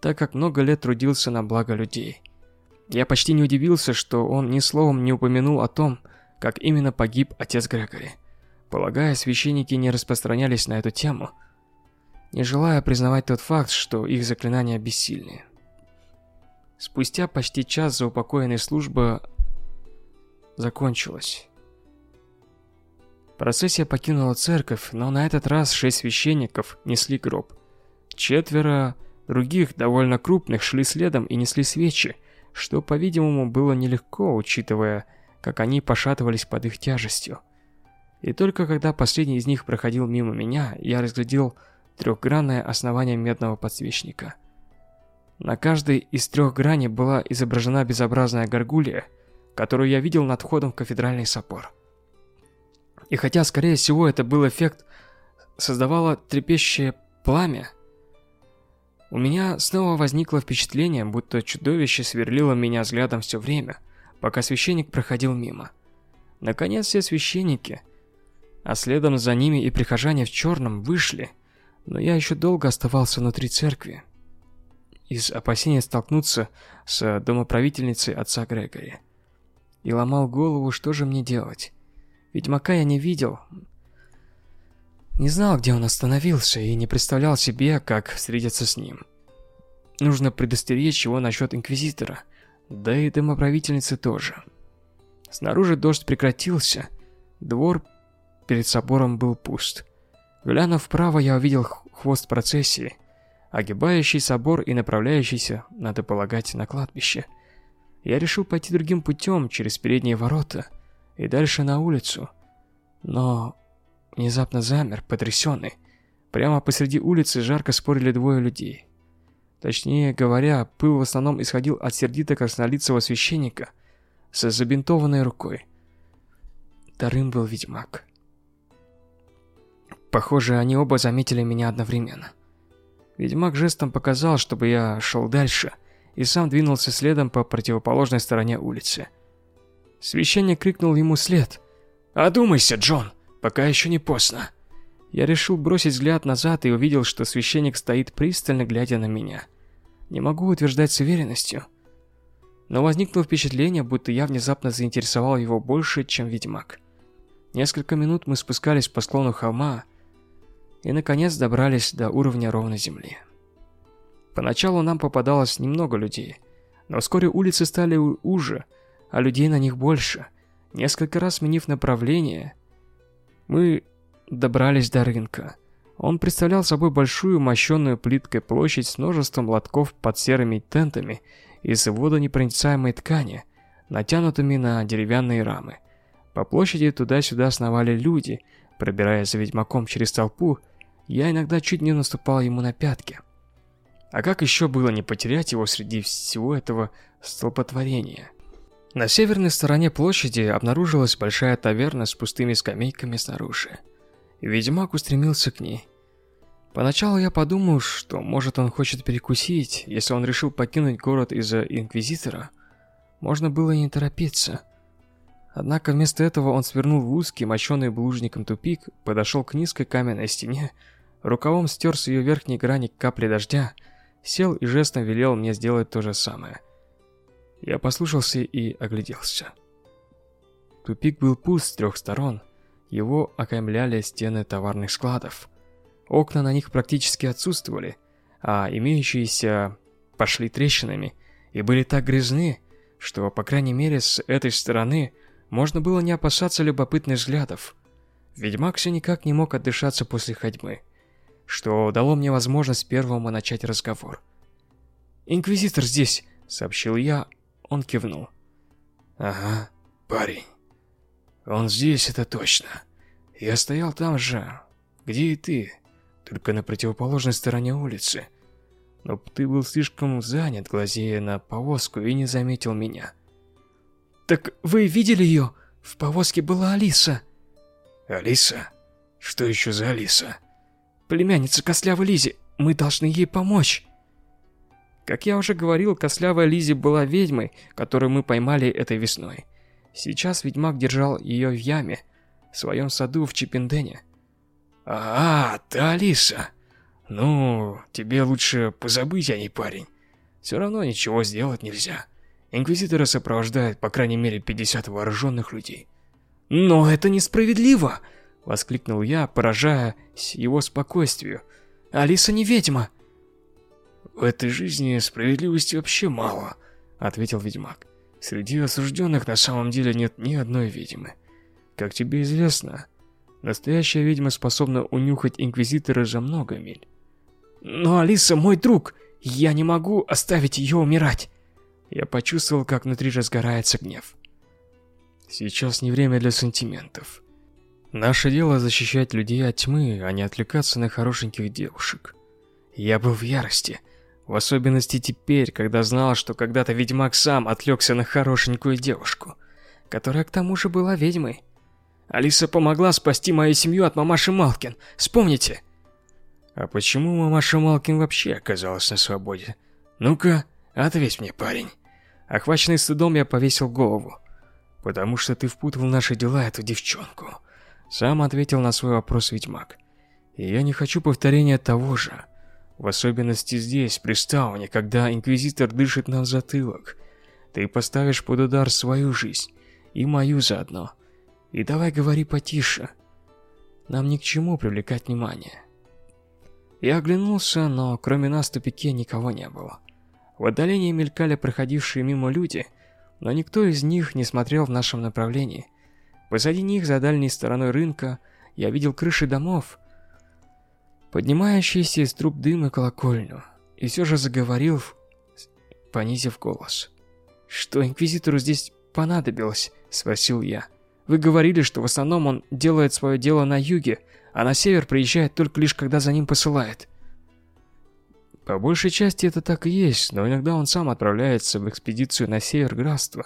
так как много лет трудился на благо людей. Я почти не удивился, что он ни словом не упомянул о том, как именно погиб отец Грегори. Полагая, священники не распространялись на эту тему, не желая признавать тот факт, что их заклинания бессильны. Спустя почти час заупокоенной службы закончилась. Процессия покинула церковь, но на этот раз шесть священников несли гроб. Четверо других, довольно крупных, шли следом и несли свечи, что, по-видимому, было нелегко, учитывая, как они пошатывались под их тяжестью. И только когда последний из них проходил мимо меня, я разглядел трехгранное основание медного подсвечника. На каждой из трех граней была изображена безобразная горгулья, которую я видел над входом в кафедральный собор. И хотя, скорее всего, это был эффект, создавало трепещущее пламя, у меня снова возникло впечатление, будто чудовище сверлило меня взглядом все время, пока священник проходил мимо. Наконец все священники, а следом за ними и прихожане в черном, вышли, но я еще долго оставался внутри церкви. Из опасения столкнуться с домоправительницей отца Грегори. И ломал голову, что же мне делать. Ведьмака я не видел, не знал, где он остановился, и не представлял себе, как встретиться с ним. Нужно предостеречь его насчет Инквизитора, да и домоправительницы тоже. Снаружи дождь прекратился, двор перед собором был пуст. Глянув вправо, я увидел хвост процессии, огибающий собор и направляющийся, надо полагать, на кладбище. Я решил пойти другим путем, через передние ворота, и дальше на улицу. Но внезапно замер, потрясенный. Прямо посреди улицы жарко спорили двое людей. Точнее говоря, пыл в основном исходил от сердито краснолицего священника с забинтованной рукой. Вторым был ведьмак. Похоже, они оба заметили меня одновременно. Ведьмак жестом показал, чтобы я шел дальше, и сам двинулся следом по противоположной стороне улицы. Священник крикнул ему след. «Одумайся, Джон! пока еще не поздно. Я решил бросить взгляд назад и увидел, что священник стоит пристально глядя на меня. Не могу утверждать с уверенностью, но возникло впечатление, будто я внезапно заинтересовал его больше, чем ведьмак. Несколько минут мы спускались по склону холма и наконец добрались до уровня ровной земли. Поначалу нам попадалось немного людей, но вскоре улицы стали уже, а людей на них больше. Несколько раз сменив направление, мы добрались до рынка. Он представлял собой большую мощенную плиткой площадь с множеством лотков под серыми тентами из водонепроницаемой ткани, натянутыми на деревянные рамы. По площади туда-сюда сновали люди, пробираясь за ведьмаком через толпу, я иногда чуть не наступал ему на пятки. А как еще было не потерять его среди всего этого столпотворения? На северной стороне площади обнаружилась большая таверна с пустыми скамейками снаружи. Ведьмак устремился к ней. Поначалу я подумал, что может он хочет перекусить, если он решил покинуть город из-за Инквизитора. Можно было не торопиться. Однако вместо этого он свернул в узкий, мощенный булыжником тупик, подошел к низкой каменной стене, рукавом стер с ее верхней грани капли дождя, сел и жестом велел мне сделать то же самое. Я послушался и огляделся. Тупик был пуст с трех сторон. Его окаймляли стены товарных складов. Окна на них практически отсутствовали, а имеющиеся пошли трещинами и были так грязны, что, по крайней мере, с этой стороны можно было не опасаться любопытных взглядов. Ведьмак все никак не мог отдышаться после ходьбы, что дало мне возможность первому начать разговор. «Инквизитор здесь», — сообщил я, он кивнул. «Ага, парень. Он здесь, это точно. Я стоял там же, где и ты, только на противоположной стороне улицы. Но ты был слишком занят, глазея на повозку, и не заметил меня». «Так вы видели ее? В повозке была Алиса». «Алиса? Что еще за Алиса?» «Племянница Кослявы Лизи. Мы должны ей помочь». Как я уже говорил, кослявая Лизи была ведьмой, которую мы поймали этой весной. Сейчас ведьмак держал ее в яме, в своем саду в Чипендене. «А, ты Алиса! Ну, тебе лучше позабыть о ней, парень. Все равно ничего сделать нельзя. Инквизитора сопровождает по крайней мере 50 вооруженных людей». «Но это несправедливо!» — воскликнул я, поражаясь его спокойствию. «Алиса не ведьма!» «В этой жизни справедливости вообще мало», — ответил ведьмак. «Среди осужденных на самом деле нет ни одной ведьмы. Как тебе известно, настоящая ведьма способна унюхать Инквизитора за много миль». «Но Алиса мой друг, Я не могу оставить ее умирать. Я почувствовал, как внутри разгорается гнев. Сейчас не время для сантиментов. Наше дело защищать людей от тьмы, а не отвлекаться на хорошеньких девушек. Я был в ярости. В особенности теперь, когда знал, что когда-то ведьмак сам отвлекся на хорошенькую девушку, которая к тому же была ведьмой. Алиса помогла спасти мою семью от мамаши Малкин. Вспомните. А почему мамаша Малкин вообще оказалась на свободе? Ну-ка, ответь мне, парень. Охваченный стыдом, я повесил голову. Потому что ты впутал в наши дела эту девчонку. Сам ответил на свой вопрос ведьмак. И я не хочу повторения того же. В особенности здесь, при Стауне, когда Инквизитор дышит нам в затылок. Ты поставишь под удар свою жизнь. И мою заодно. И давай говори потише. Нам ни к чему привлекать внимание. Я оглянулся, но кроме нас в тупике никого не было. В отдалении мелькали проходившие мимо люди, но никто из них не смотрел в нашем направлении. Позади них, за дальней стороной рынка, я видел крыши домов, поднимающиеся из труб дыма колокольню, и все же заговорил, понизив голос. «Что Инквизитору здесь понадобилось?» – спросил я. «Вы говорили, что в основном он делает свое дело на юге, а на север приезжает только лишь когда за ним посылает». По большей части это так и есть, но иногда он сам отправляется в экспедицию на север графства.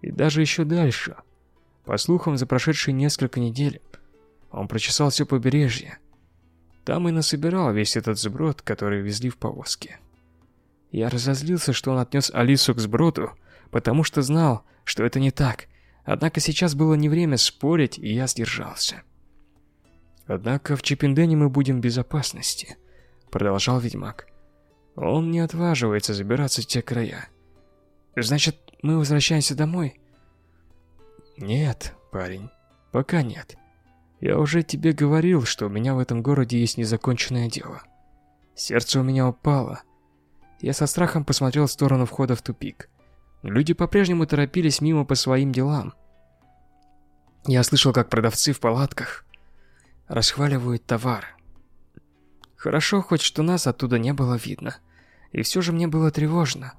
И даже еще дальше. По слухам, за прошедшие несколько недель он прочесал все побережье, там и насобирал весь этот сброд, который везли в повозке. Я разозлился, что он отнес Алису к сброду, потому что знал, что это не так. Однако сейчас было не время спорить, и я сдержался. Однако в Чипендене мы будем в безопасности, продолжал ведьмак. Он не отваживается забираться в те края. Значит, мы возвращаемся домой? Нет, парень, пока нет. Я уже тебе говорил, что у меня в этом городе есть незаконченное дело. Сердце у меня упало. Я со страхом посмотрел в сторону входа в тупик. Люди по-прежнему торопились мимо по своим делам. Я слышал, как продавцы в палатках расхваливают товар. Хорошо хоть, что нас оттуда не было видно. И все же мне было тревожно.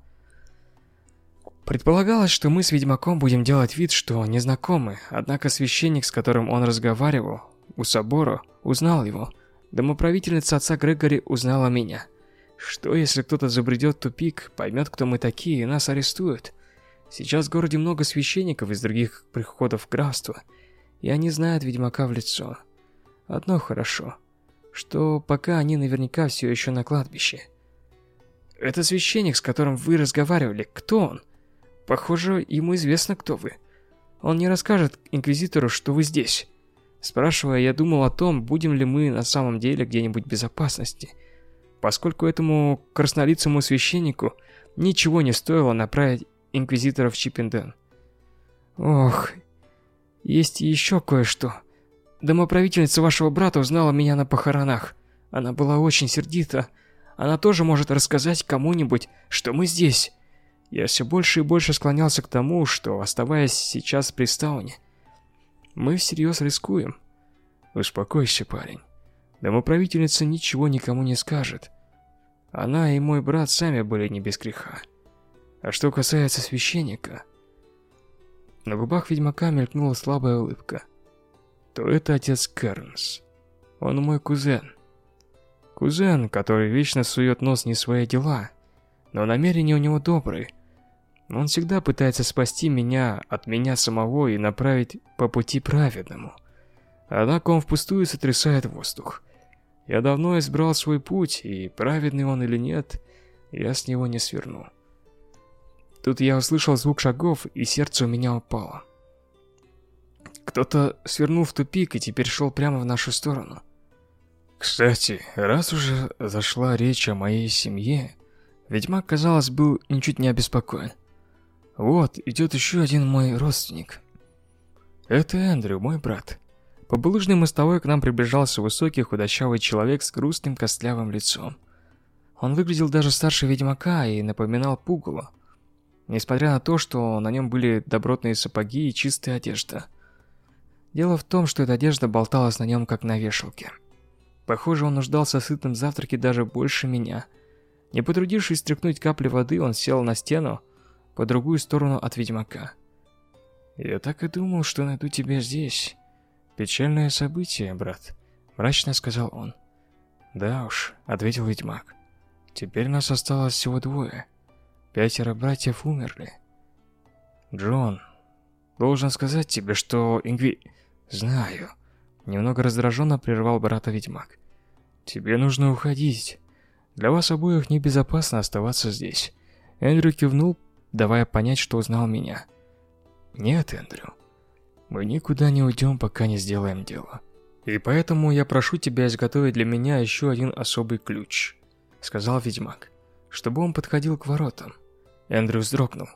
Предполагалось, что мы с ведьмаком будем делать вид, что незнакомы, однако священник, с которым он разговаривал, у собора, узнал его. Домоправительница отца Грегори узнала меня. Что, если кто-то забредет в тупик, поймет, кто мы такие, и нас арестуют? Сейчас в городе много священников из других приходов графства, и они знают ведьмака в лицо. Одно хорошо, что пока они наверняка все еще на кладбище. Это священник, с которым вы разговаривали, кто он? Похоже, ему известно, кто вы. Он не расскажет инквизитору, что вы здесь. Спрашивая, я думал о том, будем ли мы на самом деле где-нибудь в безопасности. Поскольку этому краснолицому священнику ничего не стоило направить инквизитора в Чиппенден. Ох, есть еще кое-что. Домоправительница вашего брата узнала меня на похоронах. Она была очень сердита. Она тоже может рассказать кому-нибудь, что мы здесь. Я все больше и больше склонялся к тому, что, оставаясь сейчас при Стауне, мы всерьез рискуем. Успокойся, парень. Домоправительница ничего никому не скажет. Она и мой брат сами были не без греха. А что касается священника... На губах ведьмака мелькнула слабая улыбка. То это отец Кернс. Он мой кузен. Кузен, который вечно сует нос не свои дела, но намерения у него добрые, он всегда пытается спасти меня от меня самого и направить по пути праведному. Однако он впустую сотрясает воздух. Я давно избрал свой путь, и праведный он или нет, я с него не сверну. Тут я услышал звук шагов, и сердце у меня упало. Кто-то свернул в тупик и теперь шел прямо в нашу сторону. Кстати, раз уже зашла речь о моей семье, ведьмак, казалось, был ничуть не обеспокоен. Вот, идет еще один мой родственник. Это Эндрю, мой брат. По булыжной мостовой к нам приближался высокий худощавый человек с грустным костлявым лицом. Он выглядел даже старше ведьмака и напоминал пугало. Несмотря на то, что на нем были добротные сапоги и чистая одежда. Дело в том, что эта одежда болталась на нем как на вешалке. Похоже, он нуждался в сытном завтраке даже больше меня. Не потрудившись стряхнуть капли воды, он сел на стену по другую сторону от ведьмака. «Я так и думал, что найду тебя здесь. Печальное событие, брат», — мрачно сказал он. «Да уж», — ответил ведьмак. «Теперь нас осталось всего двое. Пятеро братьев умерли. Джон, должен сказать тебе, что Ингви...» «Знаю», — немного раздраженно прервал брата ведьмак. «Тебе нужно уходить. Для вас обоих небезопасно оставаться здесь». Эндрю кивнул, давая понять, что узнал меня. «Нет, Эндрю, мы никуда не уйдем, пока не сделаем дело. И поэтому я прошу тебя изготовить для меня еще один особый ключ», — сказал ведьмак, чтобы он подходил к воротам. Эндрю вздрогнул.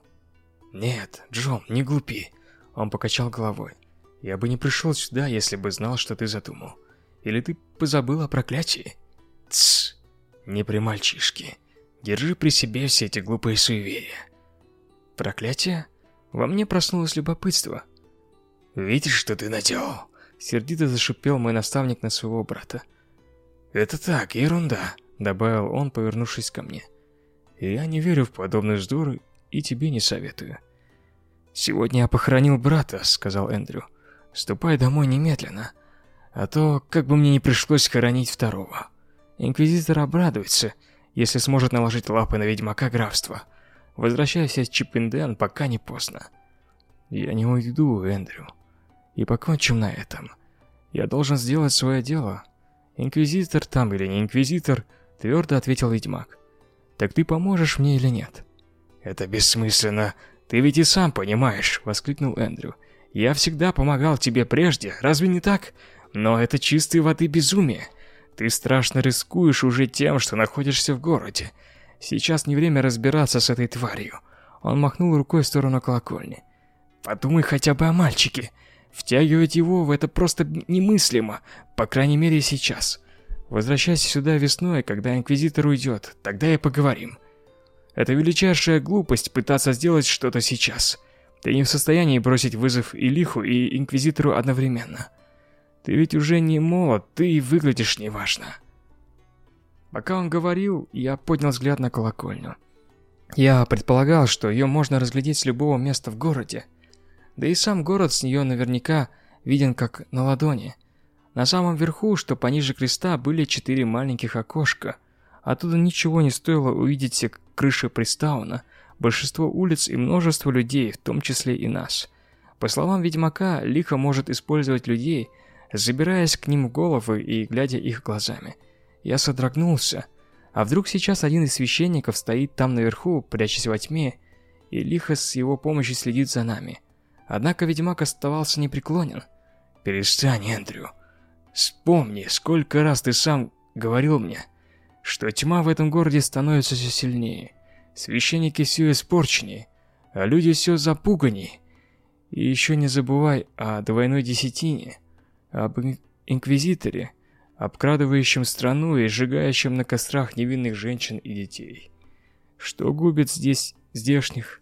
«Нет, Джон, не глупи», — он покачал головой. «Я бы не пришел сюда, если бы знал, что ты задумал. Или ты позабыл о проклятии?» «Тссс, не при мальчишке. Держи при себе все эти глупые суеверия». «Проклятие?» Во мне проснулось любопытство. «Видишь, что ты наделал?» Сердито зашипел мой наставник на своего брата. «Это так, ерунда», — добавил он, повернувшись ко мне. «Я не верю в подобные вздоры и тебе не советую». «Сегодня я похоронил брата», — сказал Эндрю. «Ступай домой немедленно, а то как бы мне не пришлось хоронить второго. Инквизитор обрадуется, если сможет наложить лапы на ведьмака графства. Возвращайся в Чиппенден, пока не поздно». «Я не уйду, Эндрю. И покончим на этом. Я должен сделать свое дело. Инквизитор там или не инквизитор, твердо ответил ведьмак. Так ты поможешь мне или нет? Это бессмысленно. Ты ведь и сам понимаешь, воскликнул Эндрю. Я всегда помогал тебе прежде, разве не так? Но это чистой воды безумие. Ты страшно рискуешь уже тем, что находишься в городе. Сейчас не время разбираться с этой тварью. Он махнул рукой в сторону колокольни. Подумай хотя бы о мальчике. Втягивать его в это просто немыслимо, по крайней мере сейчас. Возвращайся сюда весной, когда Инквизитор уйдет, тогда и поговорим. Это величайшая глупость пытаться сделать что-то сейчас. Ты не в состоянии бросить вызов и Лиху, и Инквизитору одновременно. Ты ведь уже не молод, ты и выглядишь неважно. Пока он говорил, я поднял взгляд на колокольню. Я предполагал, что ее можно разглядеть с любого места в городе. Да и сам город с нее наверняка виден как на ладони. На самом верху, что пониже креста, были четыре маленьких окошка. Оттуда ничего не стоило увидеть крыши Пристауна, большинство улиц и множество людей, в том числе и нас. По словам ведьмака, лихо может использовать людей, забираясь к ним в головы и глядя их глазами. Я содрогнулся. А вдруг сейчас один из священников стоит там наверху, прячась во тьме, и лихо с его помощью следит за нами. Однако ведьмак оставался непреклонен. «Перестань, Эндрю. Вспомни, сколько раз ты сам говорил мне, что тьма в этом городе становится все сильнее. Священники все испорченнее, а люди все запуганнее. И еще не забывай о двойной десятине, об инквизиторе, обкрадывающем страну и сжигающем на кострах невинных женщин и детей. Что губит здесь здешних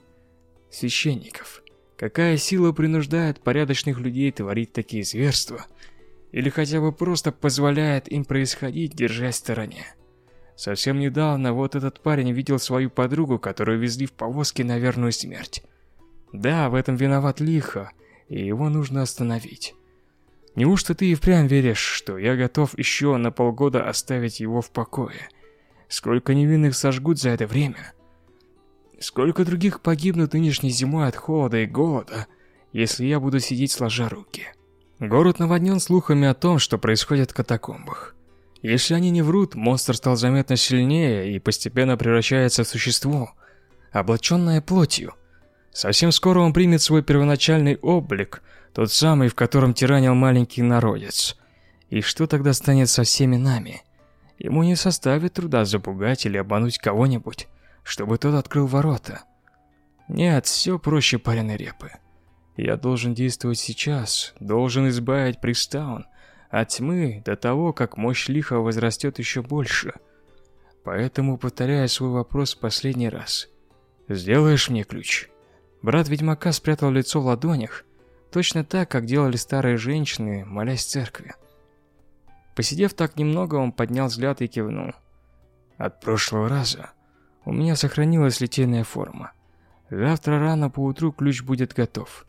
священников?» Какая сила принуждает порядочных людей творить такие зверства? Или хотя бы просто позволяет им происходить, держась в стороне? Совсем недавно вот этот парень видел свою подругу, которую везли в повозке на верную смерть. Да, в этом виноват лихо, и его нужно остановить. Неужто ты и впрямь веришь, что я готов еще на полгода оставить его в покое? Сколько невинных сожгут за это время? Сколько других погибнут нынешней зимой от холода и голода, если я буду сидеть сложа руки? Город наводнен слухами о том, что происходит в катакомбах. Если они не врут, монстр стал заметно сильнее и постепенно превращается в существо, облаченное плотью. Совсем скоро он примет свой первоначальный облик, тот самый, в котором тиранил маленький народец. И что тогда станет со всеми нами? Ему не составит труда запугать или обмануть кого-нибудь чтобы тот открыл ворота. Нет, все проще пареной репы. Я должен действовать сейчас, должен избавить Пристаун от тьмы до того, как мощь лиха возрастет еще больше. Поэтому повторяю свой вопрос в последний раз. «Сделаешь мне ключ?» Брат ведьмака спрятал лицо в ладонях, точно так, как делали старые женщины, молясь в церкви. Посидев так немного, он поднял взгляд и кивнул. От прошлого раза У меня сохранилась литейная форма. Завтра рано поутру ключ будет готов.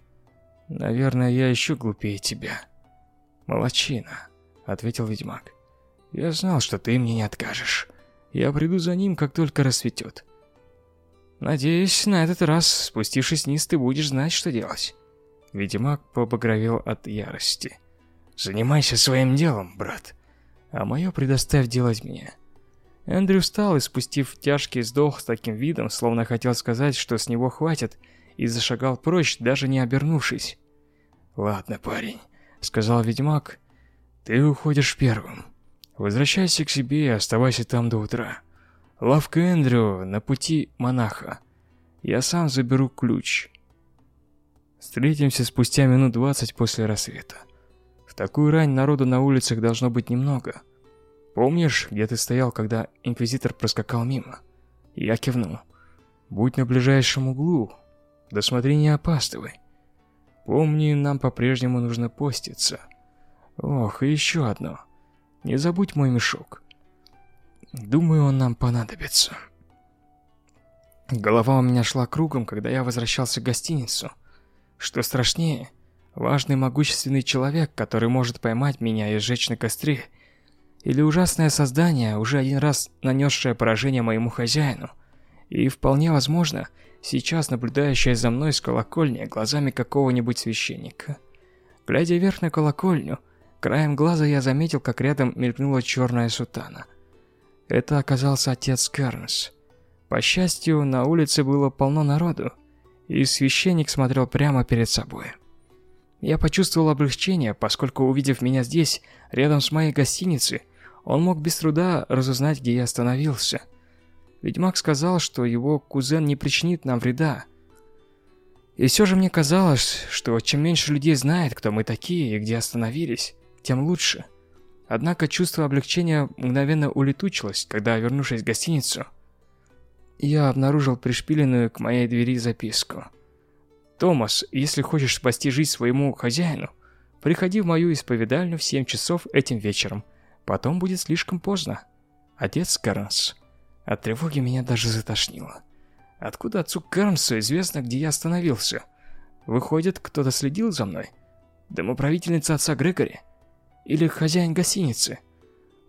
Наверное, я еще глупее тебя. Молодчина, ответил ведьмак. Я знал, что ты мне не откажешь. Я приду за ним, как только рассветет. Надеюсь, на этот раз, спустившись вниз, ты будешь знать, что делать. Ведьмак побагровел от ярости. Занимайся своим делом, брат, а мое предоставь делать мне. Эндрю встал и, спустив тяжкий вздох с таким видом, словно хотел сказать, что с него хватит, и зашагал прочь, даже не обернувшись. «Ладно, парень», — сказал ведьмак, — «ты уходишь первым. Возвращайся к себе и оставайся там до утра. Лавка Эндрю на пути монаха. Я сам заберу ключ. Встретимся спустя минут двадцать после рассвета. В такую рань народу на улицах должно быть немного». Помнишь, где ты стоял, когда инквизитор проскакал мимо? Я кивнул. Будь на ближайшем углу. Да смотри, не опаздывай. Помни, нам по-прежнему нужно поститься. Ох, и еще одно. Не забудь мой мешок. Думаю, он нам понадобится. Голова у меня шла кругом, когда я возвращался в гостиницу. Что страшнее, важный могущественный человек, который может поймать меня и сжечь на костре, или ужасное создание, уже один раз нанесшее поражение моему хозяину. И вполне возможно, сейчас наблюдающее за мной с колокольни глазами какого-нибудь священника. Глядя вверх на колокольню, краем глаза я заметил, как рядом мелькнула черная сутана. Это оказался отец Кернс. По счастью, на улице было полно народу, и священник смотрел прямо перед собой. Я почувствовал облегчение, поскольку, увидев меня здесь, рядом с моей гостиницей, он мог без труда разузнать, где я остановился. Ведьмак сказал, что его кузен не причинит нам вреда. И все же мне казалось, что чем меньше людей знает, кто мы такие и где остановились, тем лучше. Однако чувство облегчения мгновенно улетучилось, когда, вернувшись в гостиницу, я обнаружил пришпиленную к моей двери записку. «Томас, если хочешь спасти жизнь своему хозяину, приходи в мою исповедальню в 7 часов этим вечером. Потом будет слишком поздно. Отец Кернс. От тревоги меня даже затошнило. Откуда отцу Кернсу известно, где я остановился? Выходит, кто-то следил за мной? Домоправительница отца Грегори? Или хозяин гостиницы?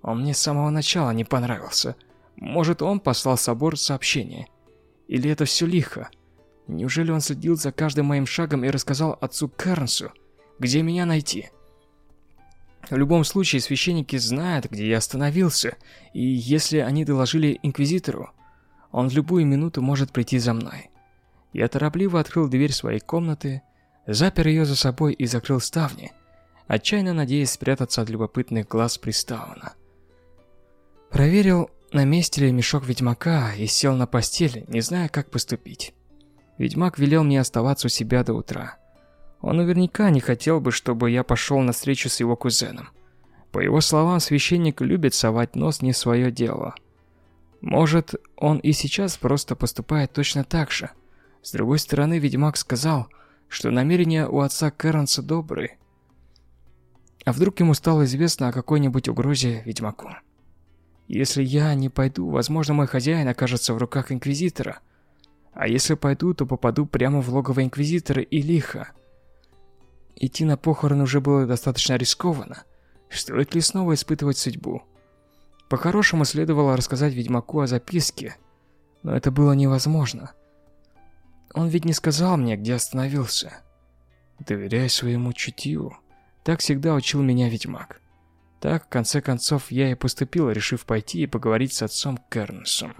Он мне с самого начала не понравился. Может, он послал собор сообщение? Или это все лихо? Неужели он следил за каждым моим шагом и рассказал отцу Кернсу, где меня найти? В любом случае, священники знают, где я остановился, и если они доложили Инквизитору, он в любую минуту может прийти за мной. Я торопливо открыл дверь своей комнаты, запер ее за собой и закрыл ставни, отчаянно надеясь спрятаться от любопытных глаз Приставана. Проверил, на месте ли мешок ведьмака, и сел на постели, не зная, как поступить. Ведьмак велел мне оставаться у себя до утра. Он наверняка не хотел бы, чтобы я пошел на встречу с его кузеном. По его словам, священник любит совать нос не в свое дело. Может, он и сейчас просто поступает точно так же. С другой стороны, ведьмак сказал, что намерения у отца Кэронса добрые. А вдруг ему стало известно о какой-нибудь угрозе ведьмаку? Если я не пойду, возможно, мой хозяин окажется в руках Инквизитора. А если пойду, то попаду прямо в логово Инквизитора и лихо. Идти на похороны уже было достаточно рискованно. Стоит ли снова испытывать судьбу? По-хорошему следовало рассказать ведьмаку о записке, но это было невозможно. Он ведь не сказал мне, где остановился. Доверяй своему чутью. Так всегда учил меня ведьмак. Так, в конце концов, я и поступил, решив пойти и поговорить с отцом Кернсом.